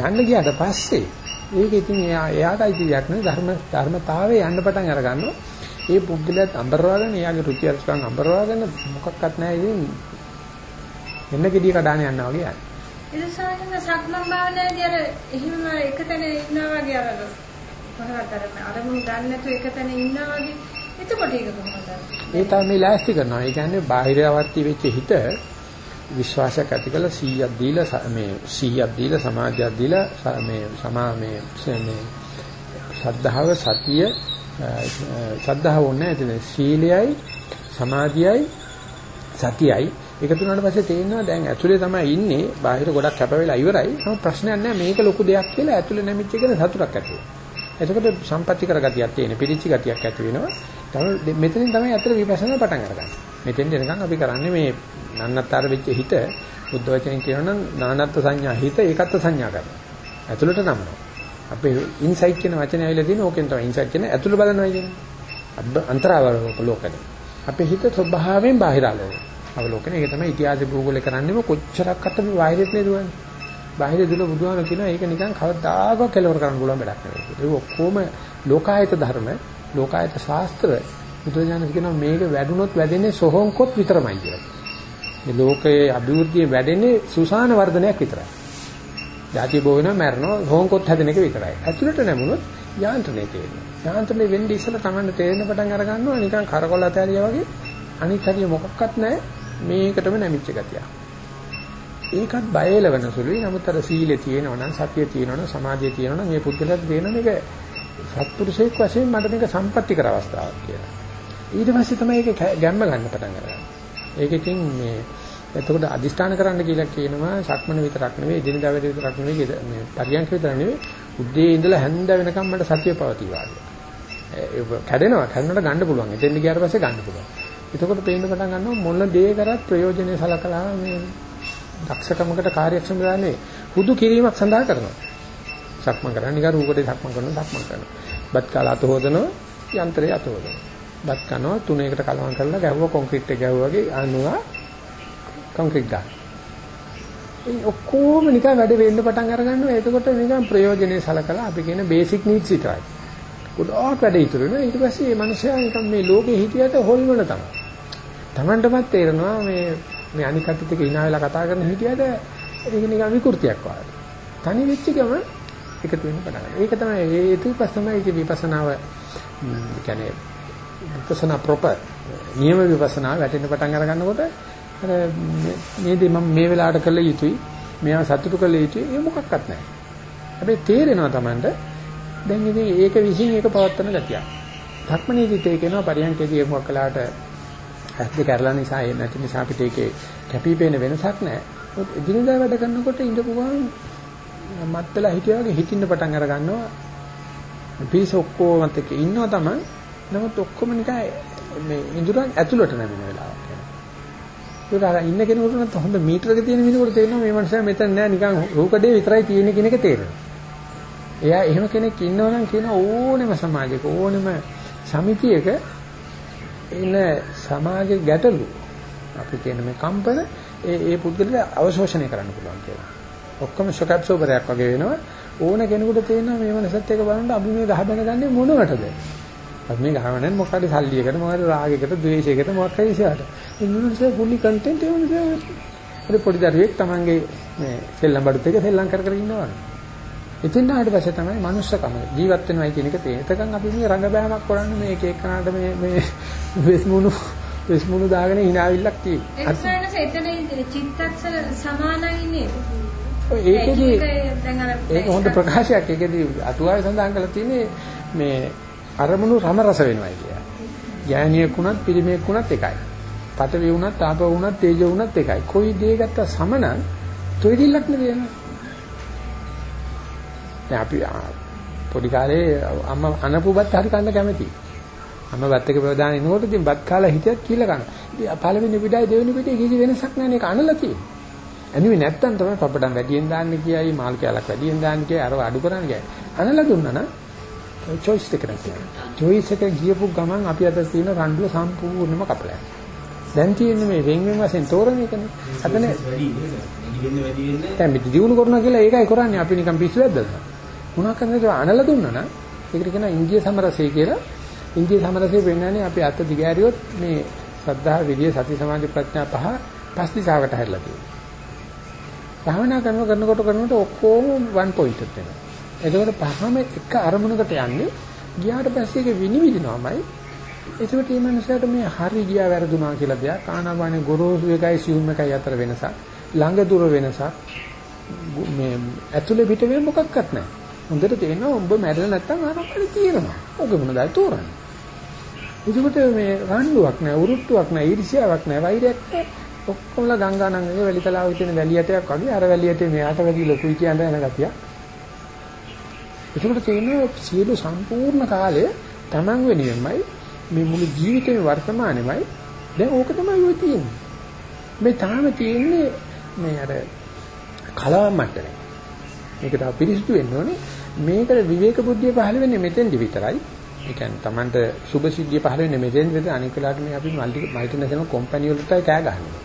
යන්න ගියාට පස්සේ ඒක ඉතින් එයා එයාට අයිතියක් නෙවෙයි ධර්ම ධර්මතාවයේ යන්න පටන් අර ගන්නවා. ඒ පුද්ගලයාත් අඹරවාගෙන එයාගේ රුචි අරුචිකම් අඹරවාගෙන මොකක්වත් නැහැ ඉතින් එන්න gediy කඩාන යනවා වගේ යන්නේ. ඒක සාමාන්‍ය සක්මන් භාවනාවේදී අර එහෙම එකතැන ඉන්නවා වගේ අර කොහොමද අර අරමුණු ගන්න නැතුව එකතැන ඉන්නවා වගේ එතකොට ඒක කොහොමද? ඒ තමයි ලෑස්ති කරනවා. ඒ කියන්නේ බාහිරවර්ති වෙච්ච හිත විශ්වාසයක් ඇති කරලා 100ක් දීලා මේ 100ක් දීලා සමාධියක් දීලා මේ සමා මේ මේ ශ්‍රද්ධාව සතිය ශ්‍රද්ධාව ඕනේ නැතිනේ සීලයයි සමාධියයි සතියයි එකතු වුණාට පස්සේ තේරෙනවා දැන් ඇතුලේ තමයි ඉන්නේ බාහිර ගොඩක් කැප වෙලා ඉවරයි. නමුත් ප්‍රශ්නයක් නැහැ මේක ලොකු දෙයක් කියලා ඇතුලේ නැමිච්ච එක සතුටක් ඇති වෙනවා. එතකොට සම්පත්‍ති කරගතියක් තියෙන පිළිච්ච ගතියක් ඇති වෙනවා. තමයි මෙතනින් තමයි අතර විපස්සනා පටන් අරගන්නේ. මෙතෙන් එනකන් අපි කරන්නේ මේ නන්නත්තර වෙච්ච හිත බුද්ධ වචනෙන් කියනනම් නානත්ත් සංඥා හිත ඒකත්ත් සංඥා කරනවා. ඇතුළට නම්නවා. අපේ ඉන්සයිට් කියන වචනේ ඇවිල්ලා තියෙන ඕකෙන් තමයි ඉන්සයිට් කියන්නේ ඇතුළ බලනවා කියන්නේ. අන්තරාවලෝක ලෝකද. අපේ හිත ස්වභාවයෙන් බාහිර ආලෝක. අවලෝකන ඒක තමයි ඉතිහාස භූගෝලේ කරන්නේම කොච්චරක් අත මේ බාහිරට නේද දුවන්නේ. බාහිර දුල බුදුහාම කියනවා ඒක නිකන් කවදාකවත් කෙලවර කරන්න පුළුවන් වැඩක් නෙවෙයි. ඒක ඔක්කොම ලෝකායත ධර්ම ලෝකායත ශාස්ත්‍ර බුදුරජාණන් කියනවා මේක වැඩුණොත් වැඩෙන්නේ සොහොන්කොත් විතරමයි කියලා. මේ ලෝකයේ අභිවෘද්ධිය වැඩෙන්නේ සුසාන වර්ධනයක් විතරයි. ಜಾති බෝ වෙනවා මැරෙනවා සොහොන්කොත් හැදෙන එක විතරයි. ඇතුළට නැමුණොත් යාන්ත්‍රණය තේරෙනවා. යාන්ත්‍රණය වෙන්නේ ඉස්සෙල්ලා Tamanne තේරෙන පටන් අර ගන්නවා නිකන් කරකොල ඇතරියා වගේ අනිත් හරිය මොකක්වත් නැහැ මේකටම නැමිච්ච ගතිය. ඒකත් බය එලවන සුළුයි. නමුත් අර සීලේ තියෙනවා නම් සතිය තියෙනවා නම් සමාධිය තියෙනවා නම් මේ පුද්ගලයාට තේරෙන මේක සත්පුරුෂයෙක් වශයෙන් මට මේක සම්පත්‍ති කර අවස්ථාවක් කියලා. ඊට පස්සේ තමයි ඒක ගැම්ම ගන්න පටන් ගන්නේ. ඒක ඉතින් මේ එතකොට අදිෂ්ඨාන කරන්න කියලා කියනවා සක්මන විතරක් නෙවෙයි දිනදා වැඩ විතරක් නෙවෙයි මේ පරියන්ක විතර නෙවෙයි උදේ ඉඳලා හැන්ද වෙනකම් මට සතිය පවතිවා කියලා. කැඩෙනවා කැඩනට ගන්න පුළුවන්. එතෙන් ගියාට පස්සේ ගන්න පුළුවන්. එතකොට පේන්න පටන් ගන්නවා මොන දේ කරත් ප්‍රයෝජනේ සලකලා මේ දක්ෂකමකට කාර්යක්ෂමතාව නෙවෙයි. හුදු කිරීමක් සඳහා කරනවා. සක්මන් කරන්නේ නිකන් රූපේ සක්මන් කරනවා සක්මන් කරනවා. බත් කාලා අත හොදනවා යන්ත්‍රය අත හොදනවා. බත් කනවා තුනේකට කලවම් කරලා ගැහුවා කොන්ක්‍රීට් එක ගැහුවා වගේ අනුවා කොන්ක්‍රීට් ගන්න. ඒ ඔක්කොම නිකන් වැඩ වෙන්න පටන් අර ගන්නවා. එතකොට නිකන් ප්‍රයෝජනේ සලකලා අපි කියන බේසික් නීඩ්ස් විතරයි. ගොඩාක් වැඩ ඉතුරු වෙනවා. ඊට පස්සේ මේ මනුස්සයා නිකන් මේ ලෝකේ හිටියට හොල්මන තමයි. Tamanටමත් තේරෙනවා මේ මේ අනික් කට්ටියත් එක්ක hina වෙලා කතා කරන හිටියට ඒක නිකන් විකෘතියක් වගේ. තනි වෙච්ච ගම එකතු වෙන්න පටන් ගන්නවා. ඒක තමයි ඒ ඊටපස් තමයි ඒක විපස්සනාව කියන්නේ විපස්සනා ප්‍රොපර් නියම විපස්සනා වැටෙන්න පටන් අර ගන්නකොට අර මේ දේ මම මේ වෙලාවට කළ යුතුයි මේවා සතුටු කළ යුතුයි ඒ මොකක්වත් නැහැ. හැබැයි තේරෙනවා Tamanට දැන් ඉතින් ඒක විසින් ඒක පවත්තන ගතිය. ධක්මනීදිත් ඒක එනවා පරියන්කේදී මොකක් කළාට ඇස් දෙක ඇරලා නිසා ඒ නැති නිසා අපිට ඒකේ කැපිපේන වෙනසක් නැහැ. ඒත් එදිනදා වැඩ කරනකොට ඉඳපු ගමන් මත්තලා හිටියා වගේ හිටින්න පටන් අර ගන්නවා. පිරිස ඔක්කොමත් එක්ක ඉන්නවා තමයි. නමුත් ඔක්කොම නිකන් මේ ඉඳුරන් ඇතුළට නැමෙන වෙලාවක් යනවා. ඒක අර ඉන්න කෙනෙකුට නම් හොඳ මීටරක තියෙන මිනිහෙකුට තේරෙනවා මේ මනුස්සයා මෙතන නෑ නිකන් රූකඩේ විතරයි තියෙන කෙනෙක් තේරෙනවා. එයා එහෙම කෙනෙක් ඉන්නවනම් කියන ඕනෙම සමාජයක ඕනෙම සමිතියක එන සමාජ ගැටලු අපි කියන මේ කම්පන ඒ ඒ පුද්ගලයා අවශෝෂණය කරන්න පුළුවන් කියලා. ඔක්කොම ෂොක් ඇබ්සෝබරයක් වගේ වෙනවා. ඕන කෙනෙකුට තේරෙනවා මේ මනසත් එක බලන්න අපි මේ ගහ බැනගන්නේ මොනවටද? අපි මේ ගහවන්නේ මොකක් හරි සල්ලියකට හරි රාගයකට ද්වේෂයකට මොකක් හරි. ඒ මිනිස්සු fully content ඒ මිනිස්සු පොඩි දරුවෙක් Tamange මේ සෙල්ලම් බඩුත් එක සෙල්ලම් කර කර ඉන්නවා. ඉතින් ආවට පස්සේ තමයි මනුස්සකම ජීවත් වෙනවයි කියන එක තේරෙන්නේ. එතකන් අපි මේ රංගබෑමක් කරන්නේ මේ එක එකනට මේ මේ වෙස්මුණු වෙස්මුණු දාගෙන hinaවිල්ලක් තියෙන්නේ. එක්ස්ටර්නස් එතන චිත්තක්ෂර සමානයිනේ. ඒකෙදි ඒක හොඳ ප්‍රකාශයක්. ඒකෙදි අතුවාවේ සඳහන් කරලා තියෙන්නේ මේ අරමුණු රම රස වෙනවයි කියලා. ඥානියෙක් වුණත් පිරිමේක් වුණත් එකයි. පටවි වුණත් ආපව වුණත් තේජෝ වුණත් එකයි. කොයි දේ ගත්ත සමනන් තොইරිල්ලක් නෙවෙයි. දැන් අපි පොඩි කාලේ අම්මා අනපුබත් හරි කන්න කැමති. අම්මා බත් එක ප්‍රදාන එනකොට ඉතින් බත් කාලා හිටියත් කියලා කන. ඉතින් පළවෙනි පිටයි දෙවෙනි පිටයි කිසි වෙනසක් නැහැ නේ කනලා තියෙන්නේ. එනිවෙ නැත්තම් තමයි පපඩම් වැඩියෙන් දාන්න කියයි මාල් කැලක් වැඩියෙන් දාන්න කියයි අරව අඩු කරන්න කියයි. අනලා දුන්නා නම් choice එක නැතිව. choice එක ගියපු ගමන් අපි අද තියෙන රණ්ඩුව සම්පූර්ණයෙන්ම කපලා යනවා. දැන් තියෙන්නේ මේ වෙන් වෙන් වශයෙන් තෝරන එකනේ. අතන වැඩි වෙන්න වැඩි වෙන්න දැන් මේ දියුණු කරනවා කියලා ඒකයි කරන්නේ අපි නිකන් පිස්සු වැද්දද? මොනවා කරන්නද අනලා දුන්නා නම් ඒකට කියනවා ඉන්දිය සමරසය කියලා. ඉන්දිය සමරසය වෙන්නන්නේ අපි අත දිගෑරියොත් මේ සද්ධා විරිය සති සමාධි ප්‍රඥා පහ පස් දිශාවකට හැරිලා තියෙනවා. භාවනා කරන කරනකොට කරනකොට ඔක්කොම වන් පොයින්ට් එකට එනවා. එතකොට පහම එක අරමුණකට යන්නේ ගියාට පස්සේ ඒක විනිවිදිනවමයි. ඒකට මේ මනසට මේ හරි ගියා වැරදුනා කියලා දෙයක් ආනාපානේ ගොරෝසු එකයි සියුම් එකයි අතර වෙනසක් ළඟ දුර වෙනසක් මේ ඇතුලේ පිට වෙන මොකක්වත් නැහැ. හොඳට තේරෙනවා උඹ මැරෙලා නැත්තම් ආනාපානේ තියෙනවා. ඔක මොනදයි තෝරන්නේ. ඒකට මේ රණ්ඩුවක් නැහැ, උරුට්ටුවක් නැහැ, ඊර්ෂ්‍යාවක් නැහැ, වෛරයක් නැහැ. ඔක්කොමලා ගංගානංගගේ වැලිතලාවේ තියෙන වැලියටයක් වගේ අර වැලියට මෙයාට වැඩි ලොකුයි කියන යන ගතිය. ඒකට තියෙනවා සියලු සම්පූර්ණ කාලය Taman වෙනුවෙන්මයි මේ මුළු ජීවිතේ වර්තමානෙමයි දැන් ඕක තමයි ඔය තියෙන්නේ. මේ තාම තියෙන්නේ මේ අර කලාව මට්ටමේ. මේක තව පිරිසිදු වෙන්න ඕනේ. මේකට විවේක බුද්ධිය පහළ වෙන්නේ මෙතෙන්දි විතරයි. ඒ කියන්නේ Tamanට සුභ සිද්ධිය පහළ වෙන්නේ මෙතෙන්දි විතර අනික වෙලාවට මේ අපි මල්ටි මල්ටිනේෂනල් කම්පැනි වලටයි කෑ ගහන්නේ.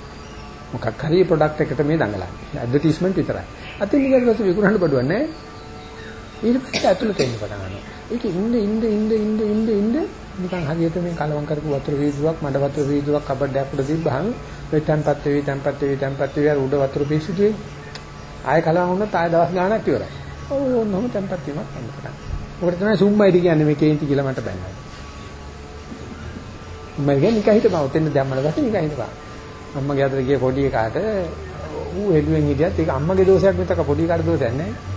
මොකක් හරි ප්‍රොඩක්ට් එකට මේ දඟලන්නේ. ඇඩ්වර්ටයිස්මන්ට් විතරයි. අතින් ඊට පස්සේ විකුණන්න බඩුවක් නැහැ. ඊට පස්සේ ඇතුළට එන්න පටන් ගන්නවා. ඒක ඉන්න ඉන්න ඉන්න ඉන්න ඉන්න ඉන්න නිකන් හරියට මේ කලවම් කරපු වතුර වීදුවක් මඩ වතුර වීදුවක් කබඩයක් උඩ තිබ්බහම ඒ තැම්පත් වෙවි තැම්පත් වෙවි තැම්පත් වෙවි අර උඩ වතුර පිසිදුවේ. ආයෙ කලවම් වුණත් ආයෙ දවස් ගාණක් ඉවරයි. ඕනම තැම්පත් වීමක් කරන්න පටන්. ඔකට තමයි සුම්මයිටි කියන්නේ මේ කේන්ති කියලා මට බැන්නා. මම කියන්නේ නිකන් හිටපන් ඔතෙන් දැම්මල ගස්සේ නිකන් හිටපන්. අම්මගේ අතට ගිය පොඩි එකාට ඌ එළුවෙන් හිටියත් ඒක අම්මගේ දෝෂයක් මිසක පොඩි එකාට දෝෂයක් නැහැ.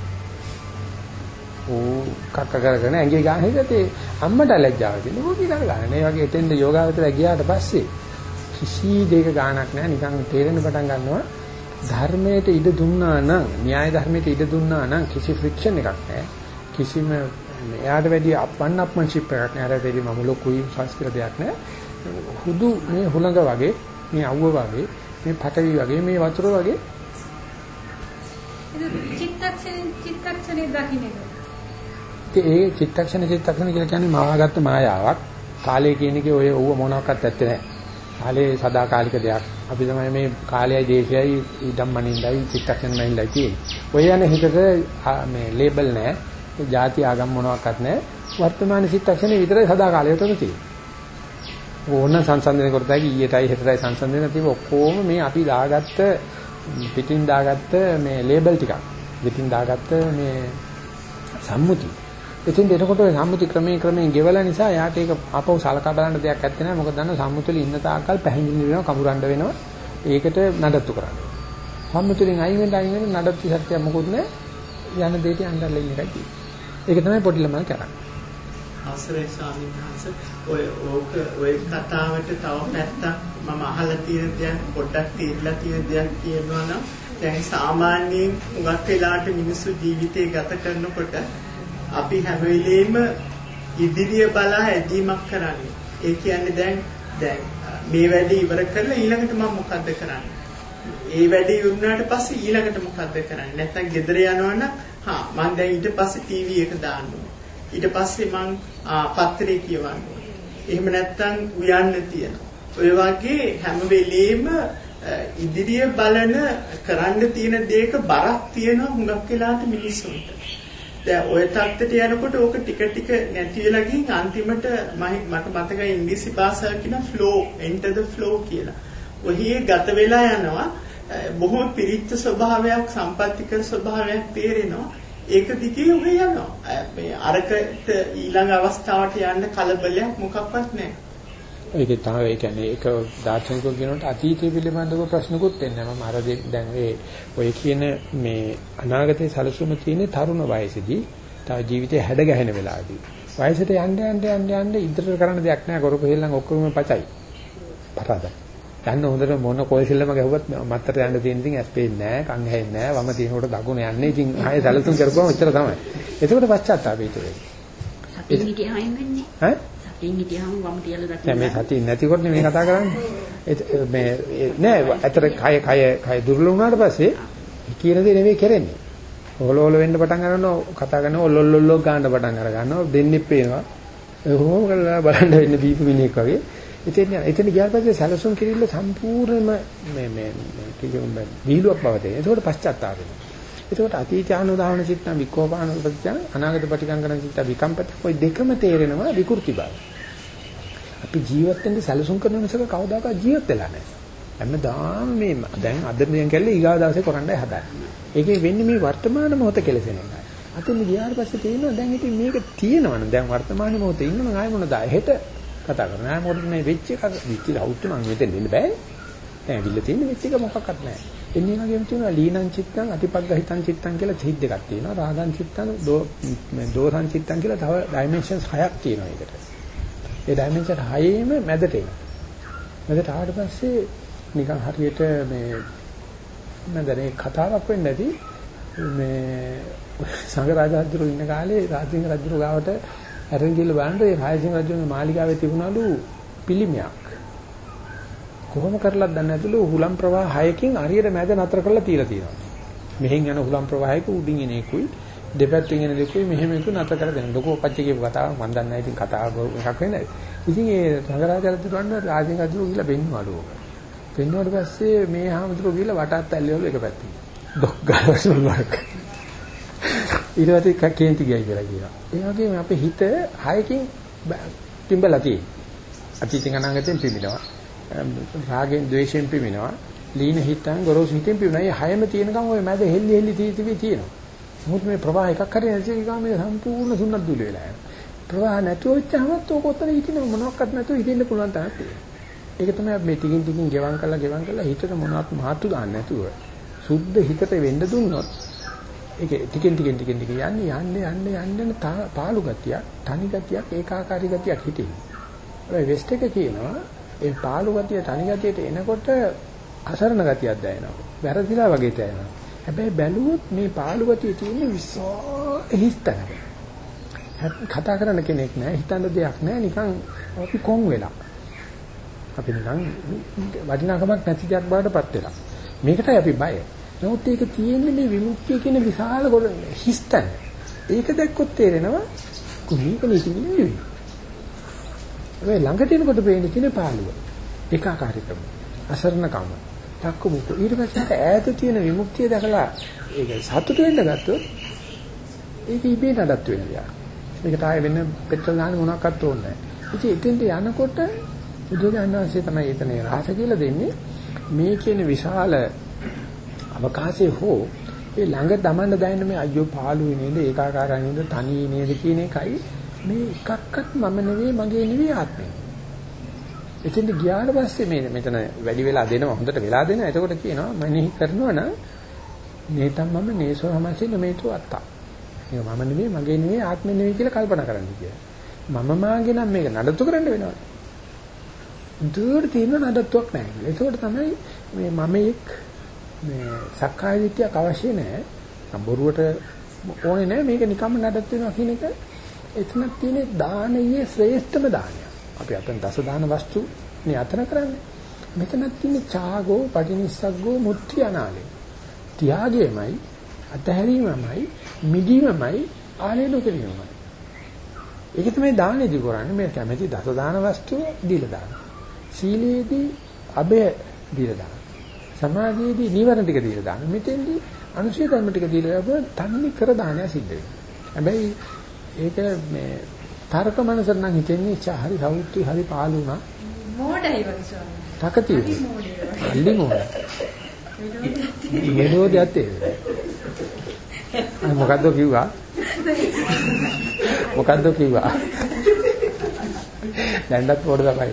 ඌ කක්ක කරගෙන ඇඟේ ගාන හිටියත් අම්මට ලැජ්ජාව තියෙනවා. පොඩි කර ගන්න. මේ වගේ එතෙන්ද යෝගාවතර ගියාට පස්සේ කිසි දෙයක ගාණක් නැහැ. නිකන් තේරෙන පටන් ගන්නවා. ධර්මයට ඉඩ දුන්නා නම්, න්‍යාය ධර්මයට ඉඩ දුන්නා නම් කිසි ෆ්‍රික්ෂන් එකක් නැහැ. කිසිම එයාට වැඩි අප්වන් අප්මන්ෂිප් එකක් නැහැ. අර දෙවි මම ලොකුයි සංස්කෘත දෙයක් නැහැ. හුදු මේ හුළඟ වගේ, මේ අවුව වගේ, මේ පටවි වගේ, මේ වතුර වගේ ඒක චිත්තක්ෂණේ චිත්තක්ෂණේ දකින්නේ. ඉතින් ඒ චිත්තක්ෂණ චිත්තක්ෂණ කියලා කියන්නේ මාවාගත්ත මායාවක්. කාලය කියන එකේ ඔය ඌව මොනවාක්වත් ඇත්තේ නැහැ. කාලේ සදාකාලික දෙයක්. අපි තමයි මේ කාලයයි දේශයයි ඉදම් මනින්නයි චිත්තක්ෂණ මනින්නයි තියෙන්නේ. ඔය යන හිතට මේ ලේබල් නැහැ. ಜಾති ආගම් මොනවාක්වත් නැහැ. වර්තමාන චිත්තක්ෂණේ විතරයි සදාකාලයටම තියෙන්නේ. ඕන සංසන්දනය කරතයි ඊයටයි හෙටටයි සංසන්දනය තිබ්බ ඔක්කොම මේ අපි දාගත්ත පිටින් දාගත්ත මේ ලේබල් ටිකක්. පිටින් දාගත්ත මේ සම්මුති. ඉතින් එතකොට ඔය සම්මුති ක්‍රමයෙන් ක්‍රමයෙන් ගෙවලා නිසා යාට ඒක අපව සලකා බලන්න දෙයක් නැත්තේ නෑ. මොකද දන්න සම්මුතිවල ඉන්න තාක්කල් පැහැදිලි වෙනවා, කමුරණ්ඩ වෙනවා. ඒකට නඩත්තු කරන්න. සම්මුතියෙන් අයින් වෙන්න අයින් වෙන්න නඩත්තු සත්‍ය මොකුත් නෑ. යන දෙයට අnder ඉන්න එකයි තියෙන්නේ. ඒක තමයි පොඩි ළමයි කරන්නේ. අවසරයි ස්වාමීන් වහන්සේ ඔය ඕක ඔය කතාවට තව පැත්තක් මම අහලා තියෙන දෙයක් පොඩ්ඩක් තේරිලා තියෙන දෙයක් කියනවා නම් දැන් සාමාන්‍යයෙන් උගත් වෙලාට මිනිස්සු ජීවිතේ ගත කරනකොට අපි හැම වෙලෙම ඉදිරිය බලා ඇදීමක් කරන්නේ. ඒ කියන්නේ දැන් දැන් මේ වැඩේ ඉවර කරලා ඊළඟට මම මොකද්ද කරන්නේ? ඒ වැඩේ ඉවරනාට පස්සේ ඊළඟට මොකද්ද කරන්නේ? නැත්නම් ගෙදර යනවනම් හා මම දැන් ඊට පස්සේ ටීවී එක දාන්න ඕනේ. ඊට පස්සේ මං පත්‍රේ කියවන්න ඕනේ. එහෙම නැත්නම් උයන්න තියෙනවා. ඔය වගේ හැම වෙලෙම ඉදිරිය බලන කරන්න තියෙන දේක බරක් තියෙනවා හුඟක් වෙලාට මිනිස්සුන්ට. දැන් ওই තත්ත්වයට යනකොට ඕක ටික ටික නැති වෙලා ගින් අන්තිමට මට මතකයි ඉංග්‍රීසි භාෂාව කියන flow enter the flow කියලා. ඔහියේ ගත වෙලා යනවා බොහොම පිරිච්ච ස්වභාවයක් සම්පත්තික ස්වභාවයක් තේරෙනවා. ඒක දිගේ ඔහේ යනවා. මේ අරකට ඊළඟ අවස්ථාවට යන්න කලබලයක් මොකක්වත් නැහැ. ඒක තමයි ඒ කියන්නේ ඒක දාර්ශනිකව කියනකොට අතීතය පිළිබඳව ප්‍රශ්නකුත් එන්නේ මම අර දැන් ඒ ඔය කියන මේ අනාගතයේ සැලසුම තියෙන තරුණ වයසේදී තව ජීවිතේ හැඩ ගැහෙන වෙලාවදී. වයසට යන්න යන්න යන්න යන්න ඉදිරියට කරන්න දෙයක් නැහැ. කරපු හෙල්ලන් ඔක්කොම පචයි. පරාදයි. යන්න හොඳට මොන කොයිසෙල්ලම ගැහුවත් මත්තට යන්න තියෙන ඉතින් ඇස් පේන්නේ නැහැ කන් ඇහෙන්නේ නැහැ වම තියෙනකොට දකුණ යන්නේ. ඉතින් ආයෙ සැලසුම් කරපුවම එච්චර තමයි. එතකොට පශ්චාත්තාපය හිතේ සතියින් හිටියාම වෙන්නේ ඈ සතියින් හිටියාම වම තියලා දකින්න මේ සතිය නැතිකොට මේ කතා කරන්නේ මේ නෑ අතර කය කය කය දුර්වල වුණාට පස්සේ කියන දේ නෙමෙයි කරන්නේ ඔලොල වෙන්න පටන් ගන්නවා කතා කරනවා ඔලොල්ලොල්ලෝ ගන්න පටන් අර ගන්නවා දෙන්නේ පේනවා එහෙම කරලා බලන්න වෙන්නේ දීපු මිනිහෙක් වගේ යන එතන ගියාට පස්සේ සැලසුම් කිරිල්ල සම්පූර්ණයෙන්ම මේ මේ කිසිම විහිළුවක් බව දෙන්නේ ඒකට පශ්චාත්තාප වෙනවා ඒකට අතීතානුදාහන චිත්තං විකෝපාන උපදිච්ච අනාගත පටිකංකන චිත්ත විකම්පත කොයි දෙකම තේරෙනවා විකෘති බව අපි ජීවත් වෙන්න සැලසුම් කරන නිසා කවදාකවත් ජීවත් වෙලා නැහැ. හැමදාම මේ දැන් අද මෙන් කැල්ලේ ඊගා දවසේ කරන්නයි හදන්නේ. ඒකේ වෙන්නේ මේ වර්තමාන මොහොත කෙලසෙන එකයි. අතින් ගියාට පස්සේ තේරෙනවා දැන් ඉතින් මේක තියෙනවනේ දැන් වර්තමාන මොහොතේ ඉන්නම ආයෙ මොනද හෙට කතා කරනවා. ආයෙ මොකටද මේ වෙච්ච එක විච්ච අවුට් මං මෙතෙන් දෙන්න බෑනේ. දැන් ඇවිල්ලා තියෙන වෙච්ච එක මොකක්වත් නැහැ. එන්නේ වගේම තියෙනවා ලීනං චිත්තං අතිපග්ගහිතං චිත්තං කියලා තෙහිත් දෙකක් තියෙනවා. රාගං චිත්තං දෝ මේ දෝසං චිත්තං කියලා තව ඩයිමන්ෂන්ස් හයක් තියෙනවා ඒකට. ඒ ඩයිමන්ෂන් හයේම මැදට එනවා. මැදට ආවට පස්සේ නිකන් හරියට මේ මම දැන් ඒ කතාවක් වෙන්නේ නැති මේ සංඝරාජාධිරු ඉන්න කාලේ රාජසිංහ රජු ගාවට අරන් ගිහලා බලන්න ඒ රාජසිංහ රජුගේ මාලිගාවේ තිබුණලු පිළිමයක්. කොහොම කරලත් දන්නේ නැතුළු හුලම් ප්‍රවාහ හයකින් හරියට මැද නතර කරලා තියලා තියෙනවා. මෙහෙන් යන හුලම් ප්‍රවාහයක උඩින් එන එකකුයි දෙපැත්තෙන් එන දෙකුයි මෙහෙම එක නතර කර දෙන්න. ලොකෝ පච්චේ කියපු කතාවක් මම දන්නේ නැහැ. ඉතින් කතාව එකක් වෙන්නේ. ඉතින් ඒ සංඝරාජාධිරුවන්ව රාජසිංහ රජු ගිහලා බෙන්නුවලු. පෙන්වුවාට පස්සේ මේ හාමුදුරුවෝ ගිහලා වටත් ඇල්ලවලු එක පැත්තකින්. ඩොක් ගාවසුල් වර්ක්. ඊට පස්සේ කේන්ති ගියයි කියලා කියනවා. ඒ වගේම අපේ හිත හයකින් පිඹලා තියෙනවා. අතීතෙන් අනාගතෙන් පිඹිනවා. රාගෙන් ද්වේෂයෙන් පිඹිනවා. ලීන හිතන් ගොරෝසු හිතෙන් පිඹිනවා. මේ හයම තියෙනකම් ওই මැද හෙල්ලි හෙල්ලි තී තී තියෙනවා. මොකද මේ ප්‍රවාහ එකක් හරි නැති එකම මේ සම්පූර්ණ සුන්නත් දුල වෙලා යනවා. ප්‍රවාහ නැතුව වෙච්චහමත් ඕක ඔතන හිටින මොනවත් නැතුව හිටින්න පුළුවන් තරක් තියෙනවා. ඒක තමයි මේ ටිකින් ටිකින් ගෙවම් කරලා ගෙවම් කරලා හිතට මොනවත් මහත්තු දාන්න නැතුව සුද්ධ හිතට වෙන්න දුන්නොත් ඒක ටිකින් ටිකින් ටිකින් ටිකින් යන්නේ යන්නේ යන්නේ යන්නේ පාළු ගතියක් තනි ගතියක් ඒකාකාරී ගතියක් හිටින්. හැබැයි වෙස්ට් එක කියනවා ඒ පාළු ගතිය තනි ගතියට එනකොට අසරණ ගතියක් දැනෙනවා. වැරදිලා වගේ දැනෙනවා. හැබැයි බැලුවොත් මේ පාළු ගතිය තියෙන්නේ විශාල හිස්තනක. කතා කරන්න කෙනෙක් නැහැ හිතන්න දෙයක් නැහැ නිකන් අපි කොන් වෙලා. අපි නිකන් වටිනාකමක් නැති දෙයක් බවටපත් වෙලා. මේකටයි අපි බය. නමුත් ඒක තියෙන්නේ මේ විමුක්තිය කියන විශාල ගොඩ හිස්තන. ඒක දැක්කොත් තේරෙනවා කුණීක නීති නෙවෙයි. ඔය ළඟට එනකොට පේන්නේ තියෙන පාළුව. ඒකාකාරීකම. අසරණකම. තක්කු මුකු. ඊට පස්සේ ඈත තියෙන විමුක්තිය දැකලා ඒක සතුට වෙන්න ගත්තොත් ඒක ඉබේ නඩත්තු වෙනවා. ඒකට ආයෙ වෙන පෙට්‍රල් දාන්න මොනවක්වත් ඕනේ නැහැ. ඉතින් එතෙන්ට යනකොට බුදුරජාණන්සේ තමයි එතන රහස කියලා දෙන්නේ මේ කියන විශාල අවකාශයේ හෝ ඒ ළඟ දමන්න දැනෙන මේ අයියෝ පාළුවේ නේද ඒකාකාරයි නේද තනියේ නේද කියන එකයි මේ එකක්වත් මම නෙවෙයි මගේ නෙවෙයි ආත්මය. එතෙන්ට ගියාට පස්සේ මේ මෙතන වැඩි වෙලා දෙනවා හොඳට වෙලා දෙනවා. එතකොට කියනවා මනෙහි කරනවා නම් නේතම් මම නේසෝ හමසින මේතු අත්තා. මේක මම නෙවෙයි මගේ නෙවෙයි ආත්මෙ නෙවෙයි කියලා කල්පනා කරන්න කියලා. මම මාගේ නම් මේක නඩත්තු කරන්න වෙනවා. දුර තියෙන නඩත්තුවක් නැහැ කියලා. ඒකෝට තමයි මේ මම එක් මේ සක්කාය දිට්ඨියක් අවශ්‍ය නැහැ. බොරුවට ඕනේ නැහැ මේක නිකම්ම නඩත්තු වෙනවා කියන එක එතන තියෙන දානයේ ශ්‍රේෂ්ඨම දානය. අපි අතන දස දාන වස්තු නේ අතන කරන්නේ. මෙතන තියෙන ඡාගෝ පටිනිස්සග්ගෝ මුත්‍ති අනාලේ. ත්‍යාගයමයි අතහැරීමමයි මිදීමමයි ආලේලු කිරීමමයි. ඒක තමයි දානෙදී කරන්නේ මේ කැමැති දස දාන වස්තු දීලා දාන. සීලේදී අබය දීලා දාන. සමාධියේදී නීවරණ ටික දීලා දාන. මෙතෙන්දී අනුශේධ ධර්ම ටික දීලා යපුවා තන්නේ කර දානය සිද්ධ වෙනවා. හැබැයි ඒක මේ තර්ක මනසට නම් හිතෙන්නේ ඉච්ඡා හරි සෞත්‍ය හරි පාළු වුණා. මෝඩයි වගේ ස්වාමීනි. තකතියි. අල්ලි මොන. මෙලෝදියත් ඒ. මොකද්ද කිව්වා? මොකද්ද කිව්වා? දැන්වත් පොඩ තමයි.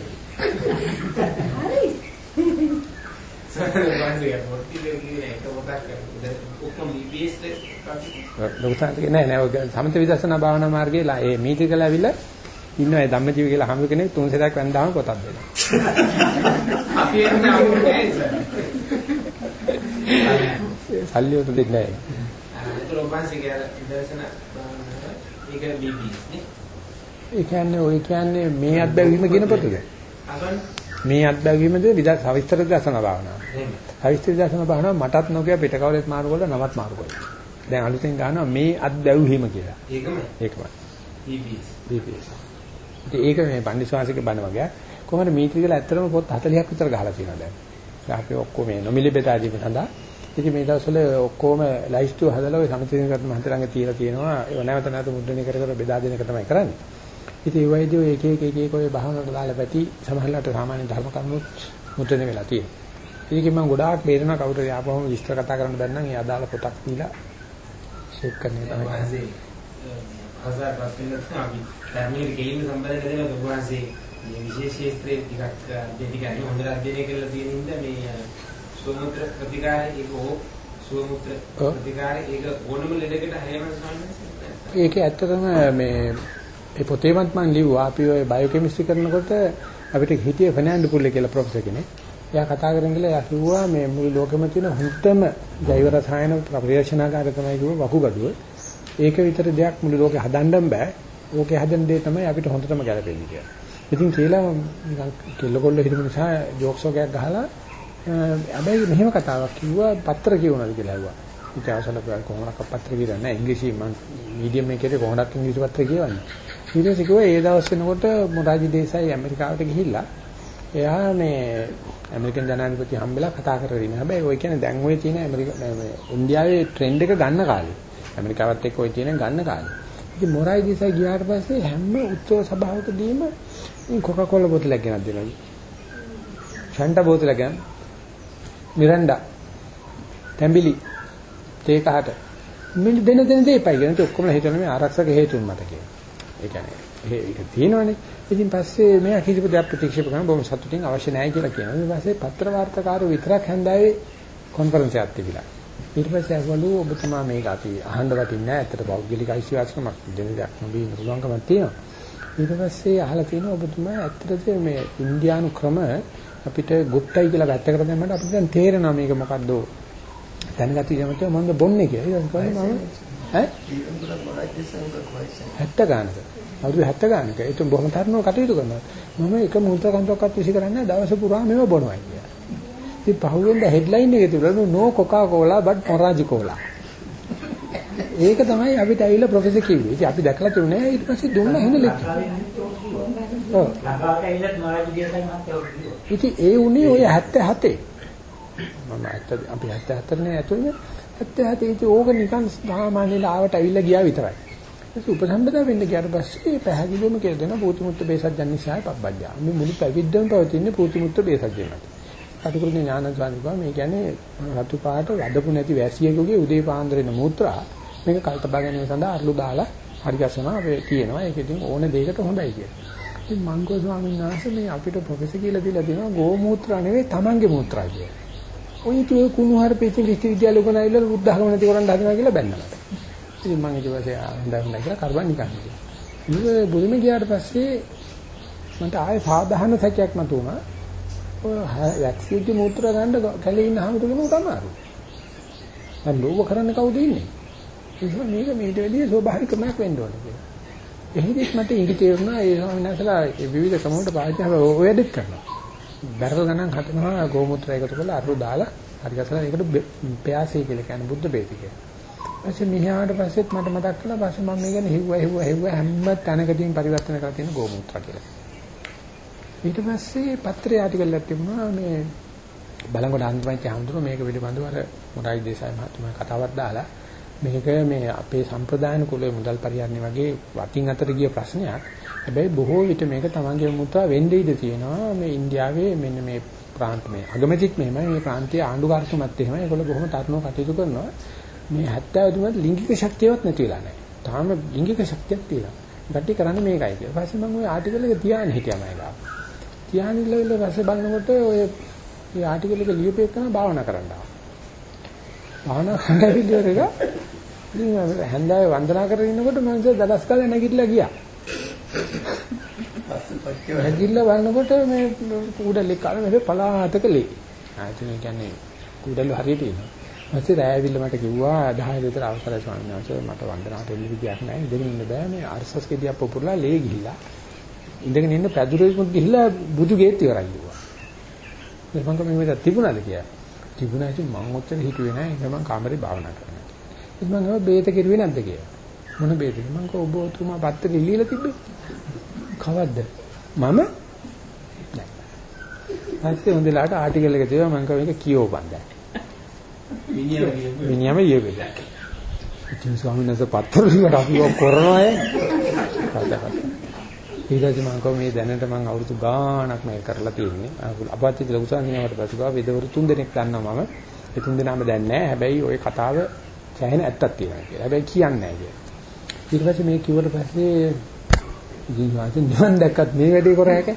ලොකුසාන්ත නෑ නෑ සමත විදර්ශනා භාවනා මාර්ගයේ ඒ මීතිකල ඇවිල්ලා ඉන්නවා ඒ ධම්මජීවි කියලා හම්බ කෙනෙක් තුන් සෙතක් වැන්දාම පොතක් දෙනවා. අපි එන්නේ අමුන්නේ සල්ලි උත දෙන්නේ නෑ. ඒතර ඔබන්සිගේ දර්ශන ඒක බීබීස් නේ. ඒ කියන්නේ ඔය කියන්නේ මේ අත්දැකීම කියන පොතද? මේ අත්දැකීමද විදා සවිස්තර දර්ශන භාවනාව. එහෙම. සවිස්තර දර්ශන භාවනාව මටත් නොකිය පිටකවලෙත් මාරු කරලා නවත් මාරු කරලා. දැන් අලුතෙන් ගන්නවා මේ අත්දැවීම කියලා. ඒකම ඒකමයි. බීබීස්. BPS. ඒක මේ පන්දිස්වාසික බණ වගේ. කොහොමද මීත්‍රි කියලා ඇත්තටම පොත් 40ක් විතර ගහලා තියෙනවා දැන්. අපි ඔක්කොම මේ නොමිලේ බෙදා දීම සඳහා ඉතින් මේ දවස්වල ඔක්කොම ලයිස්ට් හදලා ඔය සමිතියකට මහත ළඟ තියලා තියෙනවා. ඒව නැවත නැවත මුද්‍රණය කර කර බෙදා දෙන එක තමයි කරන්නේ. ඉතින් ඒ වයිදී එක එක එක එක ඔය භාවනාවට දාලා පැති සමහරලාට සාමාන්‍ය ධර්ම කරුණුත් මුද්‍රණය වෙලා තියෙනවා. ඒකෙන් මම ගොඩාක් බේරෙනවා කවුරු හරි ආපුවම විස්තර කතා කරන්න බැන්න නම් ඒ අදාළ පොතක් දීලා ෂේප් කරන එක තමයි. හසාර පස්සේ අපි ධර්මයේ කෙලින්ම සම්බන්ධ කරගෙන ඔබවහන්සේ මේ විශේෂ ක්ෂේත්‍රයේ ටිකක් දෙතිකන්නේ හොඳට අධ්‍යයනය කරලා තියෙන හින්දා මේ සෝමුත්‍ර ප්‍රතිකාරය ඒක හෝ සෝමුත්‍ර. ප්‍රතිකාරය ඒක ඕනම ලෙඩකට හැයම සම්බන්ධයි. ඒක ඇත්තටම මේ ඒ පොතේවත් මම ලිව්වා අපි ඔය බයෝකෙමිස්ට්‍රි කරනකොට අපිට හිටියේ ෆර්නෑන්ඩෝ පුල්ලේ කියලා ප්‍රොෆෙසර් කෙනෙක්. එයා කතා කරගෙන ගිහලා එයා කිව්වා මේ මුළු ලෝකෙම තියෙන හුත්තම ජෛව රසායන පරීක්ෂණාගාරය තමයි කිව්ව වකුගඩුව. ඒක විතර දෙයක් මුළු ලෝකේ හදන්න බෑ. ඕකේ හදන දේ තමයි අපිට හොඳටම ගැලපෙන්නේ කියලා. ඉතින් කියලා නිකන් කෙල්ලකොල්ල හිටපු නිසා ජෝක්ස් වගේක් ගහලා හැබැයි මෙහෙම කතාවක් කිව්වා පත්‍ර කියවනවාද කියලා ඇහුවා. ඉතින් අවසල කොහොමද පත්‍ර කියවන්නේ නැහැ ඉංග්‍රීසි මම මීඩියම් එකේ කොහොමද ඉංග්‍රීසි පත්‍ර කියවන්නේ. ඊට පස්සේ කිව්වා ඒ දවස් වෙනකොට මොරාජි දේසායි ඇමරිකාවට ගිහිල්ලා එයා මේ ඇමරිකන් ජනාධිපති හම්බෙලා කතා කරගෙන ඉන්න. හැබැයි ඔය කියන්නේ දැන් ඔය තියෙන ඇමරික මේ ඉන්දියාවේ ට්‍රෙන්ඩ් එක ගන්න කාලේ. ඇමරිකාවත් එක්ක ඔය තියෙන ගන්න කාලේ. ඉතින් මොරාජි දේසායි ගියාට පස්සේ හැම උත්සව සභාවකදීම කොකාකෝලා බෝතලයක් ගෙනත් දෙනවා. ෂන්ටා බෝතලයක් ගෙනත් මිරන්ඩා තැඹිලි තේ කහට මිලි දෙන දෙන දෙපයි කියන ඔක්කොම හිතන්නේ මේ ආරක්ෂක හේතුන් මත කියලා. ඒ කියන්නේ ඒක තියෙනවනේ. ඉතින් පස්සේ මෙයා කිසිම දෙයක් ප්‍රතික්ෂේප කරන බොහොම සතුටින් අවශ්‍ය නැහැ කියලා කියනවා. ඊට පස්සේ පත්‍ර වාර්තාකාරෝ විතරක් හැන්දාවේ කොන්ෆරන්ස් එකක් තිබිලා. ඊට පස්සේ අහවලු ඔබතුමා මේක අපි අහන්න වටින්නේ නැහැ. ඇත්තට පෞද්ගලික අයිතිවාසිකමක් දෙන දෙයක් නෙවෙයි පුළුවන්කමක් තියෙනවා. ඊට පස්සේ අහලා තියෙනවා ඔබතුමා ඇත්තටද මේ ඉන්දියානු ක්‍රම අපිට ගුප්තයි කියලා පැත්තකට දැම්මම අපිට දැන් තේරෙනවා මේක මොකද්ද දැනගත්ත යමත මොන්ද බොන්නේ කියලා. ඒක තමයි මම ඈ ජීවන තුළ මොනවද සංක කොයිසන් 70 ගානක. අවුරුදු 70 ගානක. ඒක බොහොම තරණව කටයුතු කරනවා. මම එක මුහුර්ත කන්දක්වත් විසි කරන්නේ නැහැ. දවස පුරා මේව බොනවා කියලා. ඉතින් පහුවෙන්ද හෙඩ්ලයින් එකේ තිබුණා no Coca Cola but Morarji cola. ඒක තමයි අපිට ඇවිල්ලා ප්‍රොෆෙසර් කිව්වේ. ඉතින් අපි දැකලා තිබුණේ ඊට පස්සේ දුන්නා හින ලෙක්චර්. ඔව්. ලංකාවට ඇවිල්ලා මොරාජි දේශයි මහත්තයා කිව්වා. ඉතින් ඒ උනේ ඔය 77. මම ඇත්ත අපි 74 නේ ඇතුළේ 77 ඉතින් ඕක නිකන් සාමාන්‍ය ලාවට ඇවිල්ලා ගියා විතරයි. ඒක උපසම්පදා වෙන්න ගියාට පස්සේ පැහැදිලිවම කියලා දෙනවා පූතිමුත්ත බේසජ්ජන් නිසායි පබ්බජ්ජා. මේ මුළු පැවිද්දම පවතින්නේ පූතිමුත්ත බේසජ්ජන් මත. කටුකුරුගේ ඥානස්වාමීකවා මේ කියන්නේ රතු පාට වදපු නැති වැසියෙකුගේ උදේ පාන්දරේන මූත්‍රා මේක කල්තබා ගැනීම සඳහා අරලු දාලා හරි ගැසනවා ඒ කියනවා ඒක ඉතින් ඕන දෙයකට හොඳයි කියලා. ඉතින් මංගෝ ස්වාමීන් වහන්සේ මේ අපිට ප්‍රොෆෙසර් කියලා දීලා දෙනවා ගෝ මූත්‍රා නෙවෙයි තමන්ගේ මූත්‍රා කියලා. ඔය ඉතින් ඔය කුණු හරපෙච්ච විශ්වවිද්‍යාල උගන ඇවිල්ලා බුද්ධ ධර්ම නැති කරන්න හදනවා කියලා බැන්නා. ඉතින් මම ඊට පස්සේ හොඳයි හොඳයි කියලා කරබන් නිකන් හිටියා. ඉතින් බුරුම ගියාට පස්සේ මන්ට ආයේ සාධාරණ සැකයක් මතුණා. ඔය වැක්සින්ගේ මූත්‍රා ගන්න කැලේ ඉන්න හැමෝටම උතමාරු. දැන් ලෝභ කරන්න කවුද ඉන්නේ? ඒක මේක මේට වැඩිය ස්වභාවිකමක් වෙන්න ඕනේ කියලා. එහෙදිත් මට ඉඟි තේරුණා ඒ ස්වාමීන් වහන්සේලා ඒ විවිධ ක්‍රමවලට පාවිච්චි කරලා ඔය වැඩත් කරනවා. බැරල් ගණන් හදනවා ගෝමූත්‍රය එකතු කරලා අරු දාලා හරි ගසලා ඒකට පයාසී කියලා කියන්නේ බුද්ධ බේති කියලා. ඊපස්සේ මිහාට පස්සෙත් මට මතක් කළා පස්සේ මම මේ ගැන හිව්වා හිව්වා හිව්වා හැම තැනකදීම පරිවර්තන කරලා තියෙන ගෝමූත්‍ර කියලා. ඊට පස්සේ පත්‍රය ආටිකල් එකක් තිබුණා මේ බලංගොඩ අන්තිමයි හඳුන මේක පිළිබඳව අර මොරයි දේශායි මහත්මයා කතාවක් දාලා මේක මේ අපේ සම්ප්‍රදායන කුලයේ මුදල් පරිහරණය වගේ වටින් අතර ගිය ප්‍රශ්නයක්. හැබැයි බොහෝ විට මේක තමන්ගේ මුත්‍රා වෙන්නේ ඉඳ තියෙනවා මේ ඉන්දියාවේ මෙන්න මේ ප්‍රාන්ත මේ අගමැතිත් මෙහෙමයි මේ ප්‍රාන්තයේ ආණ්ඩුකාරතුමත් එහෙමයි. ඒගොල්ලෝ බොහොම තරුණව කටයුතු කරනවා. මේ 70 තුනත් ලිංගික ශක්තියවත් නැති වෙලා නැහැ. තාම ලිංගික ශක්තියක් තියෙනවා. ගැටි කරන්නේ මේකයි කියලා. ඊපස්සේ මම ওই ආටිකල් එක තියාගෙන හිටියා මම ගාව. තියාගෙන ඉල්ලවිල්ල පස්සේ බලනකොට ඔය මේ ආටිකල් එක ලියපේ කරන භාවනා කරන්න ආවා. භාවනා කරන්න විදියට ඉතින් හැන්දාවේ වන්දනා කරගෙන ඉන්නකොට මම දලස් කාලේ නැගිටලා ගියා. නැගිටලා බලනකොට මේ කුඩලේ කාලේ මේ පලාතක ලේ. ආයතන කියන්නේ කුඩල හරියට ඉන්නවා. ඊපස්සේ රෑවිල්ල මට කිව්වා 10 විතර අවසරයි ස්වාමීන් වහන්සේ මට වන්දනාවට එන්න විදියක් නැහැ. ඉඳගෙන ඉන්න බෑ මේ අරසස් කෙදියක් පුපුරලා ලේ ගිහිල්ලා. ඉඳගෙන ඉන්න පැදුරේකුත් ගිහිල්ලා බුදු ගේත් ඉවරයි කිව්වා. මම කම මේ තිබුණාද කියලා. තිබුණා ඉතින් මං ඔච්චර හිතුවේ නැහැ. ඒක මං කාමරේ භාවනා කරනවා. ඉතින් මං ඒවා බේත කෙරුවේ නැද්ද කියලා. මොන බේතද? මං කෝ ඔබ තුමා පත්තරේ ලියලා තිබ්බේ. කවද්ද? මම? නෑ. ඊපස්සේ හොඳලාට ආටිකල් එක තියවා මං කව මේක කියෝපන් දැන්. මිනිහම ඊයේකද. ඉතින් ස්වාමීන් වහන්සේ පත්තර ලියලා අපි ඔක් කරනවා ඈ. ඊට මම කව මේ දැනට මම අවුරුදු ගාණක් මේක කරලා තියෙන්නේ. අපත්‍ය ලොකු සංඥාවට පසු ගාව විදවරු තුන් දෙනෙක් දන්නවා මම. ඒ තුන් දෙනාම දැන් නැහැ. හැබැයි ওই කතාව සෑහෙන ඇත්තක් තියෙනවා කියලා. හැබැයි කියන්නේ නැහැ කියලා. ඊට පස්සේ මේ කිව්වට පස්සේ ජීවිතේ නිවන් දැක්කත් මේ වැඩේ කර හැක.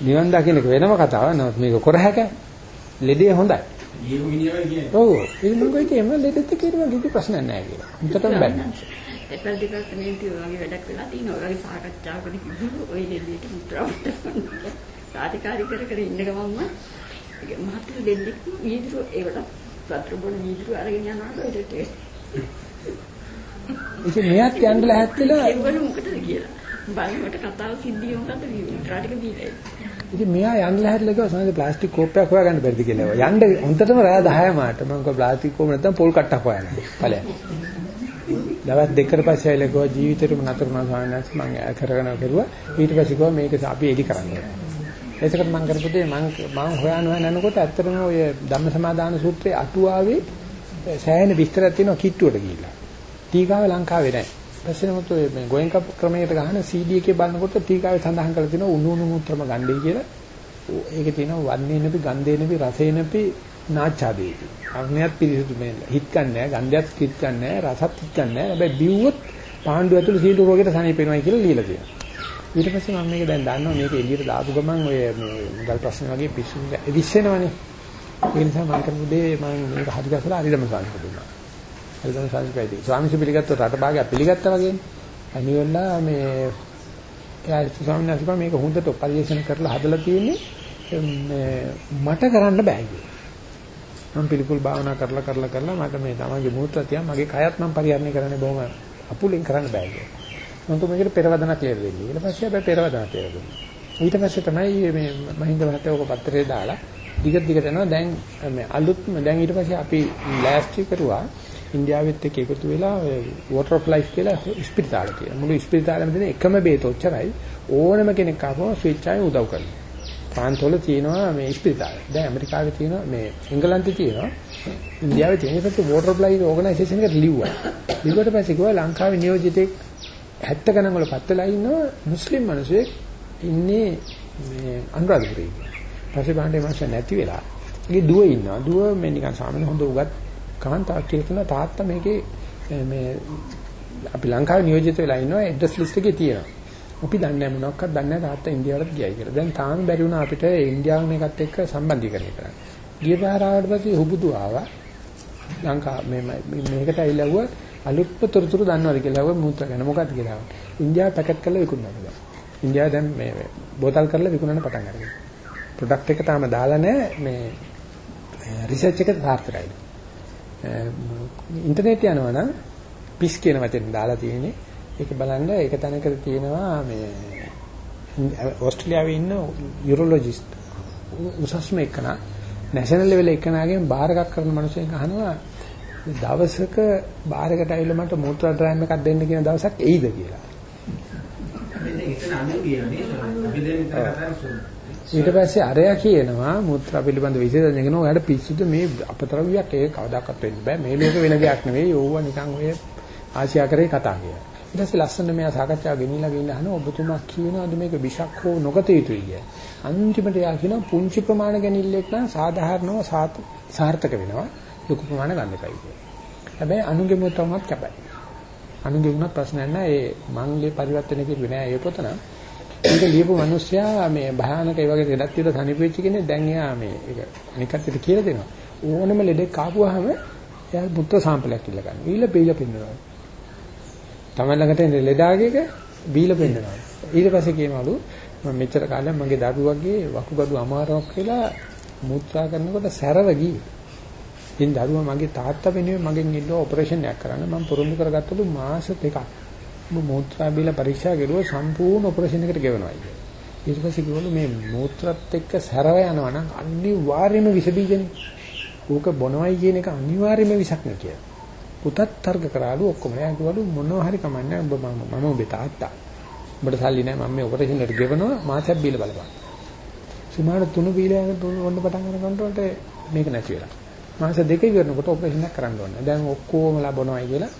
නිවන් දකින්න එක වෙනම කතාවක්. නමුත් මේක කර හැක. ලෙඩේ හොඳයි. ඊයු මිනිහම කියන්නේ. ඔව්. ඒ කිව්වේ එහෙම ලෙඩෙත් කියලා කිසි ප්‍රශ්නයක් නැහැ කියලා. උන්ටටම බැන්න. දෙපල් ඩිපාර්ට්මේන්තුව වගේ වැඩක් වෙලා තියෙනවා. ඔයගේ සාකච්ඡාවකදී කිව්වලු ඔය දෙලියට මුත්‍රාවට රාජකාරී කර කර ඉන්න ගමන්ම මහත්තයෝ දෙන්නෙක් වීදුරු ඒකට වතුර බොන වීදුරු අරගෙන යනවා ඒකට. ඉතින් මෙයාත් යන්න ලැහැත්තිලා ඒගොල්ලෝ මොකටද කියලා. බලනකොට කතාව සිද්ධිය මොකද්ද විතරටික දීලා. ඉතින් මෙයා යන්න ලැහැත්ලා කිව්වා සමහර ප්ලාස්ටික් කෝප්පයක් හොයාගන්න බැරිද කියලා. යන්න හොන්දටම රෑ 10 මාට මම කිව්වා ප්ලාස්ටික් කෝප්ප නැත්නම් පොල් කට්ටක් හොයන්න. ඵලයක්. දවස් දෙකකට පස්සේ ආවිල ගියා ජීවිතේටම නතර වුණා ස්වාමීන් වහන්සේ මම කරගෙන කරුවා ඊට පස්සේ කිව්වා මේක අපි එලි කරන්න එතකොට මම කරපු දේ මම මම හොයන හොයන යනකොට ඇත්තටම ඔය ධම්මසමාදාන සූත්‍රයේ අටුවාවේ සෑහෙන විස්තරයක් තියෙනවා කිට්ටුවට ගිහිල්ලා ටීකාවේ ලංකාවේ නැහැ ඊපස්සේ නමුත් ඔය මේ ගෝයන්ක ක්‍රමයකට ගහන CD එකේ බලනකොට ටීකාවේ සඳහන් කරලා තියෙනවා උණු උණු මුත්‍රම ගන්නේ කියලා ඒකේ තියෙනවා වන්නේ නැපි ගන්ධේ නැපි රසේ නැපි නාචාදේති. අග්නියත් පිරිසුදු මේ හිත ගන්නෑ, ගන්ධයත් හිත ගන්නෑ, රසත් හිත ගන්නෑ. හැබැයි බිව්වොත් පාණ්ඩු ඇතුළේ සීල රෝගයට සනීප වෙනවා කියලා ලියලා තියෙනවා. ඊට පස්සේ මම මේක දැන් දන්නවා මේක එළියට දාපු ගමන් ඔය මේ මුදල් ප්‍රශ්න වගේ පිස්සු විශ්සෙනවනේ. ඒ නිසා මම කරපු දේ මම මේක හරි ගසලා හරිදම සංකල්ප දුන්නා. හරිදම සංකල්පයදී. ස්වාමීන් පිළිගත්තොත් රට භාගයක් පිළිගත්තා වගේනේ. අනිවල්ලා මේ එයා ස්වාමීන් වහන්සේ මේක හොඳට පරිශන කරලා හදලා තියෙන්නේ මට කරන්න බෑ කියලා. මම පිළිකුල් භාවනා කරලා කරලා කරලා මට මේ තමන්ගේ මූත්‍රා තියා මගේ කයත් මම පරිහරණය කරන්නේ බොහොම අපුලින් කරන්න බෑ කියලා. මම තු මේකට පෙරවදනක් කියලා දෙන්නේ. ඊට පස්සේ හැබැයි පෙරවදනක් කියලා දුන්නා. ඊට පස්සේ තමයි මේ මහින්ද මහත්තයා ඔක පත්‍රේ දාලා දිගට දිගට යනවා දැන් මේ අලුත්ම දැන් ඊට පස්සේ අපි ලෑස්ති කරුවා ඉන්දියාවෙත් එක්ක එකතු වෙලා water of life කියලා ස්පිරිතාල තියෙනවා. මුළු ස්පිරිතාලෙම තියෙන එකම බේත ඔච්චරයි ඕනම කෙනෙක් ආවම ස්විච් ආයේ උදව් කරනවා. ප්‍රාන්තවල තියෙනවා මේ ස්පිරිතාල. දැන් ඇමරිකාවේ තියෙනවා මේ එංගලන්තේ තියෙනවා. ඉන්දියාවේ තියෙන ඉතින් water of life organization එකට ලිව්වා. ලිව්වට පස්සේ කිව්වා ලංකාවේ නියෝජිතෙක් 70 ගණන් වල පත් වෙලා ඉන්නවා මුස්ලිම් මිනිසෙක් ඉන්නේ මේ අනුරාධපුරේ. පස්සේ බාණ්ඩේ මාස නැති වෙලා. ඒකේ දුව ඉන්නවා. දුව මේ නිකන් සාමාන්‍ය හොඳ උගත් කාන්තාවක් කියලා කියන තාත්තා මේකේ මේ අපි ලංකාවේ නියෝජිත වෙලා ඉන්නවා ඇඩ්‍රස් ලිස්ට් එකේ තියෙනවා. අපි දන්නේ නැහැ මොනවක්වත් දන්නේ නැහැ තාත්තා ඉන්දියාවට ගියයි කියලා. දැන් තාම බැරි වුණා අපිට ඉන්දියාව මේකත් එක්ක සම්බන්ධීකරණය කරන්න. ගිය පාර ආවට පස්සේ හුබුදු ආවා. ලංකා මේ මේකට ඇවිල්ලා අලුත්ම තොරතුරු දන්නවද කියලා අහුවා මූත්‍රා ගැන මොකක්ද කියලා. ඉන්දියාව පැකට් කරලා විකුණනවා දැන්. ඉන්දියාව දැන් මේ බෝතල් කරලා විකුණන්න පටන් අරගෙන. ප්‍රොඩක්ට් එක තාම දාලා නැහැ මේ රිසර්ච් එක සාර්ථකයි. ඉන්ටර්නෙට් යනවා නම් පිස් කියන වචෙන් දාලා තියෙන්නේ. ඒක බලන්න ඒක තැනකට තියෙනවා මේ ඕස්ට්‍රේලියාවේ ඉන්න යුරොලොජිස්ට් උසස්ම එකන නැෂනල් ලෙවල් එකනාගෙන් බාර් එකක් කරන මිනිහෙක් අහනවා දවසක බාර් එකට ඇවිල්ලා මට මෝටර ඩ්‍රයිව් එකක් දෙන්න කියන දවසක් එයිද කියලා. ඊට පස්සේ අරයා කියනවා මුත්‍රා පිළිබඳ විශේෂඥ කෙනෙක් ඔයාලට පිස්සුද මේ අපතරවියක් ඒක කවදාකවත් වෙන්න බෑ මේ ලෝකේ වෙන දෙයක් නෙවෙයි ඕවා නිකන් ඔය ආසියා කරේ කතා කියලා. ඊට පස්සේ ලස්සන මෙයා සාකච්ඡාව ගෙනිලා ගිහින් අහන ඔබතුමා කියනවාද මේක විෂක් හෝ නොගත යුතුයි කිය. අන්තිමට යා කියනවා පුංචි ප්‍රමාණ ගැනීමෙක් නම් සාධාරණව සාර්ථක වෙනවා ලොකු ප්‍රමාණ ගන්න එපයි කියලා. හැබැයි අනුගේ මොතමත් කැපයි. අනුගේ වුණත් ප්‍රශ්නයක් නැහැ ඒ මංගේ පරිවර්තන කිරුවේ නෑ ඒ පොත නම්. ඒක ලියපු මිනිස්සයා මේ භයානක ඒ වගේ ලෙඩක් තියලා තනිපෙච්ච කෙනෙක් දැන් එයා මේ ඒක නිකත් කියලා දෙනවා. ඕනම ලෙඩෙක් ආපුවාම එයා මුත්‍ර සාම්පලයක් ඉල්ල ගන්න. ඊළ බීලා පින්නනවා. තමයි ළඟට එන ලෙඩාගේක බීලා පින්නනවා. ඊට පස්සේ කියනවලු මම මෙච්චර කාලයක් මගේ දරුවගේ වකුගඩු අමාරුවක් කියලා මුත්‍රා කරනකොට සැරව ගියේ. ඉතින් දරුවා මගේ තාත්තා වෙනුවෙන් මගෙන් ඉල්ලුවා ඔපරේෂන් එකක් කරන්න මම පුරුදු කරගත්තලු මාස දෙකක්. මූත්‍රා බීලා පරීක්ෂා කරුවා සම්පූර්ණ ඔපරේෂන් එකට ගෙවනවා කියලා. ඊට පස්සේ කිව්වලු මේ මූත්‍රාත් එක්ක සැරව යනවා නම් අනිවාර්යයෙන්ම විස බීජනේ. ඌක බොනවයි කියන එක අනිවාර්යයෙන්ම විසක් නේ කියලා. පුතත් තර්ක කරාලු ඔක්කොම. එයා කිව්වලු මොනවා හරි කමන්නේ ඔබ මම ඔබේ තාත්තා. ඔබට සල්ලි නැහැ මම මේ ඔපරේෂන් එකට ගෙවනවා මාසයක් බීලා බලපන්. සුමාන තුන බීලා තුන වොන්න පටන් ගන්නකොට මේක නැති වෙලා. මාස දෙක ඉවරනකොට ඔපරේෂන් එකක් කරන්න ඕනේ. දැන් ඔක්කොම ලබනවායි කියලා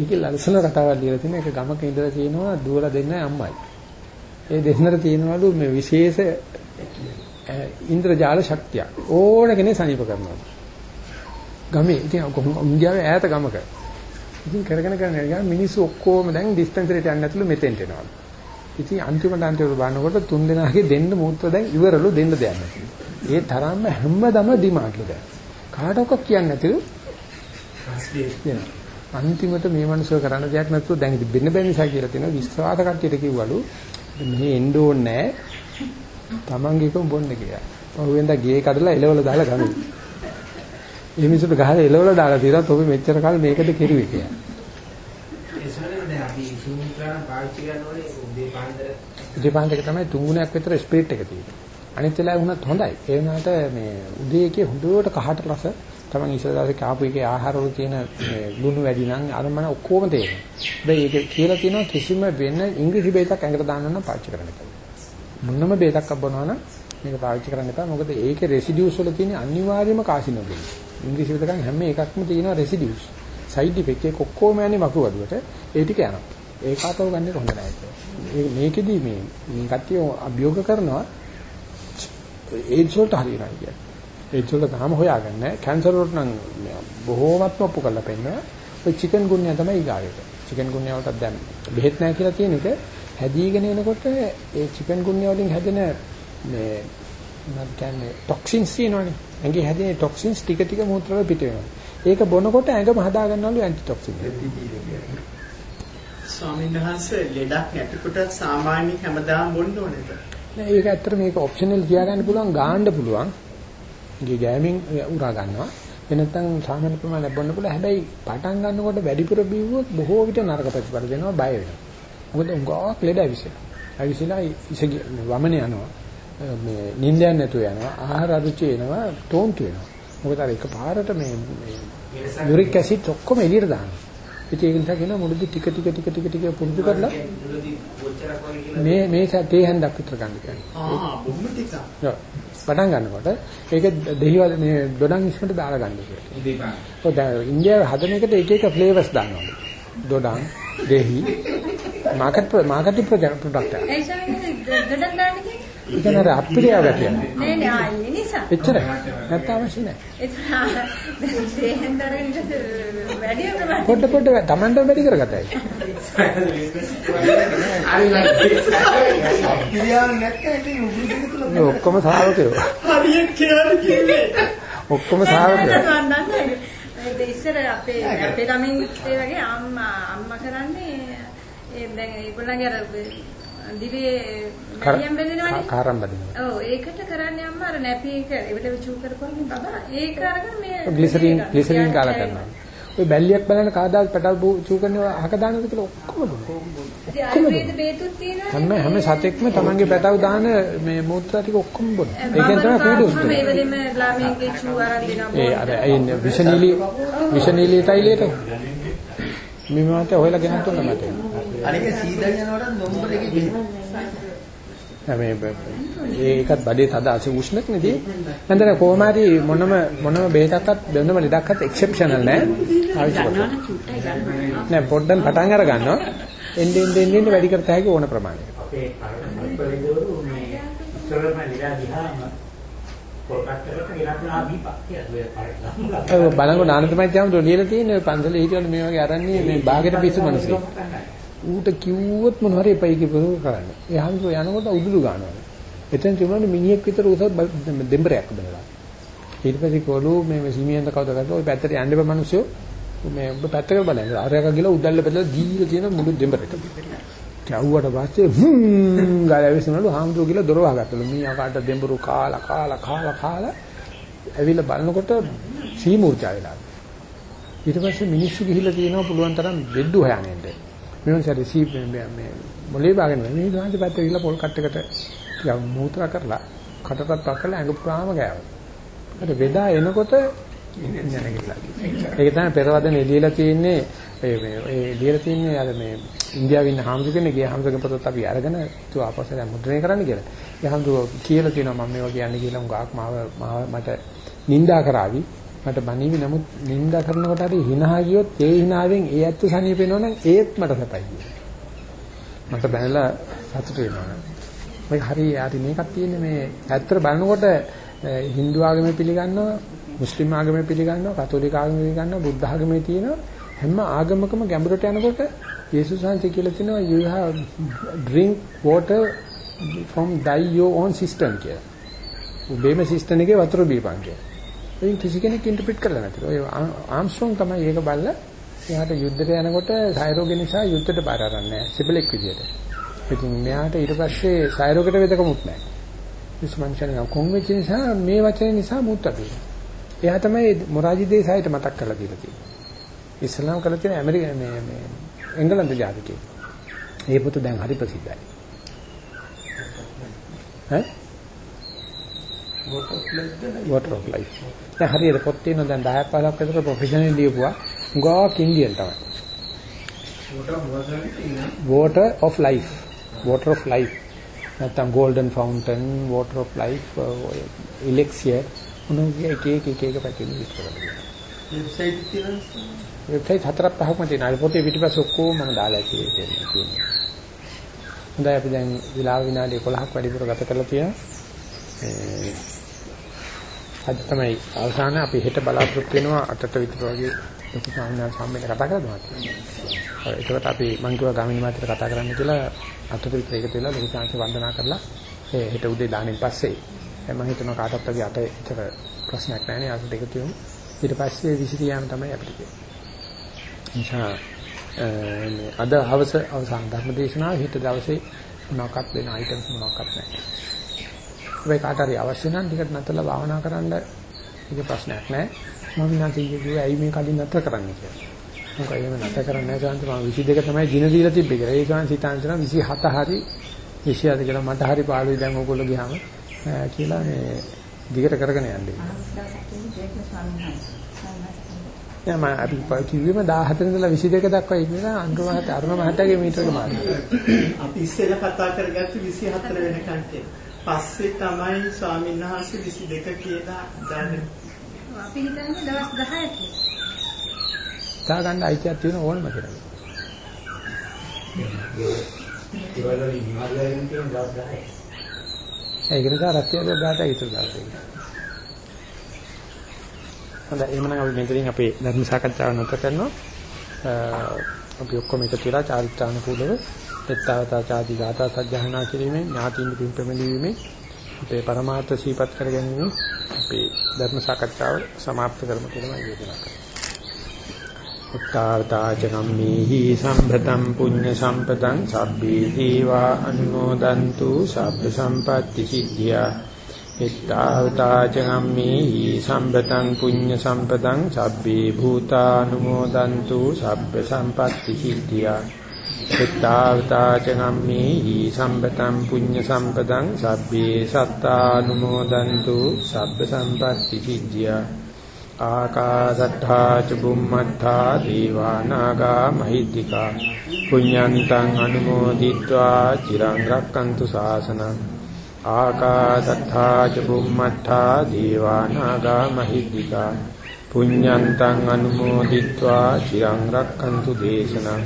ඒකේ ලස්සන කතාවක් ලියලා තියෙන එක ගමක ඉඳලා තියෙනවා දුවලා දෙන්න අම්මයි. ඒ දෙන්නට තියෙනවලු මේ විශේෂ ඉන්ද්‍රජාල ශක්තිය. ඕන කෙනෙක් සනීප කරනවා. ගමේ ඉතින් ඉන්දියාවේ ඈත ගමක. ඉතින් කරගෙන කරගෙන යන මිනිස්සු ඔක්කොම දැන් ඩිස්පෙන්සරියට යන්න නැතුළු මෙතෙන්ට එනවා. ඉතින් අන්තිමට අන්තිමට බලනකොට තුන් දෙනාගේ දෙන්න මූත්‍ර දැන් ඉවරලු දෙන්න දෙයක් නැති. ඒ තරම්ම හැමදම දිමාකෙද. කාටවත් කියන්නේ නැතිලු. අන්තිමට මේ මිනිස්සු කරන්න දෙයක් නැතුව දැන් ඉතින් බෙන්න බැරි නිසා කියලා තියෙනවා විශ්වාස කට්ටියට කිව්වලු මෙහෙ එන්න ඕනේ නැහැ. Tamange එකම බොන්න කියලා. පහුවෙන්ද ගේ කඩලා එලවල දාලා ගමු. මේ මිනිස්සුන්ට ගහලා එලවල දාලා තියෙනවා තොපි මෙච්චර කල් මේකද කෙරුවේ කියලා. ඒ සමහරවිට දැන් අපි සූත්‍රාන පාවිච්චි කරනෝනේ උදේ පාන්දර උදේ පාන්දර තමයි තුන් ගුණයක් විතර ස්පීඩ් එක තියෙන්නේ. අනිත් වෙලාව වුණත් හොඳයි. ඒ වුණාට මේ උදේ එකේ හොඳට කහට රස තමන් ඉස්සර දවසේ කාපු එකේ ආහාරවල තියෙන මේ ලුණු වැඩි නම් අර මන ඔක්කොම තේරෙනවා. හැබැයි ඒක කියලා තියෙනවා කිසිම වෙන ඉංග්‍රීසි බේතක් ඇඟට දාන්න නම් පාවිච්චි කරන්න එපා. මොනම බේතක් අබ්බනවා නම් මේක පාවිච්චි කරන්න එපා. මොකද ඒකේ රෙසිඩියුස් වල තියෙන අනිවාර්යම කාසිනෝජන්. ඉංග්‍රීසි බේතකන් හැම එකක්ම තියෙනවා රෙසිඩියුස්. සයිඩ් ඉෆෙක්ට් එක ඔක්කොම යන්නේ වකුගඩුවට. ඒ ටික යනවා. ඒක ආතව ගන්න හොඳ නැහැ. මේකෙදි මේ කට්ටිය අභියෝග කරනවා ඒඩ්ස් වලට හරියනවා කියන්නේ. ඒඩ්ස් වල තාම හොයාගන්න. කැන්සර් වලට නම් බොහෝමත්ම ඔප්පු කරලා පෙන්නනවා. ඔය චිකන් ගුන්යා තමයි ඊගාවෙට. චිකන් ගුන්යා වලට දැන් බෙහෙත් නැහැ කියලා තියෙන එක හැදීගෙන එනකොට ඒ චිකන් ගුන්යා වලින් හැදෙන මේ මොනවද කියන්නේ ටොක්සින්ස් තියෙනවනේ. ඇඟේ හැදෙන ටොක්සින්ස් ටික ටික මූත්‍ර වල පිට වෙනවා. ඒක බොනකොට ඇඟම හදා ගන්නවලු ඇන්ටි ටොක්සින්. ස්වාමීන් වහන්සේ ලෙඩක් නැතිකොට සාමාන්‍ය හැමදාම බොන්න ඕනේද? නෑ ඒක ඇත්තට මේක ඔප්ෂනල් තියාගන්න පුළුවන් ගාන්න පුළුවන්. ගේ ගෑමින් උරා ගන්නවා. එනත්තම් සාමාන්‍ය ප්‍රමාණයක් බොන්න පුළුවන්. හැබැයි පටන් ගන්නකොට වැඩිපුර බිව්වොත් බොහෝ විට නරක ප්‍රතිඵල දෙනවා බය වෙනවා. මොකද උගාවක් ලෙඩ ඇවිස්සෙනවා. ඇවිසිලා ඉස වමන යනවා. මේ නිින්දයක් නැතුව යනවා. ආහාර අරුචි එනවා, තෝන්තු වෙනවා. මොකද අර එකපාරට මේ යුරික් ඇසිඩ් ඔක්කොම එළියට දානවා. ඉතින් ඒක නිසා කියන මුලදී ටික ටික ටික ටික ටික පුරුදු කරලා මේ මේ තේ හැන්දක් විතර ගන්න කියන්නේ. ආ බොහොම ටිකක්. පටන් ගන්නකොට ඒක දෙහිවල මේ දොඩම් ඉස්මට දාලා ගන්න කියලා. උදේපාන. ඔය දැන් ඉන්දියාවේ හදන එකට එක එක ෆ්ලේවර්ස් දානවා. දොඩම්, දෙහි, මාකට් මාකටිං ප්‍රොඩක්ට් එක. ඒ ශාවිනේ දඩන් දාන්න කියන්නේ ඒක නේද අප්පිරියාව ගැටියක්. නෑ නෑ ආ ඒ නිසා එච්චරයි. නැත්නම් අවශ්‍ය නැහැ. ඒක දෙහෙන් දරගෙන වැඩි ප්‍රමාණයක් පොඩ පොඩ තමන්ට වැඩි කරගතයි. <laughs> මේ ඔක්කොම ශ්‍රාවකයෝ. හරියට කියලා කිව්වේ. ඔක්කොම ශ්‍රාවකයෝ. ඒ ඉස්සර අපේ අපේ ළමින් ඒ වගේ අම්මා අම්මා කරන්නේ ඒ දැන් ඒගොල්ලන්ගේ අර දිවේ නැලියම් බෙදෙනවනේ. කාරම් බදිනවා. ඔව් ඒකට කරන්නේ අම්මා අර නැපි එක ඒකට චූ කරපුවාම බබා ඒක අරගෙන මේ ග්ලිසරින් ග්ලිසරින් කාලා කරනවා. ඔය බැල්ලියක් බලන්න කාදාල් පැටල් චූ කරනවා අහක දානද කියලා ඔක්කොම දුන්නා. හැම හැම සතෙක්ම තමන්ගේ පැටව දාන මේ මූත්‍රා ටික ඔක්කොම බොන. ඒකෙන් තමයි කූඩුස් මේ දෙන්නේ. වෙලෙම ළමයින්ගේ චූ අරන් දෙනවා. ඒ අර ඒ විෂනීලි විෂනීලි තෛලයට මේ මාතේ හොයලා ගෙනත් දුන්නා මට. අනික සීදන් යනකොට නොම්බර එකේ. මේ ඒකත් බඩේ තද අසි උෂ්ණක් නෙදී. නැන්දර කොහොම හරි මොනම මොනම බෙහෙතක්වත් වෙනම ලෙඩක්වත් එක්සෙප්ෂනල් නෑ. ගන්නවා. නෑ පොඩ්ඩක් පටන් අර ගන්නවා. එන්නේ එන්නේ එන්නේ වැඩි කරත හැකි ඕන ප්‍රමාණයකට. අපේ පරිපරිදවරු මේ ඉස්සරම නිරා දිහාම පොල්කට්ටකට ගෙනත් ආදීපා කියලා ඔය ඔය බලංගොඩ ආනන්දමයි ජාමතුල ලියලා තියෙන ඔය පන්සලේ හිටියවලු මේ වගේ අරන්නේ මේ බාගෙට පිස්සු මිනිස්සු. ඌට කිව්වොත් මොන හරි එපයි කියපුව කරන්නේ. ඒ හම්සෝ යනකොට උදුළු ගන්නවා. එතෙන් තිබුණානේ මිනිහෙක් විතර උස දෙම්බරයක් බඳලා. ඊට පස්සේ කොළු මේ සිමියන්ත කවුද කරලා ඔය පැත්තට යන්න බෑ මිනිස්සු. මේ ඔබ පැත්තකට බලන්න. ආරයක ගිහලා උදැල්ල බෙදලා දීලා තියෙන මුළු දෙම්බරට. කැව්වට පස්සේ හ්ම් ගාලා විසනලු හාමුදුරුවෝ ගිහලා දොර වහගත්තලු. මීයා කාට දෙම්බරු කාලා කාලා කාලා කාලා ඇවිල්ලා බලනකොට සීමූර්ජා වෙලා. ඊට පස්සේ මිනිස්සු ගිහිල්ලා තියෙනවා පුළුවන් තරම් බෙඩ් හොයන්නේ. මෙවන් සැරේ සී මේ මේ මොලේ බාගෙන මේ ගාන්ති පැත්තේ ගිහිල්ලා පොල් කට්ටකට ටිකක් මූත්‍රා කරලා කටටත් පක්කලා ඇඟ පුරාම ගෑවා. ඊට වෙදා එනකොට නැනගිලා. ඒක තමයි පෙරවදන එළියලා තියෙන්නේ ඒ මේ ඒ එළියලා තියෙන්නේ අර මේ ඉන්දියාවේ ඉන්න හාමුදුර කෙනෙක් ගිය හාමුදුරගේ පොතත් අපි අරගෙන තු ආපස්සට දැන් මුද්‍රණය කරන්න කියලා. ඒ හාමුදුර කියලා තියෙනවා මම මේවා කියන්නේ කියලා උගාක් මාව මාව මට නිඳා කරાવી. මට බණීවි නමුත් නිඳා කරනකොට හරි hina ගියොත් ඒ hinaවෙන් ඒ ඇත්ත සනීප වෙනවනම් ඒත් මට සපයි කියලා. මට බැලලා සතුට වෙනවා. මේක හරි හරි මේකක් තියෙන්නේ මේ ඇත්තට බලනකොට Hindu ආගම පිළිගන්නවා මුස්ලිම් ආගම පිළිගන්නවා කතෝලික ආගම පිළිගන්නවා බුද්ධ ආගමේ තියෙනවා හැම ආගමකම ගැඹුරට යනකොට යේසුස් වහන්සේ කියලා තියෙනවා you have drink water from thy your own cistern කියලා. උඹේම සිස්ටන් එකේ වතුර බීපන් කියලා. ඉතින් කිසි කෙනෙක් ඉන්ටර්ප්‍රිට් කරලා නැතිලු. ඔය ආම්ස්ට්‍රෝං තමයි ඒක බලලා එයාට යුද්ධයට යනකොට සයිරෝගේ නිසා යුද්ධයට බාර අරන්නේ සිබලෙක් විදියට. ඉතින් මෙයාට ඊට පස්සේ සයිරෝකට වෙදකමුත් නැහැ. විශ්මංශන කොන් වෙච්ච නිසා මේ වචනේ නිසා මුත් අපි. එයා තමයි මොරාජි දේසායිට මතක් කරලා දීලා තියෙන්නේ. ඉස්ලාම් කරලා තියෙන ඇමරික මේ මේ එංගලන්ත ජාතිකයෙක්. ඒ පොත දැන් හරි ප්‍රසිද්ධයි. ඈ water of life. දැන් හරියට පොත් තියෙනවා දැන් 10ක් 15ක් විතර ප්‍රොෆෙෂනල් ලියපුවා. ගෝක් ඉන්දියන් තමයි. water of life. water of life. නැත්තම් golden fountain, water of life, elixir මොනවා එක එක එක එක පැකේජ් විස්තර තියෙනවා. වෙබ්සයිට් හතරක් පහක්ම තියෙනවා. පොතේ පිටිපස්ස ඔක්කොම මම දාලා තියෙනවා. හොඳයි අපි දැන් විලාව විනාඩි 11ක් වැඩිපුර ගත කරලා තියෙනවා. ඒ අද තමයි අවසාන අපි හෙට බලාපොරොත්තු වෙනවා අටට විතර වගේ ලොකු සාමාන්‍ය සම්මේලන කතා කරනවා. ඒකට අපි මං කිව්වා ගාමිණී මාත්‍ර කතා කරන්න කියලා අටට විතර එකතු වෙලා ලොකු සාංශ වන්දනා කරලා ඒ හෙට උදේ දානින් පස්සේ මම හිතනවා කාටවත් වගේ අට විතර ප්‍රශ්නයක් නැහැ නේ අටට එකතු වෙමු. ඊට පස්සේ විසිරියාම තමයි අපිට තියෙන්නේ. නිසා අද හවස අවසන් ධර්ම දේශනාව හිට දවසේ මොනවාක්වත් වෙන අයිටම්ස් මොනවාක්වත් නැහැ. ඔබ කාට හරි අවශ්‍ය නම් ටිකට නැතලා භාවනා කරන්න ඒක ප්‍රශ්නයක් නැහැ. මම නැති කිව්වේ ඇයි මේ කලින් නැතර කරන්න කියලා. මොකද එහෙම නැතර කරන්නේ නැහැ සාන්ත මම 22 තමයි දින දීලා තිබ්බේ කියලා. ඒ ගාන සිතාන්තන 27 හරි විශ්යාද කියලා මට හරි පාළුයි දැන් ඕගොල්ලෝ ගියාම ඈ කියලා මේ දිගට කරගෙන යන්නේ. නෑ මම අපි කිව්වෙම 14 ඉඳලා 22 දක්වා ඉන්නවා අංග මහත අරුණ මහත්තයාගේ මීටරක මාර්ගය. අපි ඉස්සෙල්ලා කතා කරගත්තේ 24 වෙනකන් කියලා. පස්සේ තමයි ස්වාමීන් වහන්සේ 22 කියලා දාන්නේ. අපි හිතන්නේ දවස් 10 කියලා. තා ගන්න අයිතියක් තියෙන ඕනම කෙනෙක්. ඒ වල නිවාදයෙන් තියෙන දවස් 10. ඒක නිසා රත්යද බාට ඉතුරු දාලා හොඳයි එහෙනම් අපි මෙතනින් අපේ ධර්ම සාකච්ඡාව නැවත කරනවා. අපි ඔක්කොම එකතු වෙලා චාරිත්‍රානුකූලව එත්තවතාචාදී ගාථා සජ්ජහනා කිරීමෙන් ඥාතින් පින් ප්‍රමිලීමේ අපේ પરමාර්ථ සීපත් කර ගැනීම අපේ ධර්ම සාකච්ඡාව સમાપ્ત කරමු කියලා මම යෝජනා කරනවා. උත්තාවතාචනම්මේහි සම්පතම් පුඤ්ඤ සම්පතං සබ්බේ දීවා අනුමෝදන්තු සබ්බ සම්පatti සිද්ධියා එත්තාවතාචනම්මේහි සම්පතං පුඤ්ඤ සම්පතං සබ්බේ භූතානුමෝදන්තු සබ්බ සම්පatti සිද්ධියා සුත්තාවතාච ගම්මේ ඊ සම්පතම් පුඤ්ඤ සම්පතං සබ්බේ සත්තානුමෝදන්තු සබ්බ සම්පත්ති සිද්ධියා ආකාසට්ඨා ච බුම්මට්ඨා දීවානාගා මහිද්దికා. පුඤ්ඤන්තං අනුමෝදිත්වා චිරං රක්칸තු ශාසනං ආකාසට්ඨා ච බුම්මට්ඨා දීවානාගා මහිද්దికා. පුඤ්ඤන්තං අනුමෝදිත්වා චිරං රක්칸තු දේශනං.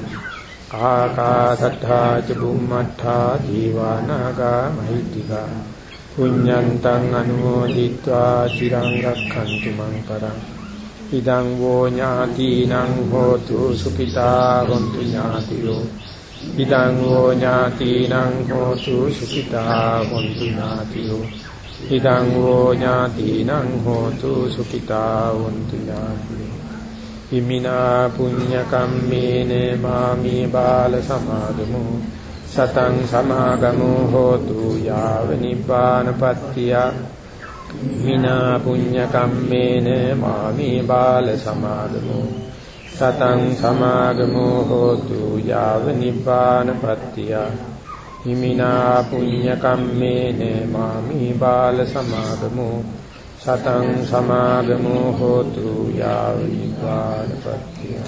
ආකාසට්ඨා ච බුම්මට්ඨා දීවානාගා මහිත්‍තිකා පුඤ්ඤන්තං අනුමෝදිත්වා චිරං රක්ඛන්තු මං පරං ඉදං වෝ ඥාතිනං හෝතු සුඛිතා හොන්තු ඥාතියෝ ඉදං වෝ ඥාතිනං හෝතු සුඛිතා හොන්තු ඥාතියෝ ඉදං වෝ ඥාතිනං හෝතු සුඛිතා හොන්තු ඥාතියෝ ඉමිනා පුඤ්ඤ කම්මේන මාමි බාල සමාදමු। සතං සමාගමු හෝතු යාව නිපානපත්තිය මිනා පුඤ්ඤ කම්මේන මාමි බාල සමාදමු। සතං සමාගමෝ හෝතු යාව නිපානපත්තිය හිමිනා පුඤ්ඤ කම්මේන මාමි බාල සමාගමෝ සතං සමාගමෝ හෝතු යාව නිපානපත්තිය